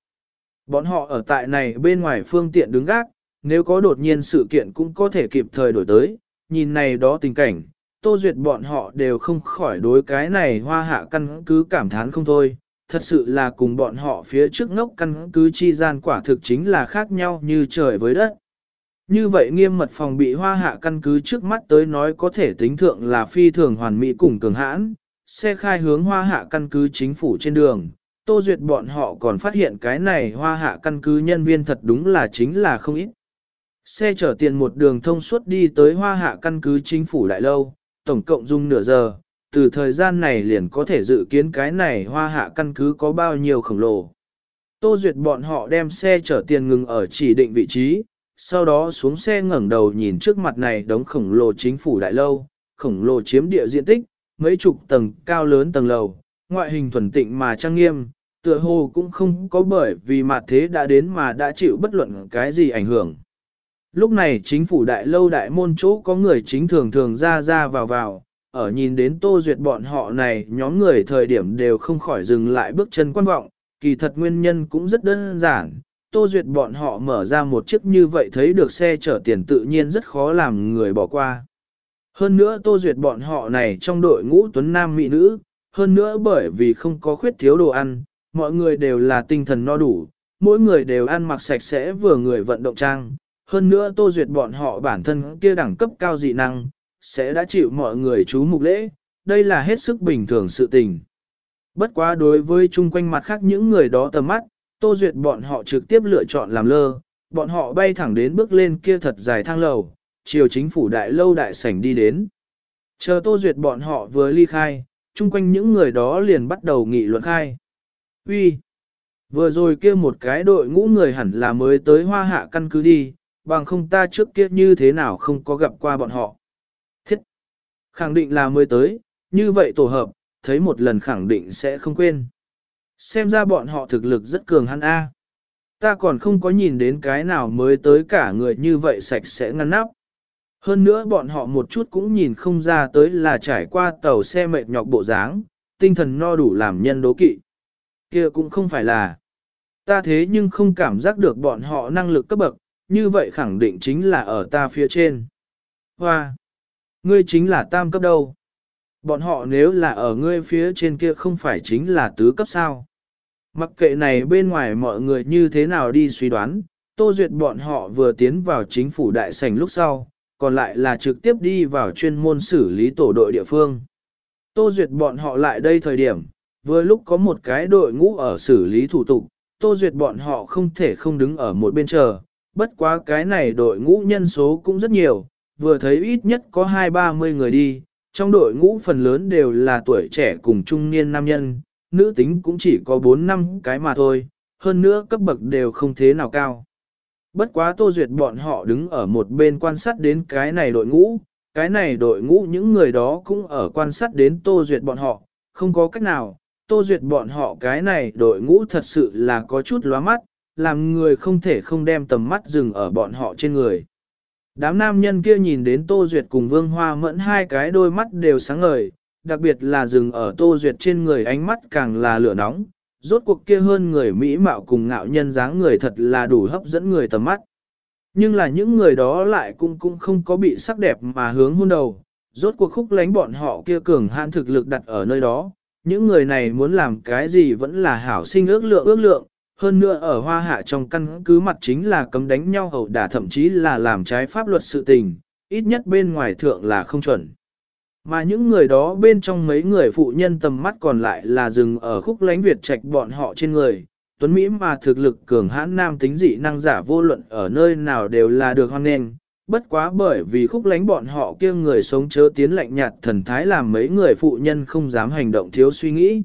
Speaker 1: Bọn họ ở tại này bên ngoài phương tiện đứng gác, nếu có đột nhiên sự kiện cũng có thể kịp thời đổi tới, nhìn này đó tình cảnh, tô duyệt bọn họ đều không khỏi đối cái này hoa hạ căn cứ cảm thán không thôi, thật sự là cùng bọn họ phía trước ngốc căn cứ chi gian quả thực chính là khác nhau như trời với đất. Như vậy nghiêm mật phòng bị hoa hạ căn cứ trước mắt tới nói có thể tính thượng là phi thường hoàn mỹ cùng cường hãn, xe khai hướng hoa hạ căn cứ chính phủ trên đường, tô duyệt bọn họ còn phát hiện cái này hoa hạ căn cứ nhân viên thật đúng là chính là không ít. Xe chở tiền một đường thông suốt đi tới hoa hạ căn cứ chính phủ đại lâu, tổng cộng dùng nửa giờ, từ thời gian này liền có thể dự kiến cái này hoa hạ căn cứ có bao nhiêu khổng lồ. Tô Duyệt bọn họ đem xe chở tiền ngừng ở chỉ định vị trí, sau đó xuống xe ngẩng đầu nhìn trước mặt này đống khổng lồ chính phủ đại lâu, khổng lồ chiếm địa diện tích, mấy chục tầng cao lớn tầng lầu, ngoại hình thuần tịnh mà trang nghiêm, tựa hồ cũng không có bởi vì mặt thế đã đến mà đã chịu bất luận cái gì ảnh hưởng. Lúc này chính phủ đại lâu đại môn chỗ có người chính thường thường ra ra vào vào, ở nhìn đến tô duyệt bọn họ này nhóm người thời điểm đều không khỏi dừng lại bước chân quan vọng, kỳ thật nguyên nhân cũng rất đơn giản. Tô Duyệt bọn họ mở ra một chiếc như vậy thấy được xe chở tiền tự nhiên rất khó làm người bỏ qua. Hơn nữa Tô Duyệt bọn họ này trong đội ngũ tuấn nam mỹ nữ, hơn nữa bởi vì không có khuyết thiếu đồ ăn, mọi người đều là tinh thần no đủ, mỗi người đều ăn mặc sạch sẽ vừa người vận động trang, hơn nữa tô duyệt bọn họ bản thân kia đẳng cấp cao dị năng, sẽ đã chịu mọi người chú mục lễ, đây là hết sức bình thường sự tình. Bất quá đối với chung quanh mặt khác những người đó tầm mắt, tô duyệt bọn họ trực tiếp lựa chọn làm lơ, bọn họ bay thẳng đến bước lên kia thật dài thang lầu, chiều chính phủ đại lâu đại sảnh đi đến. Chờ tô duyệt bọn họ vừa ly khai, chung quanh những người đó liền bắt đầu nghị luận khai. Uy, Vừa rồi kia một cái đội ngũ người hẳn là mới tới hoa hạ căn cứ đi, bằng không ta trước kia như thế nào không có gặp qua bọn họ. Thiết! Khẳng định là mới tới, như vậy tổ hợp, thấy một lần khẳng định sẽ không quên. Xem ra bọn họ thực lực rất cường hắn A. Ta còn không có nhìn đến cái nào mới tới cả người như vậy sạch sẽ ngăn nắp. Hơn nữa bọn họ một chút cũng nhìn không ra tới là trải qua tàu xe mệt nhọc bộ dáng, tinh thần no đủ làm nhân đố kỵ. kia cũng không phải là. Ta thế nhưng không cảm giác được bọn họ năng lực cấp bậc, như vậy khẳng định chính là ở ta phía trên. Hoa! Ngươi chính là tam cấp đâu? Bọn họ nếu là ở ngươi phía trên kia không phải chính là tứ cấp sao? Mặc kệ này bên ngoài mọi người như thế nào đi suy đoán, Tô Duyệt bọn họ vừa tiến vào chính phủ đại sảnh lúc sau, còn lại là trực tiếp đi vào chuyên môn xử lý tổ đội địa phương. Tô Duyệt bọn họ lại đây thời điểm, vừa lúc có một cái đội ngũ ở xử lý thủ tục, Tô Duyệt bọn họ không thể không đứng ở một bên chờ, bất quá cái này đội ngũ nhân số cũng rất nhiều, vừa thấy ít nhất có hai ba mươi người đi, trong đội ngũ phần lớn đều là tuổi trẻ cùng trung niên nam nhân, nữ tính cũng chỉ có bốn năm cái mà thôi, hơn nữa cấp bậc đều không thế nào cao. Bất quá Tô Duyệt bọn họ đứng ở một bên quan sát đến cái này đội ngũ, cái này đội ngũ những người đó cũng ở quan sát đến Tô Duyệt bọn họ, không có cách nào, Tô Duyệt bọn họ cái này đội ngũ thật sự là có chút lóa mắt, làm người không thể không đem tầm mắt dừng ở bọn họ trên người. Đám nam nhân kia nhìn đến Tô Duyệt cùng Vương Hoa mẫn hai cái đôi mắt đều sáng ngời, đặc biệt là dừng ở Tô Duyệt trên người ánh mắt càng là lửa nóng, rốt cuộc kia hơn người Mỹ mạo cùng ngạo nhân dáng người thật là đủ hấp dẫn người tầm mắt. Nhưng là những người đó lại cũng cũng không có bị sắc đẹp mà hướng hôn đầu, rốt cuộc khúc lánh bọn họ kia cường hạn thực lực đặt ở nơi đó, những người này muốn làm cái gì vẫn là hảo sinh ước lượng ước lượng, hơn nữa ở hoa hạ trong căn cứ mặt chính là cấm đánh nhau hậu đả thậm chí là làm trái pháp luật sự tình, ít nhất bên ngoài thượng là không chuẩn. Mà những người đó bên trong mấy người phụ nhân tầm mắt còn lại là dừng ở khúc lánh Việt trạch bọn họ trên người. Tuấn Mỹ mà thực lực cường hãn nam tính dị năng giả vô luận ở nơi nào đều là được hoan nghênh. Bất quá bởi vì khúc lánh bọn họ kia người sống chớ tiến lạnh nhạt thần thái làm mấy người phụ nhân không dám hành động thiếu suy nghĩ.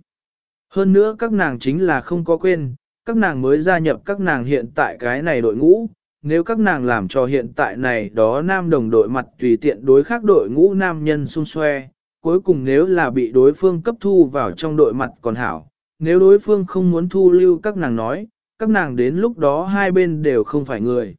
Speaker 1: Hơn nữa các nàng chính là không có quên, các nàng mới gia nhập các nàng hiện tại cái này đội ngũ, nếu các nàng làm cho hiện tại này đó nam đồng đội mặt tùy tiện đối khác đội ngũ nam nhân xung xoe, cuối cùng nếu là bị đối phương cấp thu vào trong đội mặt còn hảo, nếu đối phương không muốn thu lưu các nàng nói, các nàng đến lúc đó hai bên đều không phải người.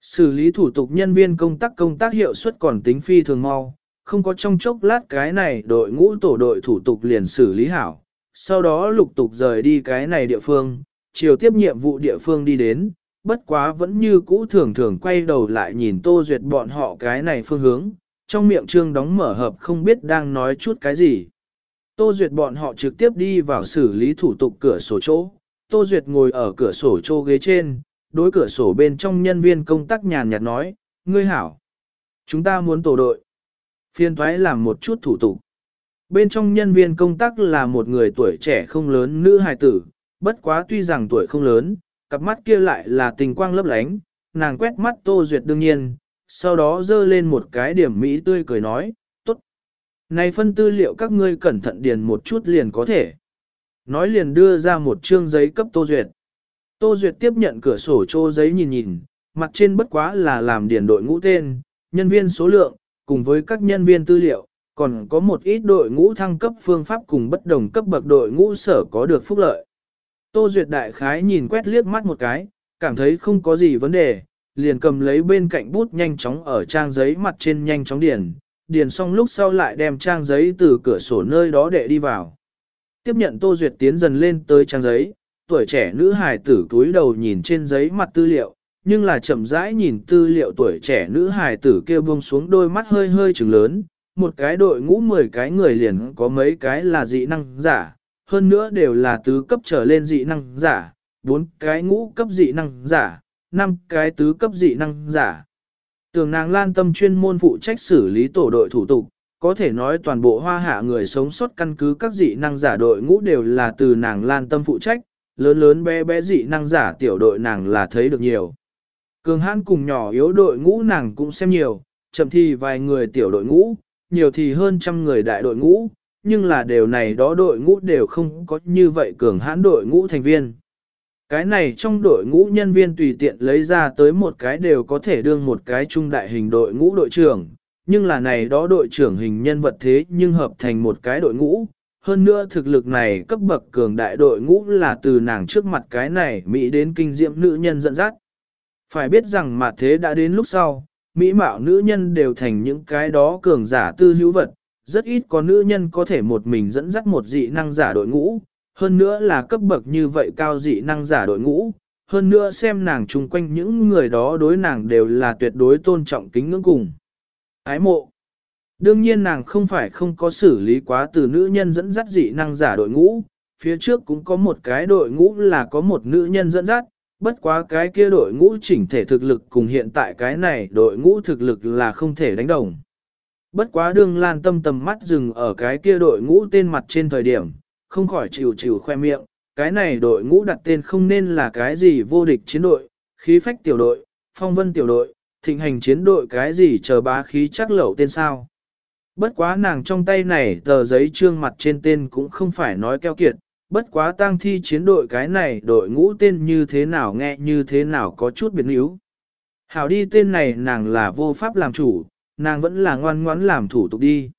Speaker 1: Xử lý thủ tục nhân viên công tác công tác hiệu suất còn tính phi thường mau, không có trong chốc lát cái này đội ngũ tổ đội thủ tục liền xử lý hảo, sau đó lục tục rời đi cái này địa phương, chiều tiếp nhiệm vụ địa phương đi đến, bất quá vẫn như cũ thường thường quay đầu lại nhìn Tô Duyệt bọn họ cái này phương hướng, trong miệng trương đóng mở hợp không biết đang nói chút cái gì. Tô Duyệt bọn họ trực tiếp đi vào xử lý thủ tục cửa sổ chỗ, Tô Duyệt ngồi ở cửa sổ chỗ ghế trên, đối cửa sổ bên trong nhân viên công tác nhàn nhạt nói, ngươi hảo, chúng ta muốn tổ đội. Phiên thoái làm một chút thủ tục. Bên trong nhân viên công tác là một người tuổi trẻ không lớn nữ hài tử, bất quá tuy rằng tuổi không lớn, cặp mắt kia lại là tình quang lấp lánh, nàng quét mắt Tô Duyệt đương nhiên, sau đó dơ lên một cái điểm mỹ tươi cười nói, tốt. Này phân tư liệu các ngươi cẩn thận điền một chút liền có thể. Nói liền đưa ra một chương giấy cấp Tô Duyệt. Tô Duyệt tiếp nhận cửa sổ trô giấy nhìn nhìn, mặt trên bất quá là làm điền đội ngũ tên, nhân viên số lượng, cùng với các nhân viên tư liệu, còn có một ít đội ngũ thăng cấp phương pháp cùng bất đồng cấp bậc đội ngũ sở có được phúc lợi. Tô Duyệt đại khái nhìn quét liếc mắt một cái, cảm thấy không có gì vấn đề, liền cầm lấy bên cạnh bút nhanh chóng ở trang giấy mặt trên nhanh chóng điền, điền xong lúc sau lại đem trang giấy từ cửa sổ nơi đó để đi vào. Tiếp nhận Tô Duyệt tiến dần lên tới trang giấy, tuổi trẻ nữ hài tử túi đầu nhìn trên giấy mặt tư liệu, nhưng là chậm rãi nhìn tư liệu tuổi trẻ nữ hài tử kêu buông xuống đôi mắt hơi hơi trừng lớn, một cái đội ngũ 10 cái người liền có mấy cái là dị năng giả, hơn nữa đều là tứ cấp trở lên dị năng giả, bốn cái ngũ cấp dị năng giả, năm cái tứ cấp dị năng giả. Tường nàng lan tâm chuyên môn phụ trách xử lý tổ đội thủ tục, có thể nói toàn bộ hoa hạ người sống sót căn cứ các dị năng giả đội ngũ đều là từ nàng lan tâm phụ trách, lớn lớn bé bé dị năng giả tiểu đội nàng là thấy được nhiều. Cường hãn cùng nhỏ yếu đội ngũ nàng cũng xem nhiều, chậm thì vài người tiểu đội ngũ, nhiều thì hơn trăm người đại đội ngũ, nhưng là đều này đó đội ngũ đều không có như vậy cường hãn đội ngũ thành viên. Cái này trong đội ngũ nhân viên tùy tiện lấy ra tới một cái đều có thể đương một cái trung đại hình đội ngũ đội trưởng, nhưng là này đó đội trưởng hình nhân vật thế nhưng hợp thành một cái đội ngũ. Hơn nữa thực lực này cấp bậc cường đại đội ngũ là từ nàng trước mặt cái này Mỹ đến kinh diệm nữ nhân dẫn dắt. Phải biết rằng mà thế đã đến lúc sau, mỹ mạo nữ nhân đều thành những cái đó cường giả tư hữu vật, rất ít có nữ nhân có thể một mình dẫn dắt một dị năng giả đội ngũ, hơn nữa là cấp bậc như vậy cao dị năng giả đội ngũ, hơn nữa xem nàng chung quanh những người đó đối nàng đều là tuyệt đối tôn trọng kính ngưỡng cùng. Ái mộ Đương nhiên nàng không phải không có xử lý quá từ nữ nhân dẫn dắt dị năng giả đội ngũ, phía trước cũng có một cái đội ngũ là có một nữ nhân dẫn dắt, bất quá cái kia đội ngũ chỉnh thể thực lực cùng hiện tại cái này đội ngũ thực lực là không thể đánh đồng. Bất quá đương lan tâm tầm mắt dừng ở cái kia đội ngũ tên mặt trên thời điểm, không khỏi chịu chịu khoe miệng, cái này đội ngũ đặt tên không nên là cái gì vô địch chiến đội, khí phách tiểu đội, phong vân tiểu đội, thịnh hành chiến đội cái gì chờ bá khí chắc lẩu tên sao. Bất quá nàng trong tay này tờ giấy trương mặt trên tên cũng không phải nói keo kiệt, bất quá tang thi chiến đội cái này đội ngũ tên như thế nào nghe như thế nào có chút biến yếu. Hảo đi tên này nàng là vô pháp làm chủ, nàng vẫn là ngoan ngoãn làm thủ tục đi.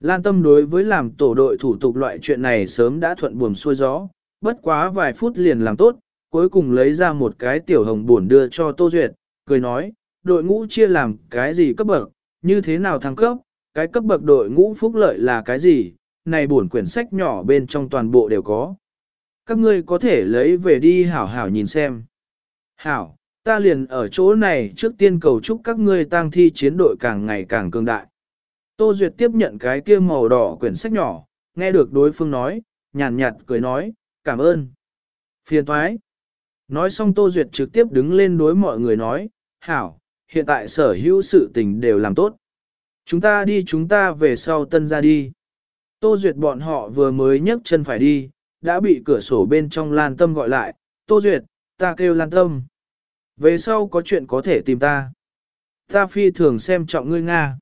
Speaker 1: Lan tâm đối với làm tổ đội thủ tục loại chuyện này sớm đã thuận buồm xuôi gió, bất quá vài phút liền làm tốt, cuối cùng lấy ra một cái tiểu hồng buồn đưa cho Tô Duyệt, cười nói, đội ngũ chia làm cái gì cấp bậc, như thế nào thăng cấp, cái cấp bậc đội ngũ phúc lợi là cái gì, này buồn quyển sách nhỏ bên trong toàn bộ đều có. Các ngươi có thể lấy về đi hảo hảo nhìn xem. Hảo, ta liền ở chỗ này trước tiên cầu chúc các ngươi tang thi chiến đội càng ngày càng cường đại. Tô Duyệt tiếp nhận cái kia màu đỏ quyển sách nhỏ, nghe được đối phương nói, nhàn nhạt, cười nói, cảm ơn. Phiền thoái. Nói xong Tô Duyệt trực tiếp đứng lên đối mọi người nói, hảo, hiện tại sở hữu sự tình đều làm tốt. Chúng ta đi chúng ta về sau tân ra đi. Tô Duyệt bọn họ vừa mới nhấc chân phải đi, đã bị cửa sổ bên trong Lan Tâm gọi lại, Tô Duyệt, ta kêu Lan Tâm. Về sau có chuyện có thể tìm ta. Ta phi thường xem trọng ngươi Nga.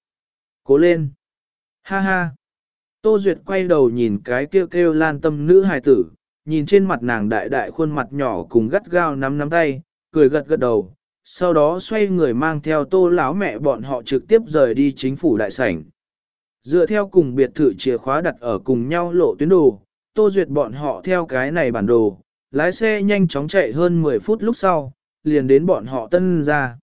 Speaker 1: Cố lên. Ha ha. Tô Duyệt quay đầu nhìn cái kêu kêu Lan Tâm nữ hài tử, nhìn trên mặt nàng đại đại khuôn mặt nhỏ cùng gắt gao nắm nắm tay, cười gật gật đầu, sau đó xoay người mang theo tô lão mẹ bọn họ trực tiếp rời đi chính phủ đại sảnh. Dựa theo cùng biệt thự chìa khóa đặt ở cùng nhau lộ tuyến đồ, tô duyệt bọn họ theo cái này bản đồ, lái xe nhanh chóng chạy hơn 10 phút lúc sau, liền đến bọn họ tân ra.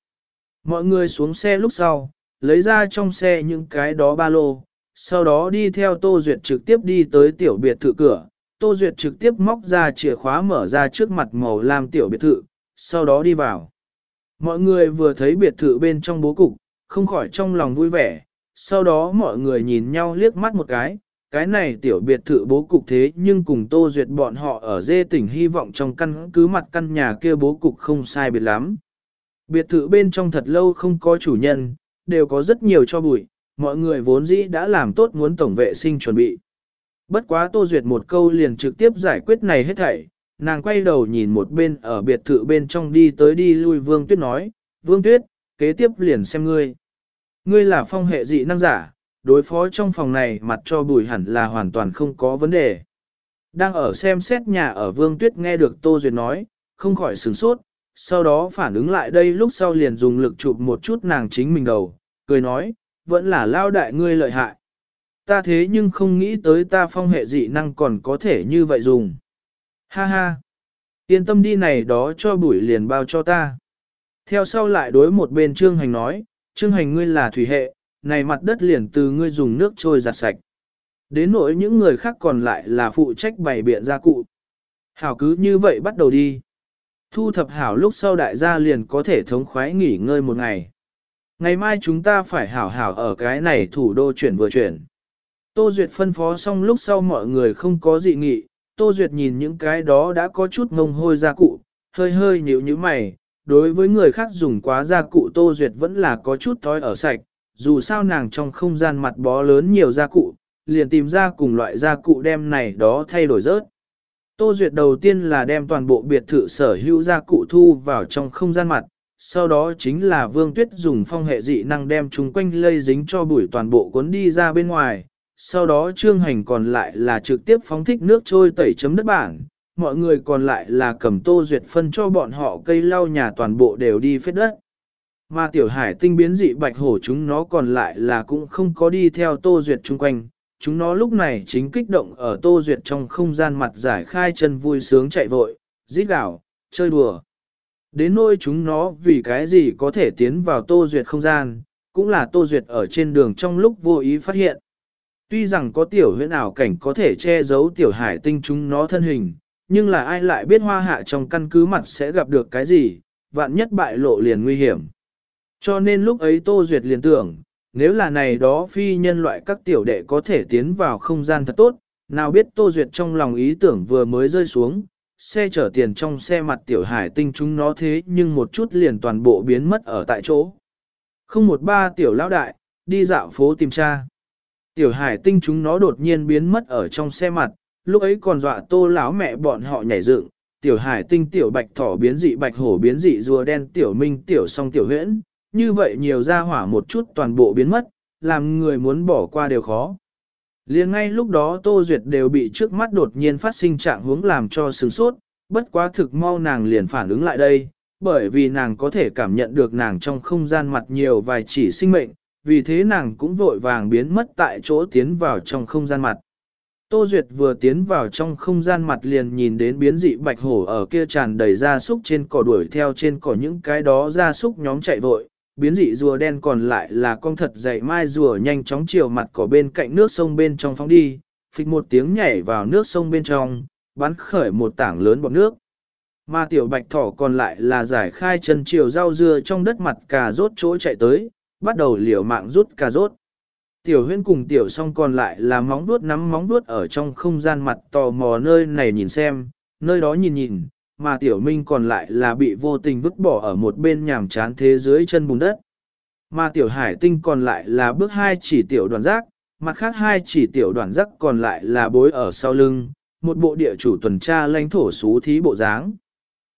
Speaker 1: Mọi người xuống xe lúc sau, lấy ra trong xe những cái đó ba lô, sau đó đi theo Tô Duyệt trực tiếp đi tới tiểu biệt thự cửa. Tô Duyệt trực tiếp móc ra chìa khóa mở ra trước mặt màu lam tiểu biệt thự, sau đó đi vào. Mọi người vừa thấy biệt thự bên trong bố cục, không khỏi trong lòng vui vẻ, sau đó mọi người nhìn nhau liếc mắt một cái, cái này tiểu biệt thự bố cục thế nhưng cùng Tô Duyệt bọn họ ở dê tỉnh hy vọng trong căn cứ mặt căn nhà kia bố cục không sai biệt lắm. Biệt thự bên trong thật lâu không có chủ nhân, đều có rất nhiều cho bụi, mọi người vốn dĩ đã làm tốt muốn tổng vệ sinh chuẩn bị. Bất quá Tô Duyệt một câu liền trực tiếp giải quyết này hết thảy, nàng quay đầu nhìn một bên ở biệt thự bên trong đi tới đi lui Vương Tuyết nói, Vương Tuyết, kế tiếp liền xem ngươi. Ngươi là phong hệ dị năng giả, đối phó trong phòng này mặt cho bùi hẳn là hoàn toàn không có vấn đề. Đang ở xem xét nhà ở Vương Tuyết nghe được Tô Duyệt nói, không khỏi sửng sốt, sau đó phản ứng lại đây lúc sau liền dùng lực chụp một chút nàng chính mình đầu, cười nói, vẫn là lao đại ngươi lợi hại. Ta thế nhưng không nghĩ tới ta phong hệ dị năng còn có thể như vậy dùng. Ha ha! Yên tâm đi này đó cho bùi liền bao cho ta. Theo sau lại đối một bên Trương Hành nói, Trương Hành ngươi là thủy hệ, này mặt đất liền từ ngươi dùng nước trôi giặt sạch. Đến nỗi những người khác còn lại là phụ trách bày biện gia cụ. Hảo cứ như vậy bắt đầu đi. Thu thập hảo lúc sau đại gia liền có thể thống khoái nghỉ ngơi một ngày. Ngày mai chúng ta phải hảo hảo ở cái này thủ đô chuyển vừa chuyển. Tô Duyệt phân phó xong lúc sau mọi người không có dị nghị, Tô Duyệt nhìn những cái đó đã có chút ngông hôi gia cụ, hơi hơi nhíu như mày, đối với người khác dùng quá gia cụ Tô Duyệt vẫn là có chút thói ở sạch, dù sao nàng trong không gian mặt bó lớn nhiều gia cụ, liền tìm ra cùng loại gia cụ đem này đó thay đổi rớt. Tô Duyệt đầu tiên là đem toàn bộ biệt thự sở hữu gia cụ thu vào trong không gian mặt, sau đó chính là Vương Tuyết dùng phong hệ dị năng đem chúng quanh lây dính cho bụi toàn bộ cuốn đi ra bên ngoài, sau đó trương hành còn lại là trực tiếp phóng thích nước trôi tẩy chấm đất bản, mọi người còn lại là cầm tô duyệt phân cho bọn họ cây lau nhà toàn bộ đều đi phết đất. Mà tiểu hải tinh biến dị bạch hổ chúng nó còn lại là cũng không có đi theo tô duyệt chung quanh, chúng nó lúc này chính kích động ở tô duyệt trong không gian mặt giải khai chân vui sướng chạy vội, rít gạo, chơi đùa. Đến nôi chúng nó vì cái gì có thể tiến vào tô duyệt không gian, cũng là tô duyệt ở trên đường trong lúc vô ý phát hiện. Tuy rằng có tiểu huyễn ảo cảnh có thể che giấu tiểu hải tinh chúng nó thân hình, nhưng là ai lại biết hoa hạ trong căn cứ mặt sẽ gặp được cái gì, vạn nhất bại lộ liền nguy hiểm. Cho nên lúc ấy Tô Duyệt liền tưởng, nếu là này đó phi nhân loại các tiểu đệ có thể tiến vào không gian thật tốt, nào biết Tô Duyệt trong lòng ý tưởng vừa mới rơi xuống, xe chở tiền trong xe mặt tiểu hải tinh chúng nó thế nhưng một chút liền toàn bộ biến mất ở tại chỗ. Không một ba tiểu lão đại, đi dạo phố tìm tra. Tiểu hải tinh chúng nó đột nhiên biến mất ở trong xe mặt, lúc ấy còn dọa tô lão mẹ bọn họ nhảy dựng, tiểu hải tinh tiểu bạch thỏ biến dị bạch hổ biến dị rùa đen tiểu minh tiểu song tiểu huyễn, như vậy nhiều ra hỏa một chút toàn bộ biến mất, làm người muốn bỏ qua đều khó. Liền ngay lúc đó Tô Duyệt đều bị trước mắt đột nhiên phát sinh trạng hướng làm cho sừng sốt, bất quá thực mau nàng liền phản ứng lại đây, bởi vì nàng có thể cảm nhận được nàng trong không gian mặt nhiều vài chỉ sinh mệnh, vì thế nàng cũng vội vàng biến mất tại chỗ tiến vào trong không gian mặt. Tô Duyệt vừa tiến vào trong không gian mặt liền nhìn đến biến dị bạch hổ ở kia tràn đầy ra súc trên cỏ đuổi theo trên cỏ những cái đó ra súc nhóm chạy vội, biến dị rùa đen còn lại là con thật dày mai rùa nhanh chóng chiều mặt cỏ bên cạnh nước sông bên trong phóng đi, phịch một tiếng nhảy vào nước sông bên trong, bắn khởi một tảng lớn bọt nước. Mà tiểu bạch thỏ còn lại là giải khai chân chiều rau dưa trong đất mặt cà rốt chỗ chạy tới, bắt đầu liều mạng rút cà rốt. Tiểu huyên cùng tiểu song còn lại là móng vuốt nắm móng vuốt ở trong không gian mặt tò mò nơi này nhìn xem, nơi đó nhìn nhìn, mà tiểu minh còn lại là bị vô tình vứt bỏ ở một bên nhàm chán thế dưới chân bùn đất. Mà tiểu hải tinh còn lại là bước hai chỉ tiểu đoàn giác, mặt khác hai chỉ tiểu đoàn giác còn lại là bối ở sau lưng, một bộ địa chủ tuần tra lãnh thổ xú thí bộ dáng.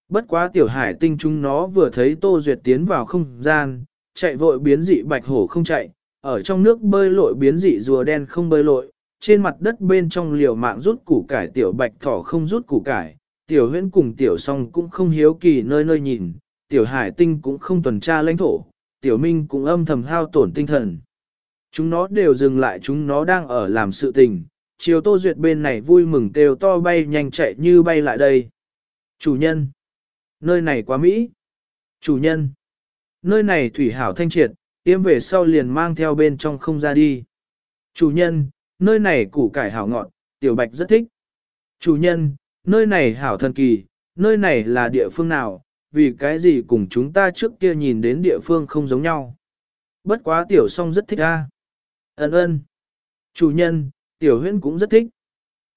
Speaker 1: Bất quá tiểu hải tinh chúng nó vừa thấy Tô Duyệt tiến vào không gian, chạy vội biến dị bạch hổ không chạy, ở trong nước bơi lội biến dị rùa đen không bơi lội, trên mặt đất bên trong liều mạng rút củ cải tiểu bạch thỏ không rút củ cải, tiểu huyễn cùng tiểu song cũng không hiếu kỳ nơi nơi nhìn, tiểu hải tinh cũng không tuần tra lãnh thổ, tiểu minh cũng âm thầm hao tổn tinh thần. Chúng nó đều dừng lại chúng nó đang ở làm sự tình, chiều tô duyệt bên này vui mừng kêu to bay nhanh chạy như bay lại đây. Chủ nhân, nơi này quá Mỹ. Chủ nhân, nơi này thủy hảo thanh triệt, tiêm về sau liền mang theo bên trong không ra đi. Chủ nhân, nơi này củ cải hảo ngọt, tiểu bạch rất thích. Chủ nhân, nơi này hảo thần kỳ, nơi này là địa phương nào, vì cái gì cùng chúng ta trước kia nhìn đến địa phương không giống nhau. Bất quá tiểu song rất thích a. Ấn ơn. Chủ nhân, tiểu huyễn cũng rất thích.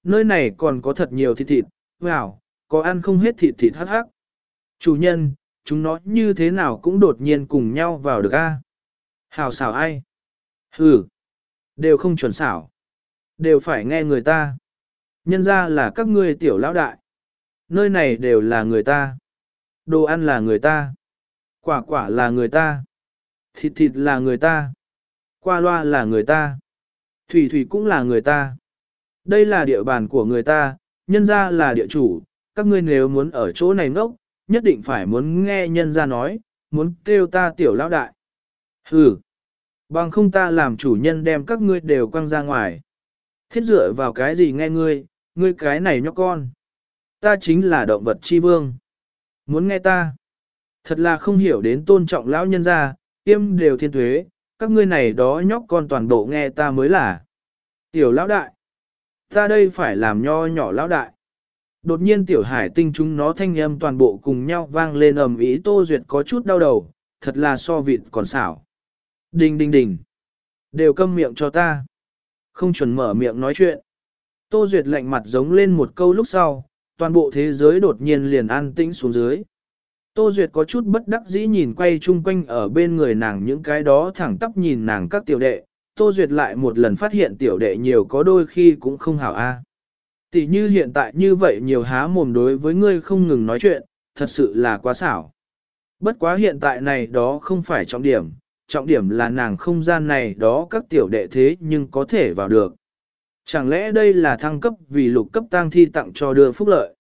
Speaker 1: Nơi này còn có thật nhiều thịt thịt, wow, có ăn không hết thịt thịt hắc hắc. Chủ nhân, chúng nó như thế nào cũng đột nhiên cùng nhau vào được a. hào xảo ai? Hừ, đều không chuẩn xảo. Đều phải nghe người ta. Nhân ra là các ngươi tiểu lão đại. Nơi này đều là người ta. Đồ ăn là người ta. Quả quả là người ta. Thịt thịt là người ta. Qua loa là người ta. Thủy thủy cũng là người ta. Đây là địa bàn của người ta, nhân ra là địa chủ. Các ngươi nếu muốn ở chỗ này ngốc, nhất định phải muốn nghe nhân ra nói, muốn kêu ta tiểu lão đại. Hừ, bằng không ta làm chủ nhân đem các ngươi đều quăng ra ngoài. Thiết dựa vào cái gì nghe ngươi, ngươi cái này nhóc con. Ta chính là động vật chi vương. Muốn nghe ta? Thật là không hiểu đến tôn trọng lão nhân gia, tiêm đều thiên thuế, các ngươi này đó nhóc con toàn bộ nghe ta mới là. Tiểu lão đại. Ta đây phải làm nho nhỏ lão đại. Đột nhiên tiểu hải tinh chúng nó thanh âm toàn bộ cùng nhau vang lên ầm ý tô duyệt có chút đau đầu, thật là so vịt còn xảo. Đình đình đình. Đều câm miệng cho ta. Không chuẩn mở miệng nói chuyện. Tô Duyệt lạnh mặt giống lên một câu lúc sau, toàn bộ thế giới đột nhiên liền an tĩnh xuống dưới. Tô Duyệt có chút bất đắc dĩ nhìn quay chung quanh ở bên người nàng những cái đó thẳng tắp nhìn nàng các tiểu đệ. Tô Duyệt lại một lần phát hiện tiểu đệ nhiều có đôi khi cũng không hảo a. Tỷ như hiện tại như vậy nhiều há mồm đối với ngươi không ngừng nói chuyện, thật sự là quá xảo. Bất quá hiện tại này đó không phải trọng điểm, trọng điểm là nàng không gian này đó các tiểu đệ thế nhưng có thể vào được. Chẳng lẽ đây là thăng cấp vì lục cấp tăng thi tặng cho đưa phúc lợi?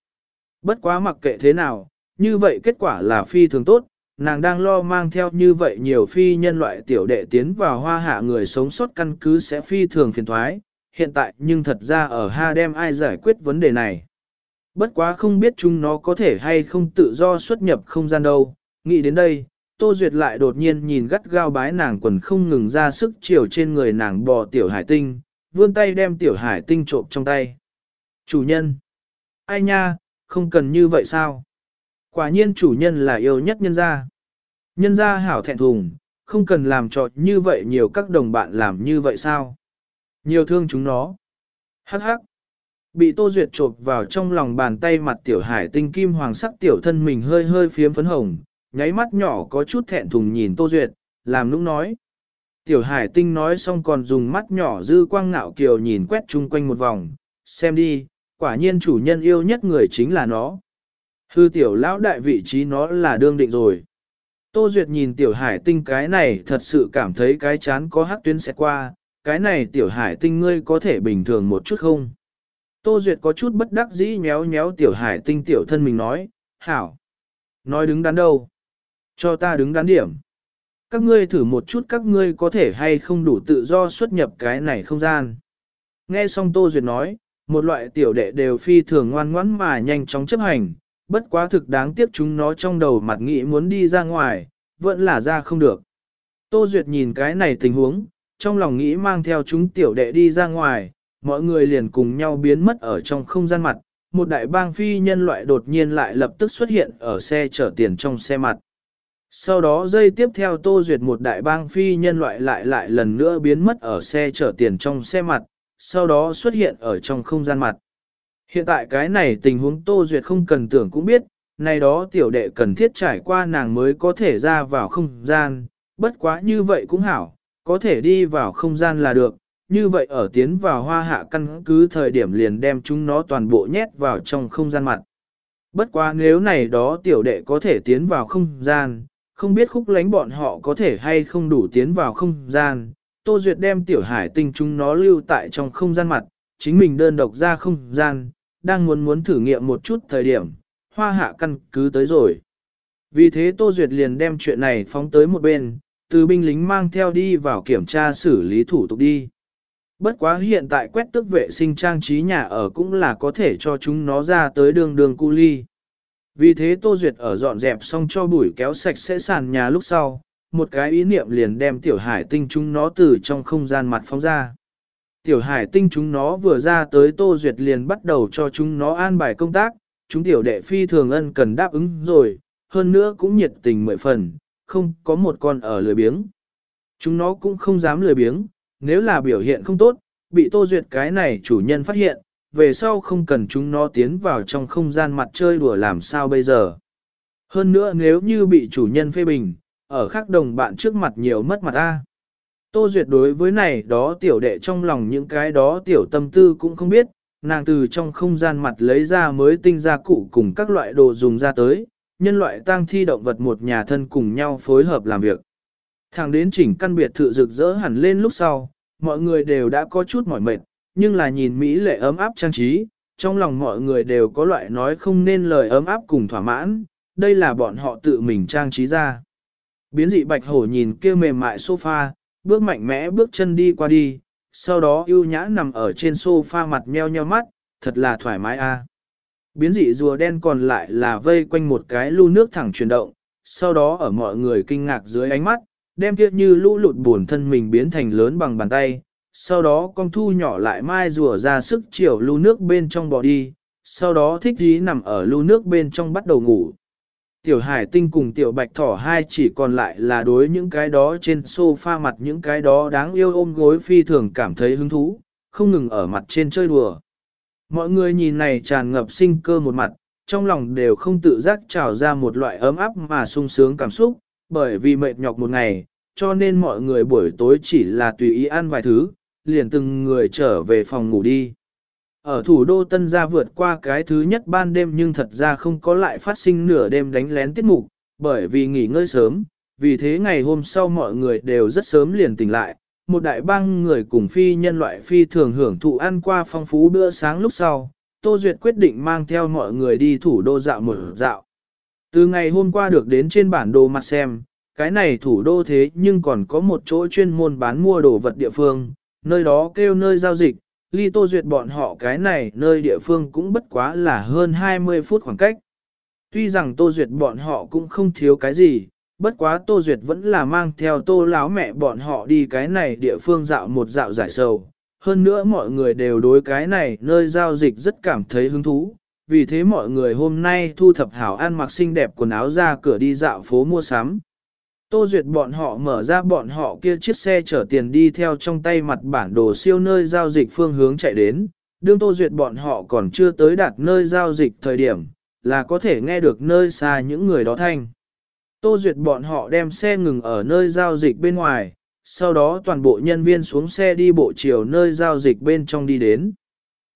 Speaker 1: Bất quá mặc kệ thế nào, như vậy kết quả là phi thường tốt, nàng đang lo mang theo như vậy nhiều phi nhân loại tiểu đệ tiến vào hoa hạ người sống sót căn cứ sẽ phi thường phiền thoái, hiện tại nhưng thật ra ở Ha đem ai giải quyết vấn đề này. Bất quá không biết chúng nó có thể hay không tự do xuất nhập không gian đâu. Nghĩ đến đây, Tô Duyệt lại đột nhiên nhìn gắt gao bái nàng quần không ngừng ra sức chiều trên người nàng bò tiểu hải tinh, vươn tay đem tiểu hải tinh trộm trong tay. Chủ nhân! Ai nha, không cần như vậy sao? Quả nhiên chủ nhân là yêu nhất nhân gia. Nhân gia hảo thẹn thùng, không cần làm trọt như vậy nhiều các đồng bạn làm như vậy sao? Nhiều thương chúng nó. Hắc hắc. Bị Tô Duyệt chộp vào trong lòng bàn tay mặt tiểu hải tinh kim hoàng sắc tiểu thân mình hơi hơi phiếm phấn hồng, nháy mắt nhỏ có chút thẹn thùng nhìn Tô Duyệt, làm nũng nói. Tiểu hải tinh nói xong còn dùng mắt nhỏ dư quang ngạo kiều nhìn quét chung quanh một vòng, xem đi, quả nhiên chủ nhân yêu nhất người chính là nó. Hư tiểu lão đại vị trí nó là đương định rồi. Tô Duyệt nhìn tiểu hải tinh cái này thật sự cảm thấy cái chán có hắc tuyến sẽ qua, cái này tiểu hải tinh ngươi có thể bình thường một chút không? Tô Duyệt có chút bất đắc dĩ nhéo nhéo tiểu hải tinh tiểu thân mình nói, hảo. Nói đứng đắn đâu? Cho ta đứng đắn điểm. Các ngươi thử một chút các ngươi có thể hay không đủ tự do xuất nhập cái này không gian. Nghe xong Tô Duyệt nói, một loại tiểu đệ đều phi thường ngoan ngoãn mà nhanh chóng chấp hành, bất quá thực đáng tiếc chúng nó trong đầu mặt nghĩ muốn đi ra ngoài, vẫn là ra không được. Tô Duyệt nhìn cái này tình huống, trong lòng nghĩ mang theo chúng tiểu đệ đi ra ngoài, mọi người liền cùng nhau biến mất ở trong không gian mặt, một đại bang phi nhân loại đột nhiên lại lập tức xuất hiện ở xe chở tiền trong xe mặt. Sau đó dây tiếp theo Tô Duyệt một đại bang phi nhân loại lại lại lần nữa biến mất ở xe chở tiền trong xe mặt, sau đó xuất hiện ở trong không gian mặt. Hiện tại cái này tình huống Tô Duyệt không cần tưởng cũng biết, này đó tiểu đệ cần thiết trải qua nàng mới có thể ra vào không gian, bất quá như vậy cũng hảo, có thể đi vào không gian là được, như vậy ở tiến vào hoa hạ căn cứ thời điểm liền đem chúng nó toàn bộ nhét vào trong không gian mặt. Bất quá nếu này đó tiểu đệ có thể tiến vào không gian, không biết khúc lánh bọn họ có thể hay không đủ tiến vào không gian, Tô Duyệt đem tiểu hải tinh chúng nó lưu tại trong không gian mặt, chính mình đơn độc ra không gian, đang muốn muốn thử nghiệm một chút thời điểm, hoa hạ căn cứ tới rồi. Vì thế Tô Duyệt liền đem chuyện này phóng tới một bên, từ binh lính mang theo đi vào kiểm tra xử lý thủ tục đi. Bất quá hiện tại quét tước vệ sinh trang trí nhà ở cũng là có thể cho chúng nó ra tới đường đường cu ly. Vì thế Tô Duyệt ở dọn dẹp xong cho bụi kéo sạch sẽ sàn nhà lúc sau, một cái ý niệm liền đem tiểu hải tinh chúng nó từ trong không gian mặt phóng ra. Tiểu hải tinh chúng nó vừa ra tới Tô Duyệt liền bắt đầu cho chúng nó an bài công tác, chúng tiểu đệ phi thường ân cần đáp ứng rồi, hơn nữa cũng nhiệt tình mười phần, không có một con ở lười biếng. Chúng nó cũng không dám lười biếng, nếu là biểu hiện không tốt, bị Tô Duyệt cái này chủ nhân phát hiện, về sau không cần chúng nó tiến vào trong không gian mặt chơi đùa làm sao bây giờ. Hơn nữa nếu như bị chủ nhân phê bình, ở khác đồng bạn trước mặt nhiều mất mặt ta. Tô Duyệt đối với này đó tiểu đệ trong lòng những cái đó tiểu tâm tư cũng không biết, nàng từ trong không gian mặt lấy ra mới tinh ra cụ cùng các loại đồ dùng ra tới, nhân loại tang thi động vật một nhà thân cùng nhau phối hợp làm việc. Thẳng đến chỉnh căn biệt thự rực rỡ hẳn lên lúc sau, mọi người đều đã có chút mỏi mệt, nhưng là nhìn Mỹ lệ ấm áp trang trí, trong lòng mọi người đều có loại nói không nên lời ấm áp cùng thỏa mãn, đây là bọn họ tự mình trang trí ra. Biến dị bạch hổ nhìn kia mềm mại sofa, bước mạnh mẽ bước chân đi qua đi, sau đó ưu nhã nằm ở trên sofa mặt meo nheo mắt, thật là thoải mái a. Biến dị rùa đen còn lại là vây quanh một cái lu nước thẳng chuyển động, sau đó ở mọi người kinh ngạc dưới ánh mắt, đem kia như lũ lụt buồn thân mình biến thành lớn bằng bàn tay, sau đó con thu nhỏ lại mai rùa ra sức chiều lưu nước bên trong bò đi, sau đó thích dí nằm ở lưu nước bên trong bắt đầu ngủ. Tiểu hải tinh cùng tiểu bạch thỏ hai chỉ còn lại là đối những cái đó trên sofa mặt những cái đó đáng yêu ôm gối phi thường cảm thấy hứng thú, không ngừng ở mặt trên chơi đùa. Mọi người nhìn này tràn ngập sinh cơ một mặt, trong lòng đều không tự giác trào ra một loại ấm áp mà sung sướng cảm xúc, bởi vì mệt nhọc một ngày, cho nên mọi người buổi tối chỉ là tùy ý ăn vài thứ, liền từng người trở về phòng ngủ đi. Ở thủ đô Tân Gia vượt qua cái thứ nhất ban đêm nhưng thật ra không có lại phát sinh nửa đêm đánh lén tiết mục, bởi vì nghỉ ngơi sớm, vì thế ngày hôm sau mọi người đều rất sớm liền tỉnh lại, một đại bang người cùng phi nhân loại phi thường hưởng thụ ăn qua phong phú bữa sáng lúc sau, Tô Duyệt quyết định mang theo mọi người đi thủ đô dạo một dạo. Từ ngày hôm qua được đến trên bản đồ mặt xem, cái này thủ đô thế nhưng còn có một chỗ chuyên môn bán mua đồ vật địa phương, nơi đó kêu nơi giao dịch, ly tô duyệt bọn họ cái này nơi địa phương cũng bất quá là hơn 20 phút khoảng cách. Tuy rằng tô duyệt bọn họ cũng không thiếu cái gì, bất quá tô duyệt vẫn là mang theo tô láo mẹ bọn họ đi cái này địa phương dạo một dạo giải sầu. Hơn nữa mọi người đều đối cái này nơi giao dịch rất cảm thấy hứng thú, vì thế mọi người hôm nay thu thập hảo ăn mặc xinh đẹp quần áo ra cửa đi dạo phố mua sắm. Tô Duyệt bọn họ mở ra bọn họ kia chiếc xe chở tiền đi theo trong tay mặt bản đồ siêu nơi giao dịch phương hướng chạy đến, đương Tô Duyệt bọn họ còn chưa tới đạt nơi giao dịch thời điểm, là có thể nghe được nơi xa những người đó thanh. Tô Duyệt bọn họ đem xe ngừng ở nơi giao dịch bên ngoài, sau đó toàn bộ nhân viên xuống xe đi bộ chiều nơi giao dịch bên trong đi đến.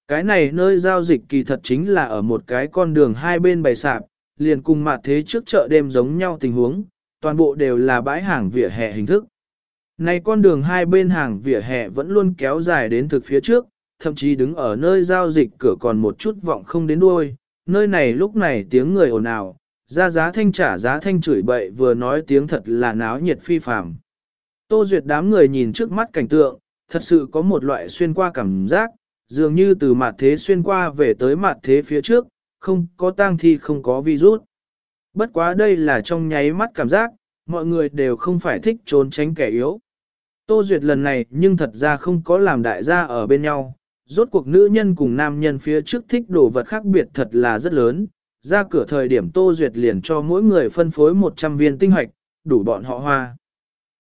Speaker 1: Cái này nơi giao dịch kỳ thật chính là ở một cái con đường hai bên bày sạp, liền cùng mặt thế trước chợ đêm giống nhau tình huống, toàn bộ đều là bãi hàng vỉa hè hình thức. Này con đường hai bên hàng vỉa hè vẫn luôn kéo dài đến thực phía trước, thậm chí đứng ở nơi giao dịch cửa còn một chút vọng không đến đuôi, nơi này lúc này tiếng người ồn ào, ra giá thanh trả giá thanh chửi bậy vừa nói tiếng thật là náo nhiệt phi phàm. Tô Duyệt đám người nhìn trước mắt cảnh tượng, thật sự có một loại xuyên qua cảm giác, dường như từ mặt thế xuyên qua về tới mặt thế phía trước, không có tang thi không có virus. Bất quá đây là trong nháy mắt cảm giác, mọi người đều không phải thích trốn tránh kẻ yếu. Tô Duyệt lần này nhưng thật ra không có làm đại gia ở bên nhau, rốt cuộc nữ nhân cùng nam nhân phía trước thích đồ vật khác biệt thật là rất lớn. Ra cửa thời điểm Tô Duyệt liền cho mỗi người phân phối 100 viên tinh hoạch, đủ bọn họ hoa.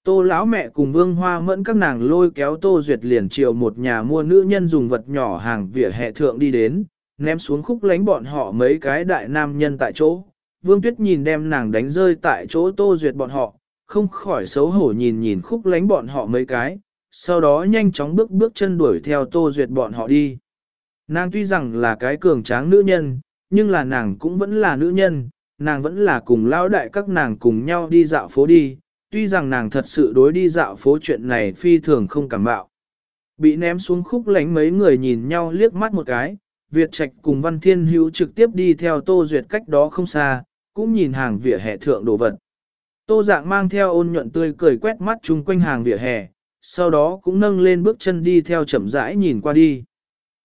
Speaker 1: Tô lão mẹ cùng vương hoa mẫn các nàng lôi kéo Tô Duyệt liền chiều một nhà mua nữ nhân dùng vật nhỏ hàng vỉa hè thượng đi đến, ném xuống khúc lánh bọn họ mấy cái đại nam nhân tại chỗ. Vương Tuyết nhìn đem nàng đánh rơi tại chỗ Tô Duyệt bọn họ, không khỏi xấu hổ nhìn nhìn khúc lánh bọn họ mấy cái, sau đó nhanh chóng bước bước chân đuổi theo Tô Duyệt bọn họ đi. Nàng tuy rằng là cái cường tráng nữ nhân, nhưng là nàng cũng vẫn là nữ nhân, nàng vẫn là cùng lao đại các nàng cùng nhau đi dạo phố đi, tuy rằng nàng thật sự đối đi dạo phố chuyện này phi thường không cảm bạo. Bị ném xuống khúc lánh mấy người nhìn nhau liếc mắt một cái, Việt Trạch cùng Văn Thiên Hữu trực tiếp đi theo Tô Duyệt cách đó không xa, cũng nhìn hàng vỉa hè thượng đồ vật. Tô dạng mang theo ôn nhuận tươi cười quét mắt chung quanh hàng vỉa hè, sau đó cũng nâng lên bước chân đi theo chậm rãi nhìn qua đi.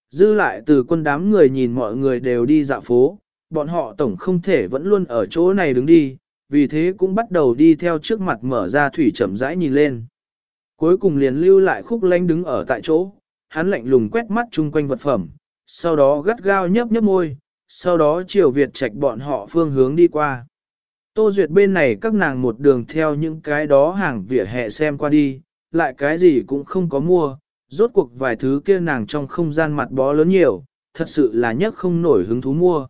Speaker 1: Dư lại từ quân đám người nhìn mọi người đều đi dạo phố, bọn họ tổng không thể vẫn luôn ở chỗ này đứng đi, vì thế cũng bắt đầu đi theo trước mặt mở ra thủy chậm rãi nhìn lên. Cuối cùng liền lưu lại khúc lanh đứng ở tại chỗ, hắn lạnh lùng quét mắt chung quanh vật phẩm, sau đó gắt gao nhấp nhấp môi, sau đó chiều Việt Trạch bọn họ phương hướng đi qua. Tô Duyệt bên này các nàng một đường theo những cái đó hàng vỉa hè xem qua đi, lại cái gì cũng không có mua, rốt cuộc vài thứ kia nàng trong không gian mặt bó lớn nhiều, thật sự là nhất không nổi hứng thú mua.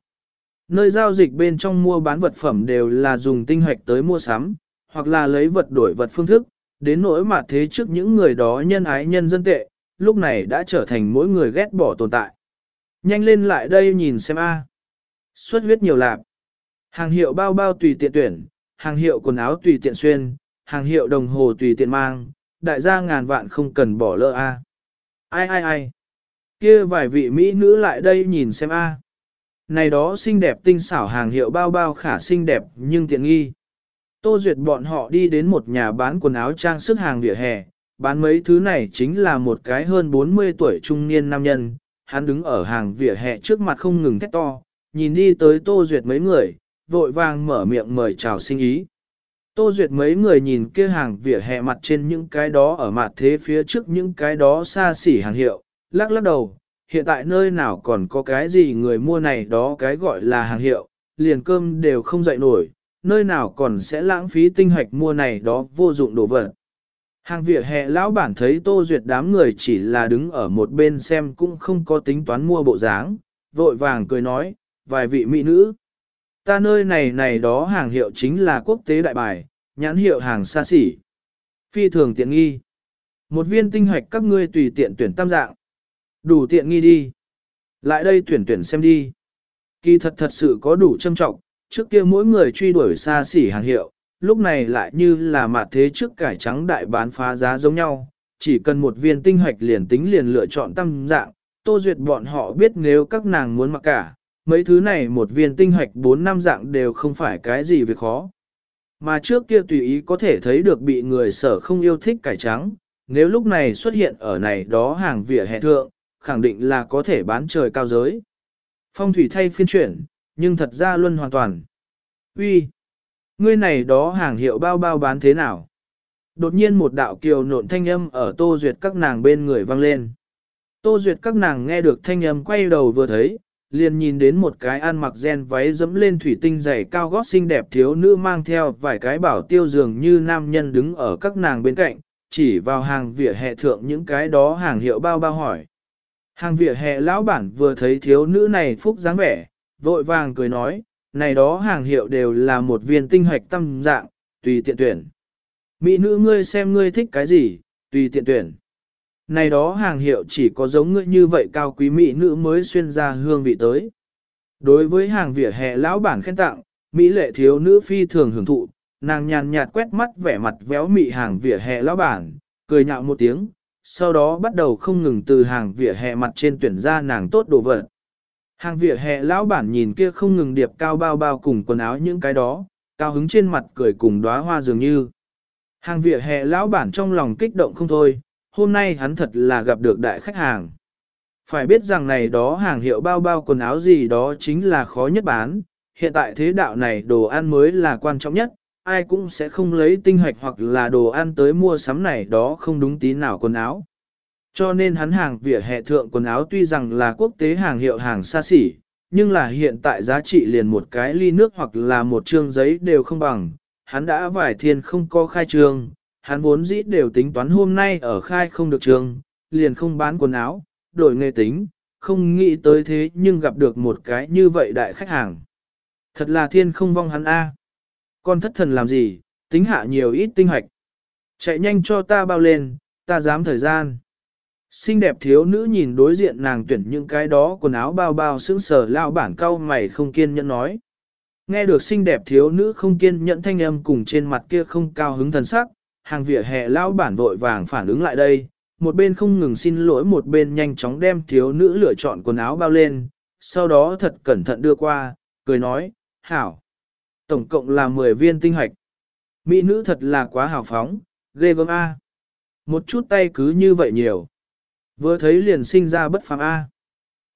Speaker 1: Nơi giao dịch bên trong mua bán vật phẩm đều là dùng tinh hoạch tới mua sắm, hoặc là lấy vật đổi vật phương thức, đến nỗi mà thế trước những người đó nhân ái nhân dân tệ, lúc này đã trở thành mỗi người ghét bỏ tồn tại. Nhanh lên lại đây nhìn xem a. Xuất huyết nhiều lạp. Hàng hiệu bao bao tùy tiện tuyển, hàng hiệu quần áo tùy tiện xuyên, hàng hiệu đồng hồ tùy tiện mang, đại gia ngàn vạn không cần bỏ lỡ a. Ai ai ai. Kia vài vị mỹ nữ lại đây nhìn xem a. Này đó xinh đẹp tinh xảo hàng hiệu bao bao khả xinh đẹp nhưng tiện nghi. Tô Duyệt bọn họ đi đến một nhà bán quần áo trang sức hàng vỉa hè, bán mấy thứ này chính là một cái hơn 40 tuổi trung niên nam nhân, hắn đứng ở hàng vỉa hè trước mặt không ngừng thét to, nhìn đi tới Tô Duyệt mấy người, vội vàng mở miệng mời chào sinh ý. Tô Duyệt mấy người nhìn kia hàng vỉa hè mặt trên những cái đó ở mặt thế phía trước những cái đó xa xỉ hàng hiệu, lắc lắc đầu, hiện tại nơi nào còn có cái gì người mua này đó cái gọi là hàng hiệu, liền cơm đều không dậy nổi, nơi nào còn sẽ lãng phí tinh hoạch mua này đó vô dụng đồ vật. Hàng vỉa hè lão bản thấy Tô Duyệt đám người chỉ là đứng ở một bên xem cũng không có tính toán mua bộ dáng, vội vàng cười nói, vài vị mỹ nữ. Ta nơi này này đó hàng hiệu chính là quốc tế đại bài, nhãn hiệu hàng xa xỉ. Phi thường tiện nghi. Một viên tinh hoạch các ngươi tùy tiện tuyển tam dạng. Đủ tiện nghi đi. Lại đây tuyển tuyển xem đi. Kỳ thật thật sự có đủ châm trọng, trước kia mỗi người truy đuổi xa xỉ hàng hiệu, lúc này lại như là mặt thế trước cải trắng đại bán phá giá giống nhau, chỉ cần một viên tinh hoạch liền tính liền lựa chọn tam dạng, tô duyệt bọn họ biết nếu các nàng muốn mặc cả, mấy thứ này một viên tinh hoạch 4 năm dạng đều không phải cái gì việc khó. Mà trước kia tùy ý có thể thấy được bị người sở không yêu thích cải trắng, nếu lúc này xuất hiện ở này đó hàng vỉa hè thượng, khẳng định là có thể bán trời cao giới. Phong thủy thay phiên chuyển, nhưng thật ra luôn hoàn toàn. Uy, ngươi này đó hàng hiệu bao bao bán thế nào? Đột nhiên một đạo kiều nộn thanh âm ở tô duyệt các nàng bên người vang lên. Tô duyệt các nàng nghe được thanh âm quay đầu vừa thấy, liền nhìn đến một cái ăn mặc gen váy dẫm lên thủy tinh dày cao gót xinh đẹp thiếu nữ mang theo vài cái bảo tiêu dường như nam nhân đứng ở các nàng bên cạnh, chỉ vào hàng vỉa hè thượng những cái đó hàng hiệu bao bao hỏi. Hàng vỉa hè lão bản vừa thấy thiếu nữ này phúc dáng vẻ, vội vàng cười nói, này đó hàng hiệu đều là một viên tinh hoạch tâm dạng, tùy tiện tuyển. Mỹ nữ ngươi xem ngươi thích cái gì, tùy tiện tuyển. Này đó hàng hiệu chỉ có giống ngươi như vậy cao quý mỹ nữ mới xuyên ra hương vị tới. Đối với hàng vỉa hè lão bản khen tặng, mỹ lệ thiếu nữ phi thường hưởng thụ, nàng nhàn nhạt quét mắt vẻ mặt véo mị hàng vỉa hè lão bản, cười nhạo một tiếng, sau đó bắt đầu không ngừng từ hàng vỉa hè mặt trên tuyển ra nàng tốt đồ vật. Hàng vỉa hè lão bản nhìn kia không ngừng điệp cao bao bao cùng quần áo những cái đó, cao hứng trên mặt cười cùng đóa hoa dường như. Hàng vỉa hè lão bản trong lòng kích động không thôi, hôm nay hắn thật là gặp được đại khách hàng. Phải biết rằng này đó hàng hiệu bao bao quần áo gì đó chính là khó nhất bán, hiện tại thế đạo này đồ ăn mới là quan trọng nhất, ai cũng sẽ không lấy tinh hoạch hoặc là đồ ăn tới mua sắm này đó không đúng tí nào quần áo. Cho nên hắn hàng vỉa hè thượng quần áo tuy rằng là quốc tế hàng hiệu hàng xa xỉ, nhưng là hiện tại giá trị liền một cái ly nước hoặc là một trương giấy đều không bằng, hắn đã vải thiên không có khai trương, hắn vốn dĩ đều tính toán hôm nay ở khai không được trường, liền không bán quần áo, đổi nghề tính, không nghĩ tới thế nhưng gặp được một cái như vậy đại khách hàng. Thật là thiên không vong hắn A. Con thất thần làm gì, tính hạ nhiều ít tinh hoạch. Chạy nhanh cho ta bao lên, ta dám thời gian. Xinh đẹp thiếu nữ nhìn đối diện nàng tuyển những cái đó quần áo bao bao sững sờ lao bản cao mày không kiên nhẫn nói. Nghe được xinh đẹp thiếu nữ không kiên nhẫn thanh âm cùng trên mặt kia không cao hứng thần sắc, hàng vỉa hè lao bản vội vàng phản ứng lại đây, một bên không ngừng xin lỗi một bên nhanh chóng đem thiếu nữ lựa chọn quần áo bao lên, sau đó thật cẩn thận đưa qua, cười nói, hảo. Tổng cộng là 10 viên tinh hoạch. Mỹ nữ thật là quá hào phóng, ghê gớm A. Một chút tay cứ như vậy nhiều. Vừa thấy liền sinh ra bất phàm A.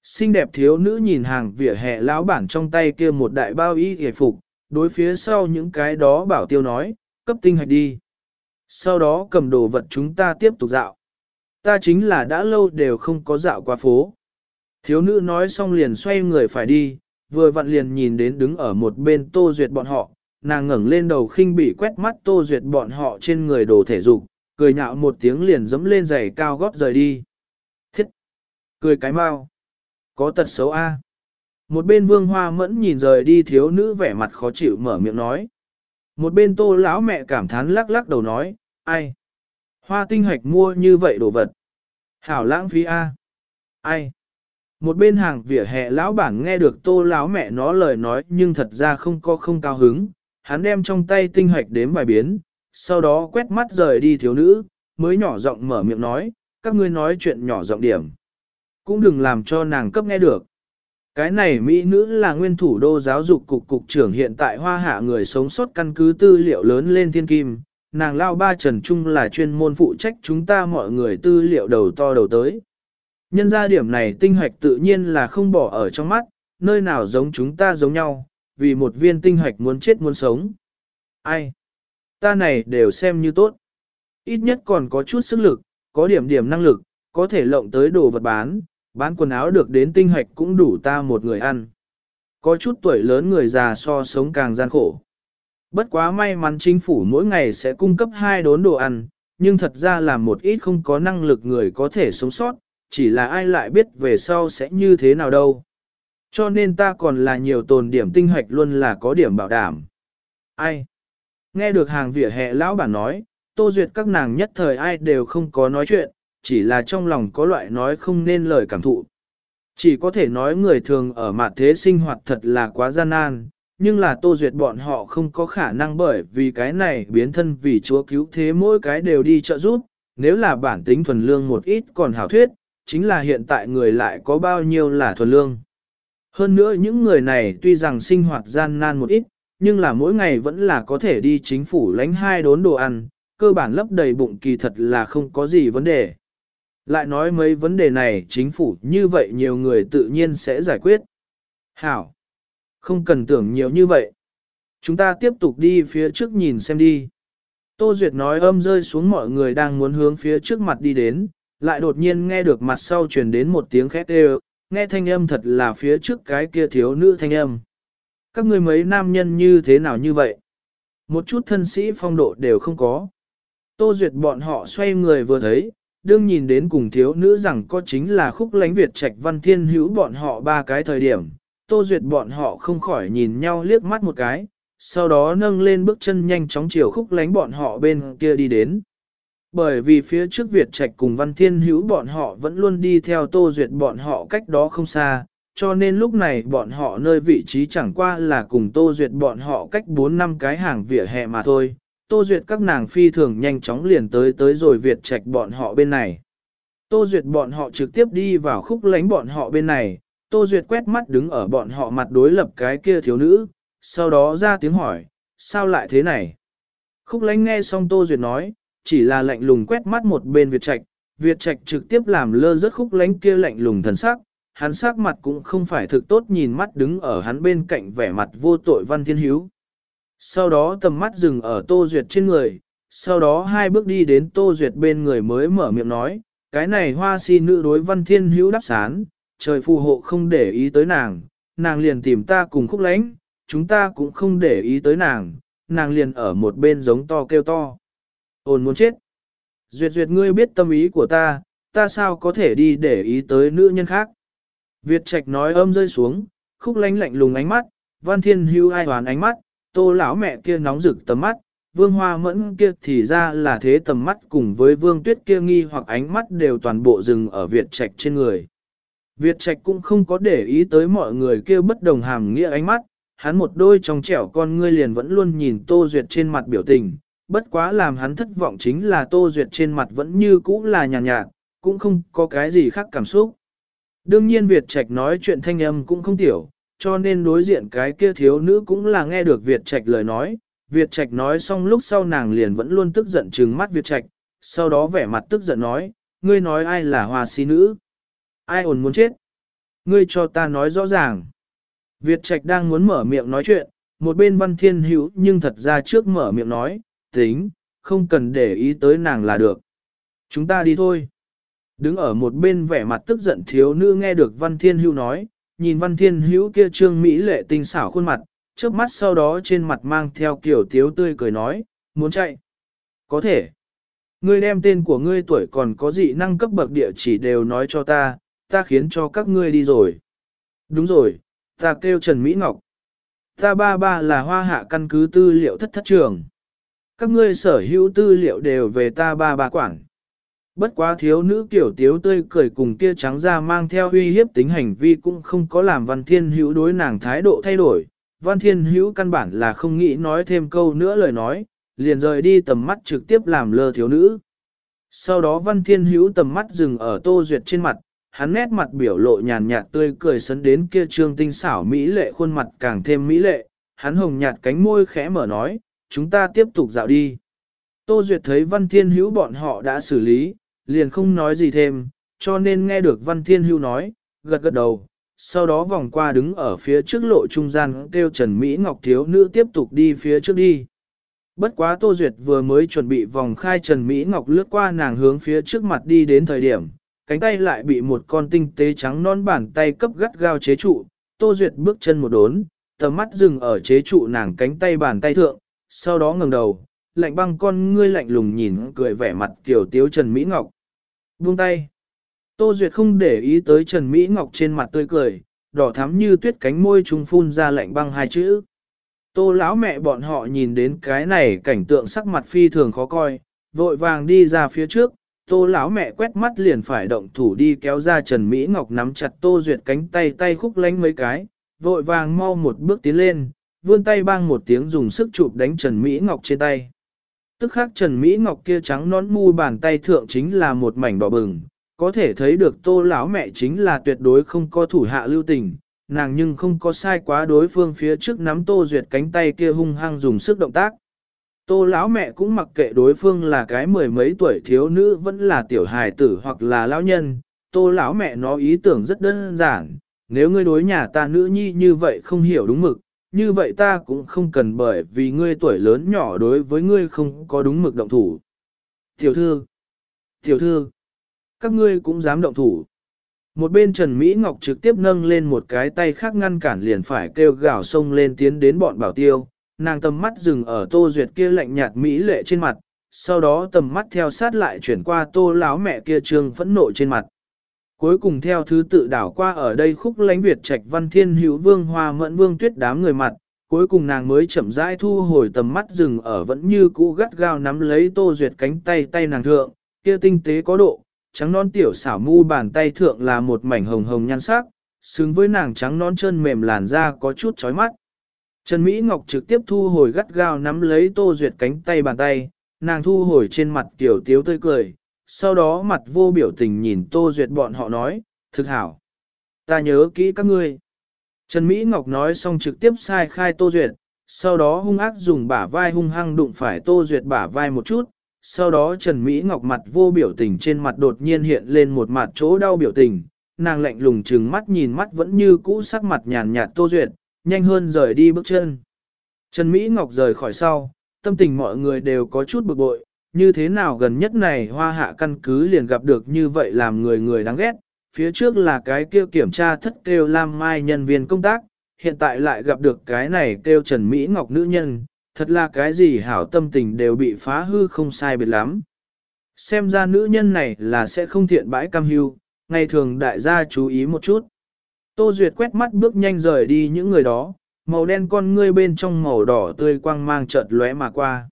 Speaker 1: Xinh đẹp thiếu nữ nhìn hàng vỉa hè lão bản trong tay kia một đại bao y hề phục, đối phía sau những cái đó bảo tiêu nói, cấp tinh hạch đi. Sau đó cầm đồ vật chúng ta tiếp tục dạo. Ta chính là đã lâu đều không có dạo qua phố. Thiếu nữ nói xong liền xoay người phải đi, vừa vặn liền nhìn đến đứng ở một bên tô duyệt bọn họ, nàng ngẩng lên đầu khinh bị quét mắt tô duyệt bọn họ trên người đồ thể dục, cười nhạo một tiếng liền dẫm lên giày cao gót rời đi. Cười cái mau! Có tật xấu a. Một bên vương hoa mẫn nhìn rời đi thiếu nữ vẻ mặt khó chịu mở miệng nói. Một bên tô lão mẹ cảm thán lắc lắc đầu nói, ai? Hoa tinh hạch mua như vậy đồ vật. Hảo lãng phí A. Ai? Một bên hàng vỉa hè lão bảng nghe được tô lão mẹ nó lời nói nhưng thật ra không có không cao hứng. Hắn đem trong tay tinh hạch đếm vài biến, sau đó quét mắt rời đi thiếu nữ, mới nhỏ giọng mở miệng nói, các ngươi nói chuyện nhỏ giọng điểm. Cũng đừng làm cho nàng cấp nghe được. Cái này Mỹ nữ là nguyên thủ đô giáo dục cục cục trưởng hiện tại hoa hạ người sống sót căn cứ tư liệu lớn lên thiên kim, nàng lao ba trần trung là chuyên môn phụ trách chúng ta mọi người tư liệu đầu to đầu tới. Nhân ra điểm này tinh hoạch tự nhiên là không bỏ ở trong mắt, nơi nào giống chúng ta giống nhau, vì một viên tinh hoạch muốn chết muốn sống. Ai? Ta này đều xem như tốt. Ít nhất còn có chút sức lực, có điểm điểm năng lực, có thể lộng tới đồ vật bán, Bán quần áo được đến tinh hoạch cũng đủ ta một người ăn. Có chút tuổi lớn người già so sống càng gian khổ. Bất quá may mắn chính phủ mỗi ngày sẽ cung cấp hai đốn đồ ăn, nhưng thật ra là một ít không có năng lực người có thể sống sót, chỉ là ai lại biết về sau sẽ như thế nào đâu. Cho nên ta còn là nhiều tồn điểm tinh hoạch luôn là có điểm bảo đảm. Ai? Nghe được hàng vỉa hè lão bản nói, tô duyệt các nàng nhất thời ai đều không có nói chuyện, chỉ là trong lòng có loại nói không nên lời cảm thụ. Chỉ có thể nói người thường ở mặt thế sinh hoạt thật là quá gian nan, nhưng là tô duyệt bọn họ không có khả năng bởi vì cái này biến thân vì chúa cứu thế mỗi cái đều đi trợ giúp, nếu là bản tính thuần lương một ít còn hảo thuyết, chính là hiện tại người lại có bao nhiêu là thuần lương. Hơn nữa những người này tuy rằng sinh hoạt gian nan một ít, nhưng là mỗi ngày vẫn là có thể đi chính phủ lánh hai đốn đồ ăn, cơ bản lấp đầy bụng kỳ thật là không có gì vấn đề. Lại nói mấy vấn đề này chính phủ như vậy nhiều người tự nhiên sẽ giải quyết. Hảo! Không cần tưởng nhiều như vậy. Chúng ta tiếp tục đi phía trước nhìn xem đi. Tô Duyệt nói âm rơi xuống mọi người đang muốn hướng phía trước mặt đi đến, lại đột nhiên nghe được mặt sau truyền đến một tiếng khét đều, nghe thanh âm thật là phía trước cái kia thiếu nữ thanh âm. Các người mấy nam nhân như thế nào như vậy? Một chút thân sĩ phong độ đều không có. Tô Duyệt bọn họ xoay người vừa thấy, đương nhìn đến cùng thiếu nữ rằng có chính là khúc lánh Việt Trạch Văn Thiên hữu bọn họ ba cái thời điểm. Tô Duyệt bọn họ không khỏi nhìn nhau liếc mắt một cái, sau đó nâng lên bước chân nhanh chóng chiều khúc lánh bọn họ bên kia đi đến. Bởi vì phía trước Việt Trạch cùng Văn Thiên Hữu bọn họ vẫn luôn đi theo Tô Duyệt bọn họ cách đó không xa, cho nên lúc này bọn họ nơi vị trí chẳng qua là cùng Tô Duyệt bọn họ cách 4 năm cái hàng vỉa hè mà thôi. Tô Duyệt các nàng phi thường nhanh chóng liền tới tới rồi Việt Trạch bọn họ bên này. Tô Duyệt bọn họ trực tiếp đi vào khúc lánh bọn họ bên này, Tô Duyệt quét mắt đứng ở bọn họ mặt đối lập cái kia thiếu nữ, sau đó ra tiếng hỏi, sao lại thế này? Khúc lánh nghe xong Tô Duyệt nói, chỉ là lạnh lùng quét mắt một bên Việt Trạch, Việt Trạch trực tiếp làm lơ rất khúc lánh kia lạnh lùng thần sắc, hắn sắc mặt cũng không phải thực tốt nhìn mắt đứng ở hắn bên cạnh vẻ mặt vô tội văn thiên hiếu. Sau đó tầm mắt dừng ở Tô Duyệt trên người, sau đó hai bước đi đến Tô Duyệt bên người mới mở miệng nói, cái này hoa si nữ đối văn thiên hữu đáp sán, trời phù hộ không để ý tới nàng, nàng liền tìm ta cùng khúc lánh, chúng ta cũng không để ý tới nàng, nàng liền ở một bên giống to kêu to. Ôn muốn chết. Duyệt duyệt ngươi biết tâm ý của ta, ta sao có thể đi để ý tới nữ nhân khác. Việt Trạch nói âm rơi xuống, khúc lánh lạnh lùng ánh mắt, văn thiên hưu ai hoàn ánh mắt, tô lão mẹ kia nóng rực tầm mắt, vương hoa mẫn kia thì ra là thế tầm mắt cùng với vương tuyết kia nghi hoặc ánh mắt đều toàn bộ dừng ở Việt Trạch trên người. Việt Trạch cũng không có để ý tới mọi người kia bất đồng hàm nghĩa ánh mắt, hắn một đôi trong trẻo con ngươi liền vẫn luôn nhìn Tô Duyệt trên mặt biểu tình, bất quá làm hắn thất vọng chính là Tô Duyệt trên mặt vẫn như cũ là nhàn nhạt, nhạt, cũng không có cái gì khác cảm xúc. Đương nhiên Việt Trạch nói chuyện thanh âm cũng không tiểu, cho nên đối diện cái kia thiếu nữ cũng là nghe được Việt Trạch lời nói. Việt Trạch nói xong lúc sau nàng liền vẫn luôn tức giận trừng mắt Việt Trạch, sau đó vẻ mặt tức giận nói, ngươi nói ai là hoa si nữ? Ai ổn muốn chết? Ngươi cho ta nói rõ ràng. Việt Trạch đang muốn mở miệng nói chuyện, một bên văn thiên hữu nhưng thật ra trước mở miệng nói, tính, không cần để ý tới nàng là được. Chúng ta đi thôi. Đứng ở một bên vẻ mặt tức giận thiếu nữ nghe được văn thiên hữu nói, nhìn văn thiên hữu kia trương mỹ lệ tinh xảo khuôn mặt, trước mắt sau đó trên mặt mang theo kiểu tiếu tươi cười nói, muốn chạy. Có thể. Ngươi đem tên của ngươi tuổi còn có dị năng cấp bậc địa chỉ đều nói cho ta, ta khiến cho các ngươi đi rồi. Đúng rồi, ta kêu Trần Mỹ Ngọc. Ta ba ba là hoa hạ căn cứ tư liệu thất thất trường. Các ngươi sở hữu tư liệu đều về ta ba ba quản. Bất quá thiếu nữ kiểu tiếu tươi cười cùng kia trắng ra mang theo uy hiếp tính hành vi cũng không có làm văn thiên hữu đối nàng thái độ thay đổi. Văn thiên hữu căn bản là không nghĩ nói thêm câu nữa lời nói, liền rời đi tầm mắt trực tiếp làm lơ thiếu nữ. Sau đó văn thiên hữu tầm mắt dừng ở tô duyệt trên mặt, hắn nét mặt biểu lộ nhàn nhạt tươi cười sấn đến kia trương tinh xảo mỹ lệ khuôn mặt càng thêm mỹ lệ, hắn hồng nhạt cánh môi khẽ mở nói, chúng ta tiếp tục dạo đi. Tô Duyệt thấy Văn Thiên Hữu bọn họ đã xử lý, liền không nói gì thêm, cho nên nghe được Văn Thiên Hưu nói, gật gật đầu, sau đó vòng qua đứng ở phía trước lộ trung gian kêu Trần Mỹ Ngọc thiếu nữ tiếp tục đi phía trước đi. Bất quá Tô Duyệt vừa mới chuẩn bị vòng khai Trần Mỹ Ngọc lướt qua nàng hướng phía trước mặt đi đến thời điểm, cánh tay lại bị một con tinh tế trắng non bàn tay cấp gắt gao chế trụ, Tô Duyệt bước chân một đốn, tầm mắt dừng ở chế trụ nàng cánh tay bàn tay thượng, sau đó ngẩng đầu, lạnh băng con ngươi lạnh lùng nhìn cười vẻ mặt kiểu tiếu Trần Mỹ Ngọc. Buông tay. Tô Duyệt không để ý tới Trần Mỹ Ngọc trên mặt tươi cười, đỏ thắm như tuyết cánh môi trùng phun ra lạnh băng hai chữ. Tô lão mẹ bọn họ nhìn đến cái này cảnh tượng sắc mặt phi thường khó coi, vội vàng đi ra phía trước, Tô lão mẹ quét mắt liền phải động thủ đi kéo ra Trần Mỹ Ngọc nắm chặt Tô Duyệt cánh tay tay khúc lánh mấy cái, vội vàng mau một bước tiến lên, vươn tay bang một tiếng dùng sức chụp đánh Trần Mỹ Ngọc trên tay. Tức khắc Trần Mỹ Ngọc kia trắng nón mu bàn tay thượng chính là một mảnh đỏ bừng, có thể thấy được tô lão mẹ chính là tuyệt đối không có thủ hạ lưu tình, nàng nhưng không có sai quá đối phương phía trước nắm tô duyệt cánh tay kia hung hăng dùng sức động tác. Tô lão mẹ cũng mặc kệ đối phương là cái mười mấy tuổi thiếu nữ vẫn là tiểu hài tử hoặc là lão nhân, tô lão mẹ nó ý tưởng rất đơn giản, nếu ngươi đối nhà ta nữ nhi như vậy không hiểu đúng mực, như vậy ta cũng không cần bởi vì ngươi tuổi lớn nhỏ đối với ngươi không có đúng mực động thủ. Tiểu thư, tiểu thư, các ngươi cũng dám động thủ. Một bên Trần Mỹ Ngọc trực tiếp nâng lên một cái tay khác ngăn cản liền phải kêu gào sông lên tiến đến bọn bảo tiêu, nàng tầm mắt dừng ở tô duyệt kia lạnh nhạt Mỹ lệ trên mặt, sau đó tầm mắt theo sát lại chuyển qua tô láo mẹ kia trương phẫn nộ trên mặt. Cuối cùng theo thứ tự đảo qua ở đây khúc lánh Việt trạch văn thiên hữu vương hoa mẫn vương tuyết đám người mặt, cuối cùng nàng mới chậm rãi thu hồi tầm mắt dừng ở vẫn như cũ gắt gao nắm lấy tô duyệt cánh tay tay nàng thượng, kia tinh tế có độ, trắng non tiểu xảo mu bàn tay thượng là một mảnh hồng hồng nhan sắc, xứng với nàng trắng non chân mềm làn da có chút chói mắt. Trần Mỹ Ngọc trực tiếp thu hồi gắt gao nắm lấy tô duyệt cánh tay bàn tay, nàng thu hồi trên mặt tiểu tiếu tươi cười, sau đó mặt vô biểu tình nhìn tô duyệt bọn họ nói, thực hảo. Ta nhớ kỹ các ngươi. Trần Mỹ Ngọc nói xong trực tiếp sai khai tô duyệt, sau đó hung ác dùng bả vai hung hăng đụng phải tô duyệt bả vai một chút, sau đó Trần Mỹ Ngọc mặt vô biểu tình trên mặt đột nhiên hiện lên một mặt chỗ đau biểu tình, nàng lạnh lùng trừng mắt nhìn mắt vẫn như cũ sắc mặt nhàn nhạt tô duyệt, nhanh hơn rời đi bước chân. Trần Mỹ Ngọc rời khỏi sau, tâm tình mọi người đều có chút bực bội, như thế nào gần nhất này hoa hạ căn cứ liền gặp được như vậy làm người người đáng ghét, phía trước là cái kêu kiểm tra thất kêu Lam Mai nhân viên công tác, hiện tại lại gặp được cái này kêu Trần Mỹ Ngọc nữ nhân, thật là cái gì hảo tâm tình đều bị phá hư không sai biệt lắm. Xem ra nữ nhân này là sẽ không thiện bãi cam hưu, ngày thường đại gia chú ý một chút. Tô Duyệt quét mắt bước nhanh rời đi những người đó, màu đen con ngươi bên trong màu đỏ tươi quang mang chợt lóe mà qua.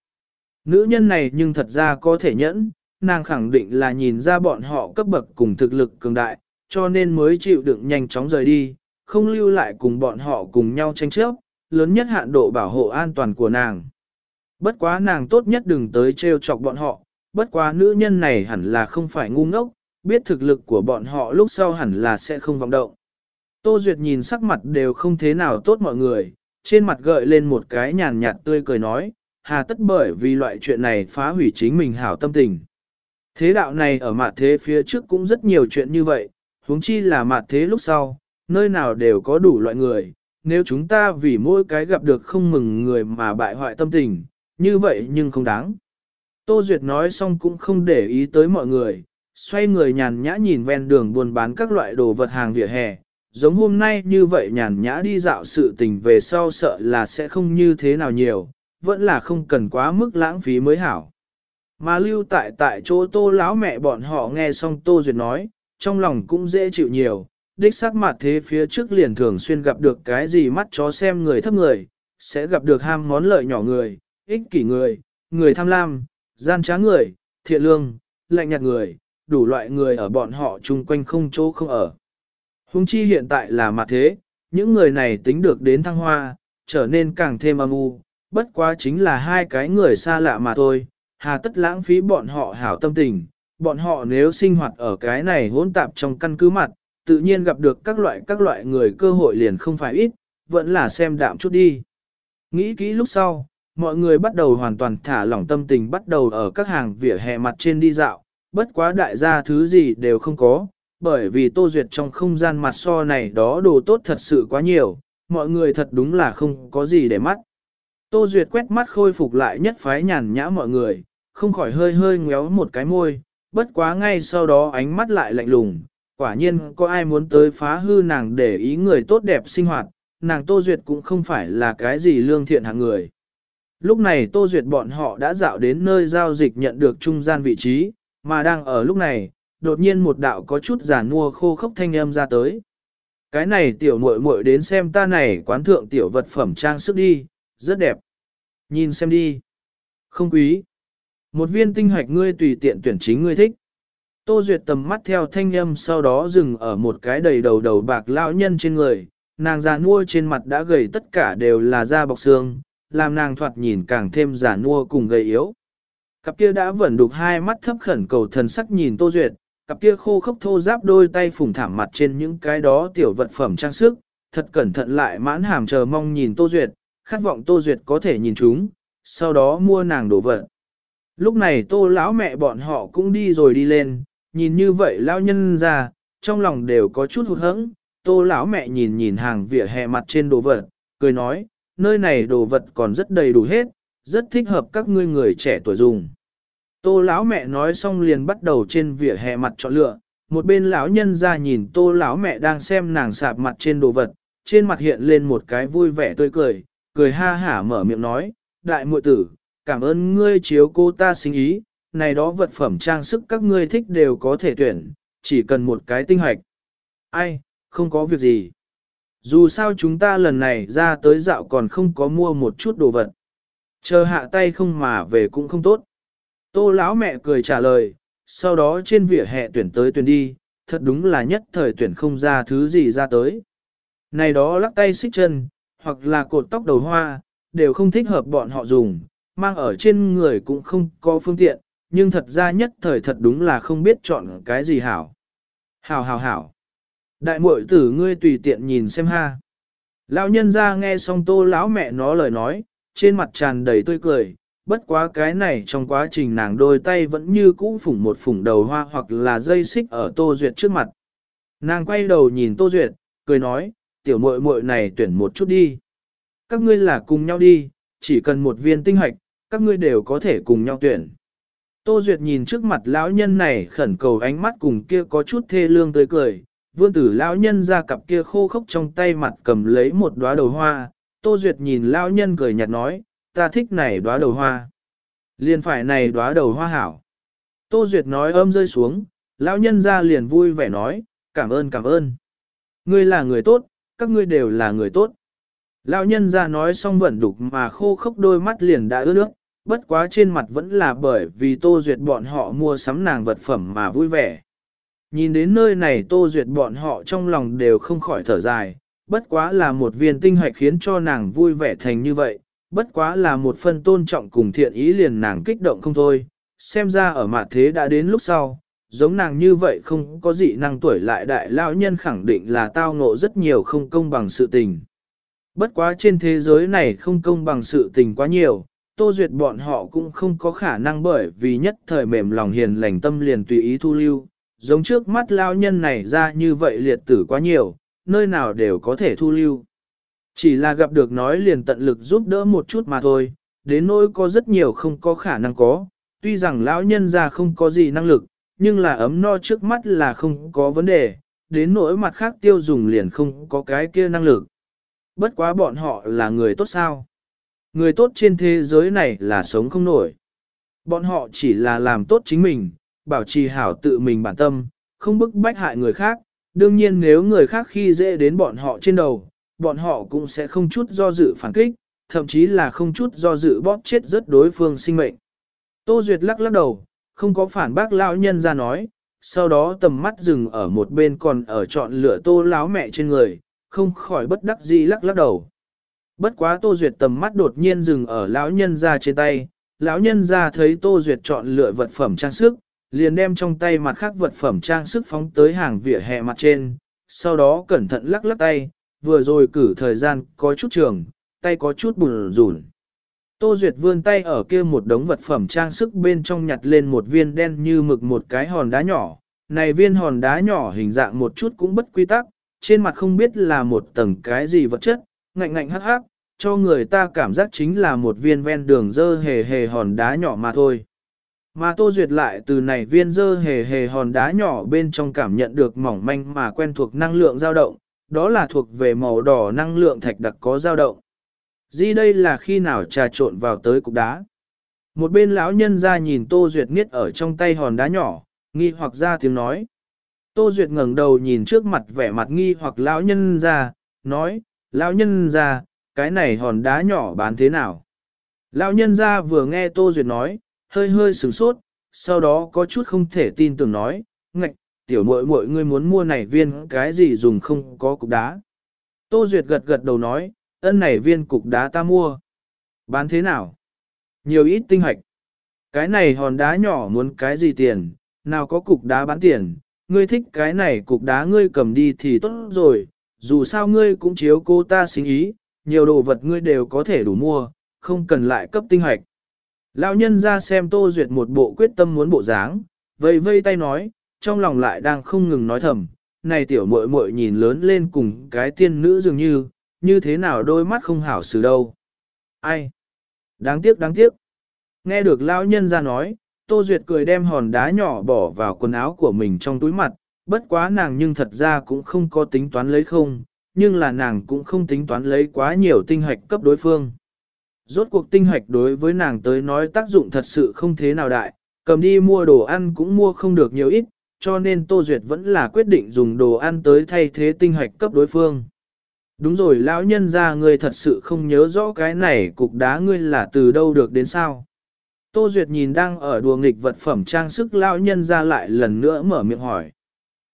Speaker 1: Nữ nhân này nhưng thật ra có thể nhẫn, nàng khẳng định là nhìn ra bọn họ cấp bậc cùng thực lực cường đại, cho nên mới chịu đựng nhanh chóng rời đi, không lưu lại cùng bọn họ cùng nhau tranh chấp, lớn nhất hạn độ bảo hộ an toàn của nàng. Bất quá nàng tốt nhất đừng tới trêu chọc bọn họ, bất quá nữ nhân này hẳn là không phải ngu ngốc, biết thực lực của bọn họ lúc sau hẳn là sẽ không vọng động. Tô Duyệt nhìn sắc mặt đều không thế nào tốt mọi người, trên mặt gợi lên một cái nhàn nhạt tươi cười nói, hà tất bởi vì loại chuyện này phá hủy chính mình hảo tâm tình. Thế đạo này ở mặt thế phía trước cũng rất nhiều chuyện như vậy, huống chi là mặt thế lúc sau, nơi nào đều có đủ loại người, nếu chúng ta vì mỗi cái gặp được không mừng người mà bại hoại tâm tình, như vậy nhưng không đáng. Tô Duyệt nói xong cũng không để ý tới mọi người, xoay người nhàn nhã nhìn ven đường buôn bán các loại đồ vật hàng vỉa hè, giống hôm nay như vậy nhàn nhã đi dạo sự tình về sau sợ là sẽ không như thế nào nhiều, vẫn là không cần quá mức lãng phí mới hảo. Mà lưu tại tại chỗ tô lão mẹ bọn họ nghe xong tô duyệt nói, trong lòng cũng dễ chịu nhiều, đích xác mặt thế phía trước liền thường xuyên gặp được cái gì mắt chó xem người thấp người, sẽ gặp được ham món lợi nhỏ người, ích kỷ người, người tham lam, gian trá người, thiện lương, lạnh nhạt người, đủ loại người ở bọn họ chung quanh không chỗ không ở. Hùng chi hiện tại là mặt thế, những người này tính được đến thăng hoa, trở nên càng thêm âm u, bất quá chính là hai cái người xa lạ mà thôi, hà tất lãng phí bọn họ hảo tâm tình, bọn họ nếu sinh hoạt ở cái này hỗn tạp trong căn cứ mặt, tự nhiên gặp được các loại các loại người cơ hội liền không phải ít, vẫn là xem đạm chút đi. Nghĩ kỹ lúc sau, mọi người bắt đầu hoàn toàn thả lỏng tâm tình bắt đầu ở các hàng vỉa hè mặt trên đi dạo, bất quá đại gia thứ gì đều không có, bởi vì Tô Duyệt trong không gian mặt so này đó đồ tốt thật sự quá nhiều, mọi người thật đúng là không có gì để mắt. Tô Duyệt quét mắt khôi phục lại nhất phái nhàn nhã mọi người, không khỏi hơi hơi ngéo một cái môi, bất quá ngay sau đó ánh mắt lại lạnh lùng, quả nhiên có ai muốn tới phá hư nàng để ý người tốt đẹp sinh hoạt, nàng Tô Duyệt cũng không phải là cái gì lương thiện hạng người. Lúc này Tô Duyệt bọn họ đã dạo đến nơi giao dịch nhận được trung gian vị trí, mà đang ở lúc này, đột nhiên một đạo có chút giả nua khô khốc thanh âm ra tới. Cái này tiểu muội muội đến xem ta này quán thượng tiểu vật phẩm trang sức đi, rất đẹp. Nhìn xem đi. Không quý. Một viên tinh hạch ngươi tùy tiện tuyển chính ngươi thích. Tô Duyệt tầm mắt theo thanh âm sau đó dừng ở một cái đầy đầu đầu bạc lão nhân trên người, nàng già nua trên mặt đã gầy tất cả đều là da bọc xương, làm nàng thoạt nhìn càng thêm già nua cùng gầy yếu. Cặp kia đã vẫn đục hai mắt thấp khẩn cầu thần sắc nhìn Tô Duyệt, cặp kia khô khốc thô giáp đôi tay phủng thảm mặt trên những cái đó tiểu vật phẩm trang sức, thật cẩn thận lại mãn hàm chờ mong nhìn Tô Duyệt, khát vọng Tô Duyệt có thể nhìn chúng, sau đó mua nàng đồ vật. Lúc này tô lão mẹ bọn họ cũng đi rồi đi lên, nhìn như vậy lão nhân ra, trong lòng đều có chút hụt hẫng. Tô lão mẹ nhìn nhìn hàng vỉa hè mặt trên đồ vật, cười nói, nơi này đồ vật còn rất đầy đủ hết, rất thích hợp các ngươi người trẻ tuổi dùng. Tô lão mẹ nói xong liền bắt đầu trên vỉa hè mặt chọn lựa, một bên lão nhân ra nhìn tô lão mẹ đang xem nàng sạp mặt trên đồ vật, trên mặt hiện lên một cái vui vẻ tươi cười, cười ha hả mở miệng nói, đại muội tử, cảm ơn ngươi chiếu cô ta sinh ý, này đó vật phẩm trang sức các ngươi thích đều có thể tuyển, chỉ cần một cái tinh hoạch. Ai, không có việc gì. Dù sao chúng ta lần này ra tới dạo còn không có mua một chút đồ vật. Chờ hạ tay không mà về cũng không tốt. Tô lão mẹ cười trả lời, sau đó trên vỉa hè tuyển tới tuyển đi, thật đúng là nhất thời tuyển không ra thứ gì ra tới. Này đó lắc tay xích chân, hoặc là cột tóc đầu hoa, đều không thích hợp bọn họ dùng, mang ở trên người cũng không có phương tiện, nhưng thật ra nhất thời thật đúng là không biết chọn cái gì hảo. Hảo hảo hảo. Đại muội tử ngươi tùy tiện nhìn xem ha. Lão nhân ra nghe xong tô lão mẹ nó lời nói, trên mặt tràn đầy tươi cười, bất quá cái này trong quá trình nàng đôi tay vẫn như cũ phủng một phủng đầu hoa hoặc là dây xích ở Tô Duyệt trước mặt. Nàng quay đầu nhìn Tô Duyệt, cười nói, tiểu muội muội này tuyển một chút đi. Các ngươi là cùng nhau đi, chỉ cần một viên tinh hoạch, các ngươi đều có thể cùng nhau tuyển. Tô Duyệt nhìn trước mặt lão nhân này khẩn cầu ánh mắt cùng kia có chút thê lương tươi cười, vương tử lão nhân ra cặp kia khô khốc trong tay mặt cầm lấy một đóa đầu hoa, Tô Duyệt nhìn lão nhân cười nhạt nói, ta thích này đóa đầu hoa. Liền phải này đóa đầu hoa hảo. Tô Duyệt nói ôm rơi xuống, lão nhân ra liền vui vẻ nói, cảm ơn cảm ơn. Ngươi là người tốt, các ngươi đều là người tốt. Lão nhân ra nói xong vẫn đục mà khô khốc đôi mắt liền đã ướt nước, bất quá trên mặt vẫn là bởi vì Tô Duyệt bọn họ mua sắm nàng vật phẩm mà vui vẻ. Nhìn đến nơi này Tô Duyệt bọn họ trong lòng đều không khỏi thở dài, bất quá là một viên tinh hoạch khiến cho nàng vui vẻ thành như vậy, bất quá là một phần tôn trọng cùng thiện ý liền nàng kích động không thôi, xem ra ở mặt thế đã đến lúc sau, giống nàng như vậy không có dị năng tuổi lại đại lão nhân khẳng định là tao ngộ rất nhiều không công bằng sự tình. Bất quá trên thế giới này không công bằng sự tình quá nhiều, Tô Duyệt bọn họ cũng không có khả năng bởi vì nhất thời mềm lòng hiền lành tâm liền tùy ý thu lưu, giống trước mắt lao nhân này ra như vậy liệt tử quá nhiều, nơi nào đều có thể thu lưu. Chỉ là gặp được nói liền tận lực giúp đỡ một chút mà thôi, đến nỗi có rất nhiều không có khả năng có, tuy rằng lão nhân ra không có gì năng lực, nhưng là ấm no trước mắt là không có vấn đề, đến nỗi mặt khác tiêu dùng liền không có cái kia năng lực. Bất quá bọn họ là người tốt sao? Người tốt trên thế giới này là sống không nổi. Bọn họ chỉ là làm tốt chính mình, bảo trì hảo tự mình bản tâm, không bức bách hại người khác. Đương nhiên nếu người khác khi dễ đến bọn họ trên đầu, bọn họ cũng sẽ không chút do dự phản kích, thậm chí là không chút do dự bóp chết rất đối phương sinh mệnh. Tô Duyệt lắc lắc đầu, không có phản bác lão nhân ra nói, sau đó tầm mắt dừng ở một bên còn ở chọn lựa tô láo mẹ trên người, không khỏi bất đắc dĩ lắc lắc đầu. Bất quá Tô Duyệt tầm mắt đột nhiên dừng ở lão nhân ra trên tay, lão nhân ra thấy Tô Duyệt chọn lựa vật phẩm trang sức, liền đem trong tay mặt khác vật phẩm trang sức phóng tới hàng vỉa hè mặt trên, sau đó cẩn thận lắc lắc tay, vừa rồi cử thời gian có chút trường, tay có chút bùn rùn. Tô Duyệt vươn tay ở kia một đống vật phẩm trang sức bên trong nhặt lên một viên đen như mực một cái hòn đá nhỏ. Này viên hòn đá nhỏ hình dạng một chút cũng bất quy tắc, trên mặt không biết là một tầng cái gì vật chất, ngạnh ngạnh hắc hắc, cho người ta cảm giác chính là một viên ven đường dơ hề hề hòn đá nhỏ mà thôi. Mà Tô Duyệt lại từ này viên dơ hề hề hòn đá nhỏ bên trong cảm nhận được mỏng manh mà quen thuộc năng lượng dao động, đó là thuộc về màu đỏ năng lượng thạch đặc có dao động. Di đây là khi nào trà trộn vào tới cục đá. Một bên lão nhân ra nhìn Tô Duyệt niết ở trong tay hòn đá nhỏ, nghi hoặc ra tiếng nói. Tô Duyệt ngẩng đầu nhìn trước mặt vẻ mặt nghi hoặc lão nhân ra, nói, lão nhân ra, cái này hòn đá nhỏ bán thế nào? Lão nhân ra vừa nghe Tô Duyệt nói, hơi hơi sửng sốt, sau đó có chút không thể tin tưởng nói, ngạch, tiểu muội muội ngươi muốn mua này viên cái gì dùng không có cục đá. Tô Duyệt gật gật đầu nói, ân này viên cục đá ta mua. Bán thế nào? Nhiều ít tinh hạch. Cái này hòn đá nhỏ muốn cái gì tiền, nào có cục đá bán tiền, ngươi thích cái này cục đá ngươi cầm đi thì tốt rồi, dù sao ngươi cũng chiếu cô ta xính ý, nhiều đồ vật ngươi đều có thể đủ mua, không cần lại cấp tinh hoạch. Lão nhân ra xem Tô Duyệt một bộ quyết tâm muốn bộ dáng, vây vây tay nói, trong lòng lại đang không ngừng nói thầm, này tiểu muội muội nhìn lớn lên cùng cái tiên nữ dường như, như thế nào đôi mắt không hảo xử đâu. Ai? Đáng tiếc đáng tiếc. Nghe được lão nhân ra nói, Tô Duyệt cười đem hòn đá nhỏ bỏ vào quần áo của mình trong túi mặt, bất quá nàng nhưng thật ra cũng không có tính toán lấy không, nhưng là nàng cũng không tính toán lấy quá nhiều tinh hạch cấp đối phương. Rốt cuộc tinh hạch đối với nàng tới nói tác dụng thật sự không thế nào đại, cầm đi mua đồ ăn cũng mua không được nhiều ít, cho nên Tô Duyệt vẫn là quyết định dùng đồ ăn tới thay thế tinh hạch cấp đối phương. Đúng rồi lão nhân ra ngươi thật sự không nhớ rõ cái này cục đá ngươi là từ đâu được đến sao. Tô Duyệt nhìn đang ở đùa nghịch vật phẩm trang sức lão nhân ra lại lần nữa mở miệng hỏi.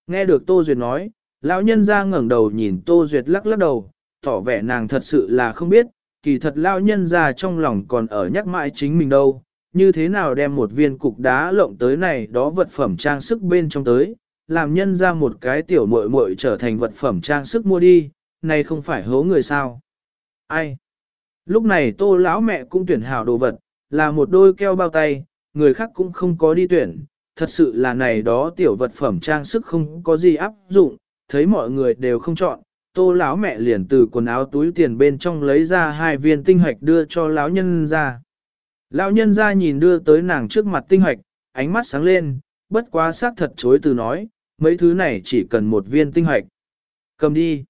Speaker 1: Nghe được Tô Duyệt nói, lão nhân ra ngẩng đầu nhìn Tô Duyệt lắc lắc đầu, tỏ vẻ nàng thật sự là không biết, kỳ thật lão nhân ra trong lòng còn ở nhắc mãi chính mình đâu, như thế nào đem một viên cục đá lộng tới này đó vật phẩm trang sức bên trong tới, làm nhân ra một cái tiểu muội muội trở thành vật phẩm trang sức mua đi, này không phải hố người sao. Ai? Lúc này tô lão mẹ cũng tuyển hảo đồ vật, là một đôi keo bao tay, người khác cũng không có đi tuyển, thật sự là này đó tiểu vật phẩm trang sức không có gì áp dụng, thấy mọi người đều không chọn, tô lão mẹ liền từ quần áo túi tiền bên trong lấy ra hai viên tinh hoạch đưa cho lão nhân ra. Lão nhân ra nhìn đưa tới nàng trước mặt tinh hoạch, ánh mắt sáng lên, bất quá xác thật chối từ nói, mấy thứ này chỉ cần một viên tinh hoạch. Cầm đi.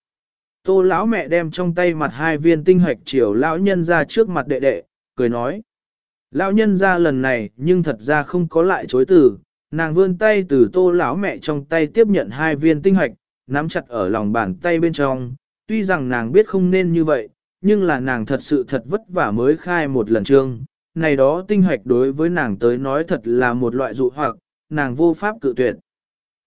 Speaker 1: Tô lão mẹ đem trong tay mặt hai viên tinh hạch chiều lão nhân ra trước mặt đệ đệ, cười nói. Lão nhân ra lần này nhưng thật ra không có lại chối từ, nàng vươn tay từ tô lão mẹ trong tay tiếp nhận hai viên tinh hạch, nắm chặt ở lòng bàn tay bên trong, tuy rằng nàng biết không nên như vậy, nhưng là nàng thật sự thật vất vả mới khai một lần trương, này đó tinh hạch đối với nàng tới nói thật là một loại dụ hoặc, nàng vô pháp cự tuyệt.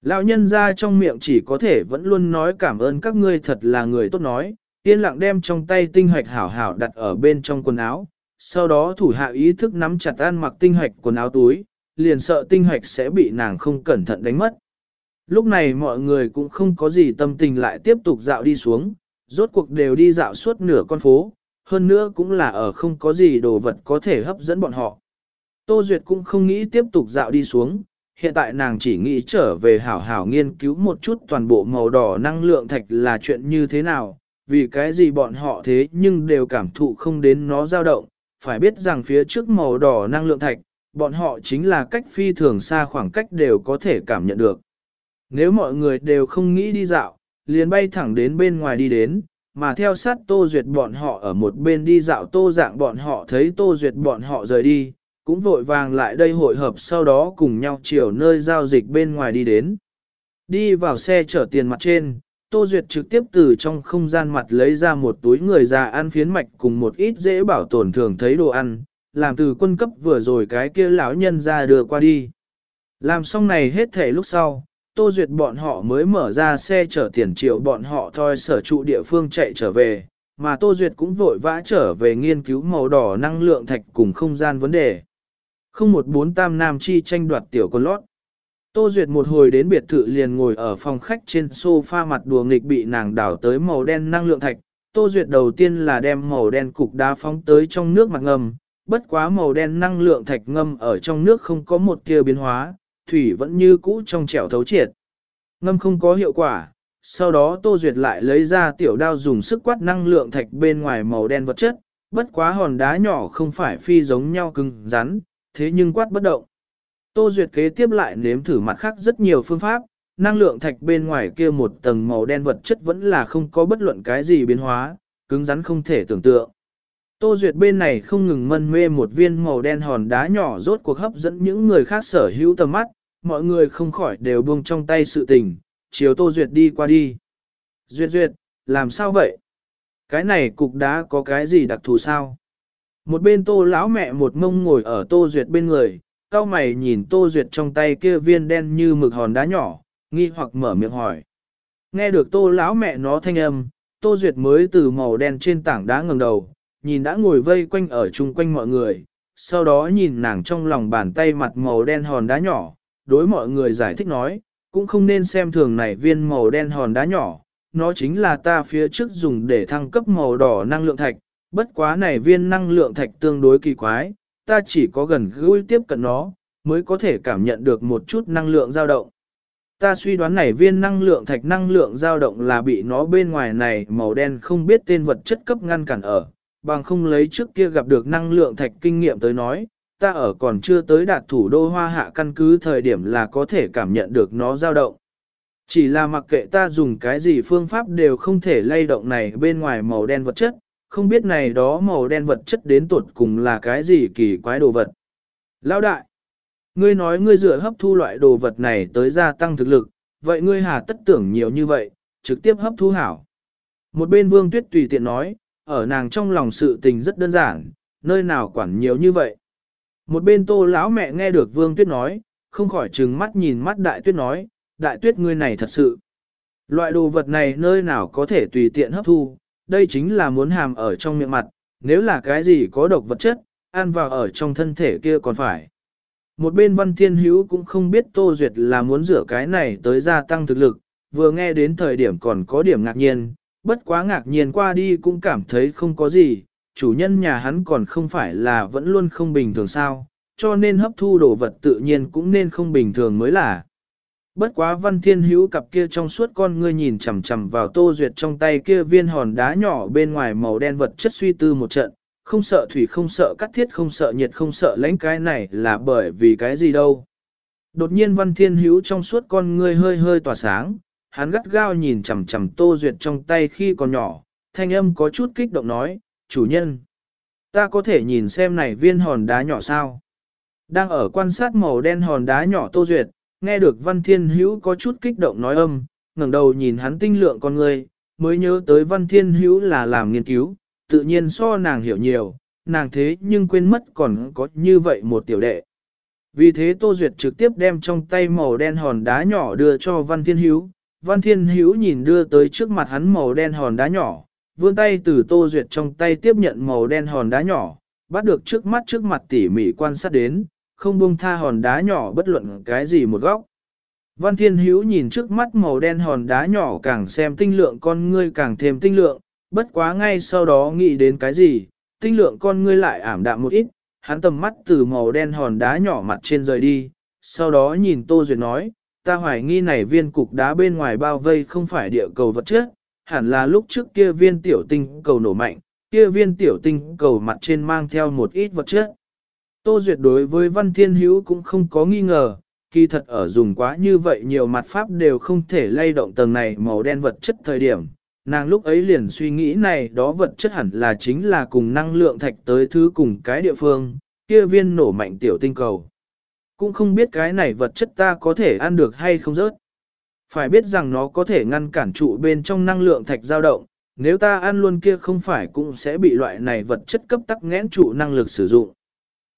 Speaker 1: Lão nhân ra trong miệng chỉ có thể vẫn luôn nói cảm ơn các ngươi thật là người tốt nói, yên lặng đem trong tay tinh hoạch hảo hảo đặt ở bên trong quần áo, sau đó thủ hạ ý thức nắm chặt ăn mặc tinh hoạch quần áo túi, liền sợ tinh hoạch sẽ bị nàng không cẩn thận đánh mất. Lúc này mọi người cũng không có gì tâm tình lại tiếp tục dạo đi xuống, rốt cuộc đều đi dạo suốt nửa con phố, hơn nữa cũng là ở không có gì đồ vật có thể hấp dẫn bọn họ. Tô Duyệt cũng không nghĩ tiếp tục dạo đi xuống, hiện tại nàng chỉ nghĩ trở về hảo hảo nghiên cứu một chút toàn bộ màu đỏ năng lượng thạch là chuyện như thế nào, vì cái gì bọn họ thế nhưng đều cảm thụ không đến nó dao động, phải biết rằng phía trước màu đỏ năng lượng thạch, bọn họ chính là cách phi thường xa khoảng cách đều có thể cảm nhận được. Nếu mọi người đều không nghĩ đi dạo, liền bay thẳng đến bên ngoài đi đến, mà theo sát Tô Duyệt bọn họ ở một bên đi dạo Tô dạng bọn họ thấy Tô Duyệt bọn họ rời đi, cũng vội vàng lại đây hội hợp sau đó cùng nhau chiều nơi giao dịch bên ngoài đi đến. Đi vào xe chở tiền mặt trên, Tô Duyệt trực tiếp từ trong không gian mặt lấy ra một túi người già ăn phiến mạch cùng một ít dễ bảo tổn thường thấy đồ ăn, làm từ quân cấp vừa rồi cái kia lão nhân ra đưa qua đi. Làm xong này hết thể lúc sau, Tô Duyệt bọn họ mới mở ra xe chở tiền triệu bọn họ thôi sở trụ địa phương chạy trở về, mà Tô Duyệt cũng vội vã trở về nghiên cứu màu đỏ năng lượng thạch cùng không gian vấn đề. Không một bốn tam nam chi tranh đoạt tiểu con lót. Tô Duyệt một hồi đến biệt thự liền ngồi ở phòng khách trên sofa mặt đùa nghịch bị nàng đảo tới màu đen năng lượng thạch. Tô Duyệt đầu tiên là đem màu đen cục đá phóng tới trong nước mặt ngầm, bất quá màu đen năng lượng thạch ngâm ở trong nước không có một tia biến hóa, thủy vẫn như cũ trong trẻo thấu triệt. Ngâm không có hiệu quả, sau đó Tô Duyệt lại lấy ra tiểu đao dùng sức quát năng lượng thạch bên ngoài màu đen vật chất, bất quá hòn đá nhỏ không phải phi giống nhau cứng rắn, thế nhưng quát bất động. Tô Duyệt kế tiếp lại nếm thử mặt khác rất nhiều phương pháp, năng lượng thạch bên ngoài kia một tầng màu đen vật chất vẫn là không có bất luận cái gì biến hóa, cứng rắn không thể tưởng tượng. Tô Duyệt bên này không ngừng mân mê một viên màu đen hòn đá nhỏ rốt cuộc hấp dẫn những người khác sở hữu tầm mắt, mọi người không khỏi đều buông trong tay sự tình, chiều Tô Duyệt đi qua đi. Duyệt Duyệt, làm sao vậy? Cái này cục đá có cái gì đặc thù sao? Một bên Tô lão mẹ một mông ngồi ở Tô Duyệt bên người, cao mày nhìn Tô Duyệt trong tay kia viên đen như mực hòn đá nhỏ, nghi hoặc mở miệng hỏi. Nghe được Tô lão mẹ nó thanh âm, Tô Duyệt mới từ màu đen trên tảng đá ngẩng đầu, nhìn đã ngồi vây quanh ở chung quanh mọi người, sau đó nhìn nàng trong lòng bàn tay mặt màu đen hòn đá nhỏ, đối mọi người giải thích nói, cũng không nên xem thường này viên màu đen hòn đá nhỏ, nó chính là ta phía trước dùng để thăng cấp màu đỏ năng lượng thạch, bất quá này viên năng lượng thạch tương đối kỳ quái, ta chỉ có gần gũi tiếp cận nó, mới có thể cảm nhận được một chút năng lượng dao động. Ta suy đoán này viên năng lượng thạch năng lượng dao động là bị nó bên ngoài này màu đen không biết tên vật chất cấp ngăn cản ở, bằng không lấy trước kia gặp được năng lượng thạch kinh nghiệm tới nói, ta ở còn chưa tới đạt thủ đô hoa hạ căn cứ thời điểm là có thể cảm nhận được nó dao động. Chỉ là mặc kệ ta dùng cái gì phương pháp đều không thể lay động này bên ngoài màu đen vật chất, không biết này đó màu đen vật chất đến tột cùng là cái gì kỳ quái đồ vật. Lão đại, ngươi nói ngươi dựa hấp thu loại đồ vật này tới gia tăng thực lực, vậy ngươi hà tất tưởng nhiều như vậy, trực tiếp hấp thu hảo. Một bên vương tuyết tùy tiện nói, ở nàng trong lòng sự tình rất đơn giản, nơi nào quản nhiều như vậy. Một bên tô lão mẹ nghe được vương tuyết nói, không khỏi trừng mắt nhìn mắt đại tuyết nói, đại tuyết ngươi này thật sự. Loại đồ vật này nơi nào có thể tùy tiện hấp thu, đây chính là muốn hàm ở trong miệng mặt, nếu là cái gì có độc vật chất, ăn vào ở trong thân thể kia còn phải. Một bên văn thiên hữu cũng không biết Tô Duyệt là muốn rửa cái này tới gia tăng thực lực, vừa nghe đến thời điểm còn có điểm ngạc nhiên, bất quá ngạc nhiên qua đi cũng cảm thấy không có gì, chủ nhân nhà hắn còn không phải là vẫn luôn không bình thường sao, cho nên hấp thu đồ vật tự nhiên cũng nên không bình thường mới là. Bất quá văn thiên hữu cặp kia trong suốt con ngươi nhìn chằm chằm vào tô duyệt trong tay kia viên hòn đá nhỏ bên ngoài màu đen vật chất suy tư một trận, không sợ thủy không sợ cắt thiết không sợ nhiệt không sợ lãnh cái này là bởi vì cái gì đâu. Đột nhiên văn thiên hữu trong suốt con ngươi hơi hơi tỏa sáng, hắn gắt gao nhìn chằm chằm tô duyệt trong tay khi còn nhỏ, thanh âm có chút kích động nói, chủ nhân, ta có thể nhìn xem này viên hòn đá nhỏ sao. Đang ở quan sát màu đen hòn đá nhỏ tô duyệt, nghe được văn thiên hữu có chút kích động nói âm, ngẩng đầu nhìn hắn tinh lượng con người, mới nhớ tới văn thiên hữu là làm nghiên cứu, tự nhiên so nàng hiểu nhiều, nàng thế nhưng quên mất còn có như vậy một tiểu đệ. Vì thế Tô Duyệt trực tiếp đem trong tay màu đen hòn đá nhỏ đưa cho Văn Thiên Hữu. Văn Thiên Hữu nhìn đưa tới trước mặt hắn màu đen hòn đá nhỏ, vươn tay từ Tô Duyệt trong tay tiếp nhận màu đen hòn đá nhỏ, bắt được trước mắt trước mặt tỉ mỉ quan sát đến, không buông tha hòn đá nhỏ bất luận cái gì một góc. Văn Thiên Hữu nhìn trước mắt màu đen hòn đá nhỏ càng xem tinh lượng con ngươi càng thêm tinh lượng, bất quá ngay sau đó nghĩ đến cái gì, tinh lượng con ngươi lại ảm đạm một ít, hắn tầm mắt từ màu đen hòn đá nhỏ mặt trên rời đi, sau đó nhìn Tô Duyệt nói, ta hoài nghi này viên cục đá bên ngoài bao vây không phải địa cầu vật chất, hẳn là lúc trước kia viên tiểu tinh cầu nổ mạnh, kia viên tiểu tinh cầu mặt trên mang theo một ít vật chất. Tô Duyệt đối với Văn Thiên Hữu cũng không có nghi ngờ, kỳ thật ở dùng quá như vậy nhiều mặt pháp đều không thể lay động tầng này màu đen vật chất thời điểm. Nàng lúc ấy liền suy nghĩ này đó vật chất hẳn là chính là cùng năng lượng thạch tới thứ cùng cái địa phương, kia viên nổ mạnh tiểu tinh cầu. Cũng không biết cái này vật chất ta có thể ăn được hay không rớt. Phải biết rằng nó có thể ngăn cản trụ bên trong năng lượng thạch dao động, nếu ta ăn luôn kia không phải cũng sẽ bị loại này vật chất cấp tắc nghẽn trụ năng lực sử dụng.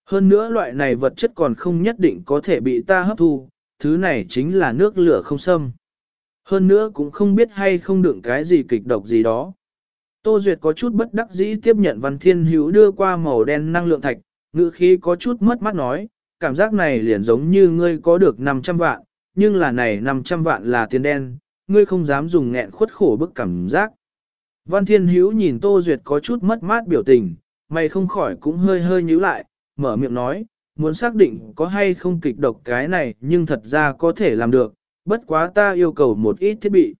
Speaker 1: Hơn nữa loại này vật chất còn không nhất định có thể bị ta hấp thu, thứ này chính là nước lửa không xâm. Hơn nữa cũng không biết hay không đựng cái gì kịch độc gì đó. Tô Duyệt có chút bất đắc dĩ tiếp nhận Văn Thiên Hữu đưa qua màu đen năng lượng thạch, ngữ khí có chút mất mắt nói, cảm giác này liền giống như ngươi có được 500 vạn, nhưng là này 500 vạn là tiền đen, ngươi không dám dùng nghẹn khuất khổ bức cảm giác. Văn Thiên Hữu nhìn Tô Duyệt có chút mất mát biểu tình, mày không khỏi cũng hơi hơi nhíu lại, mở miệng nói, muốn xác định có hay không kịch độc cái này nhưng thật ra có thể làm được, bất quá ta yêu cầu một ít thiết bị.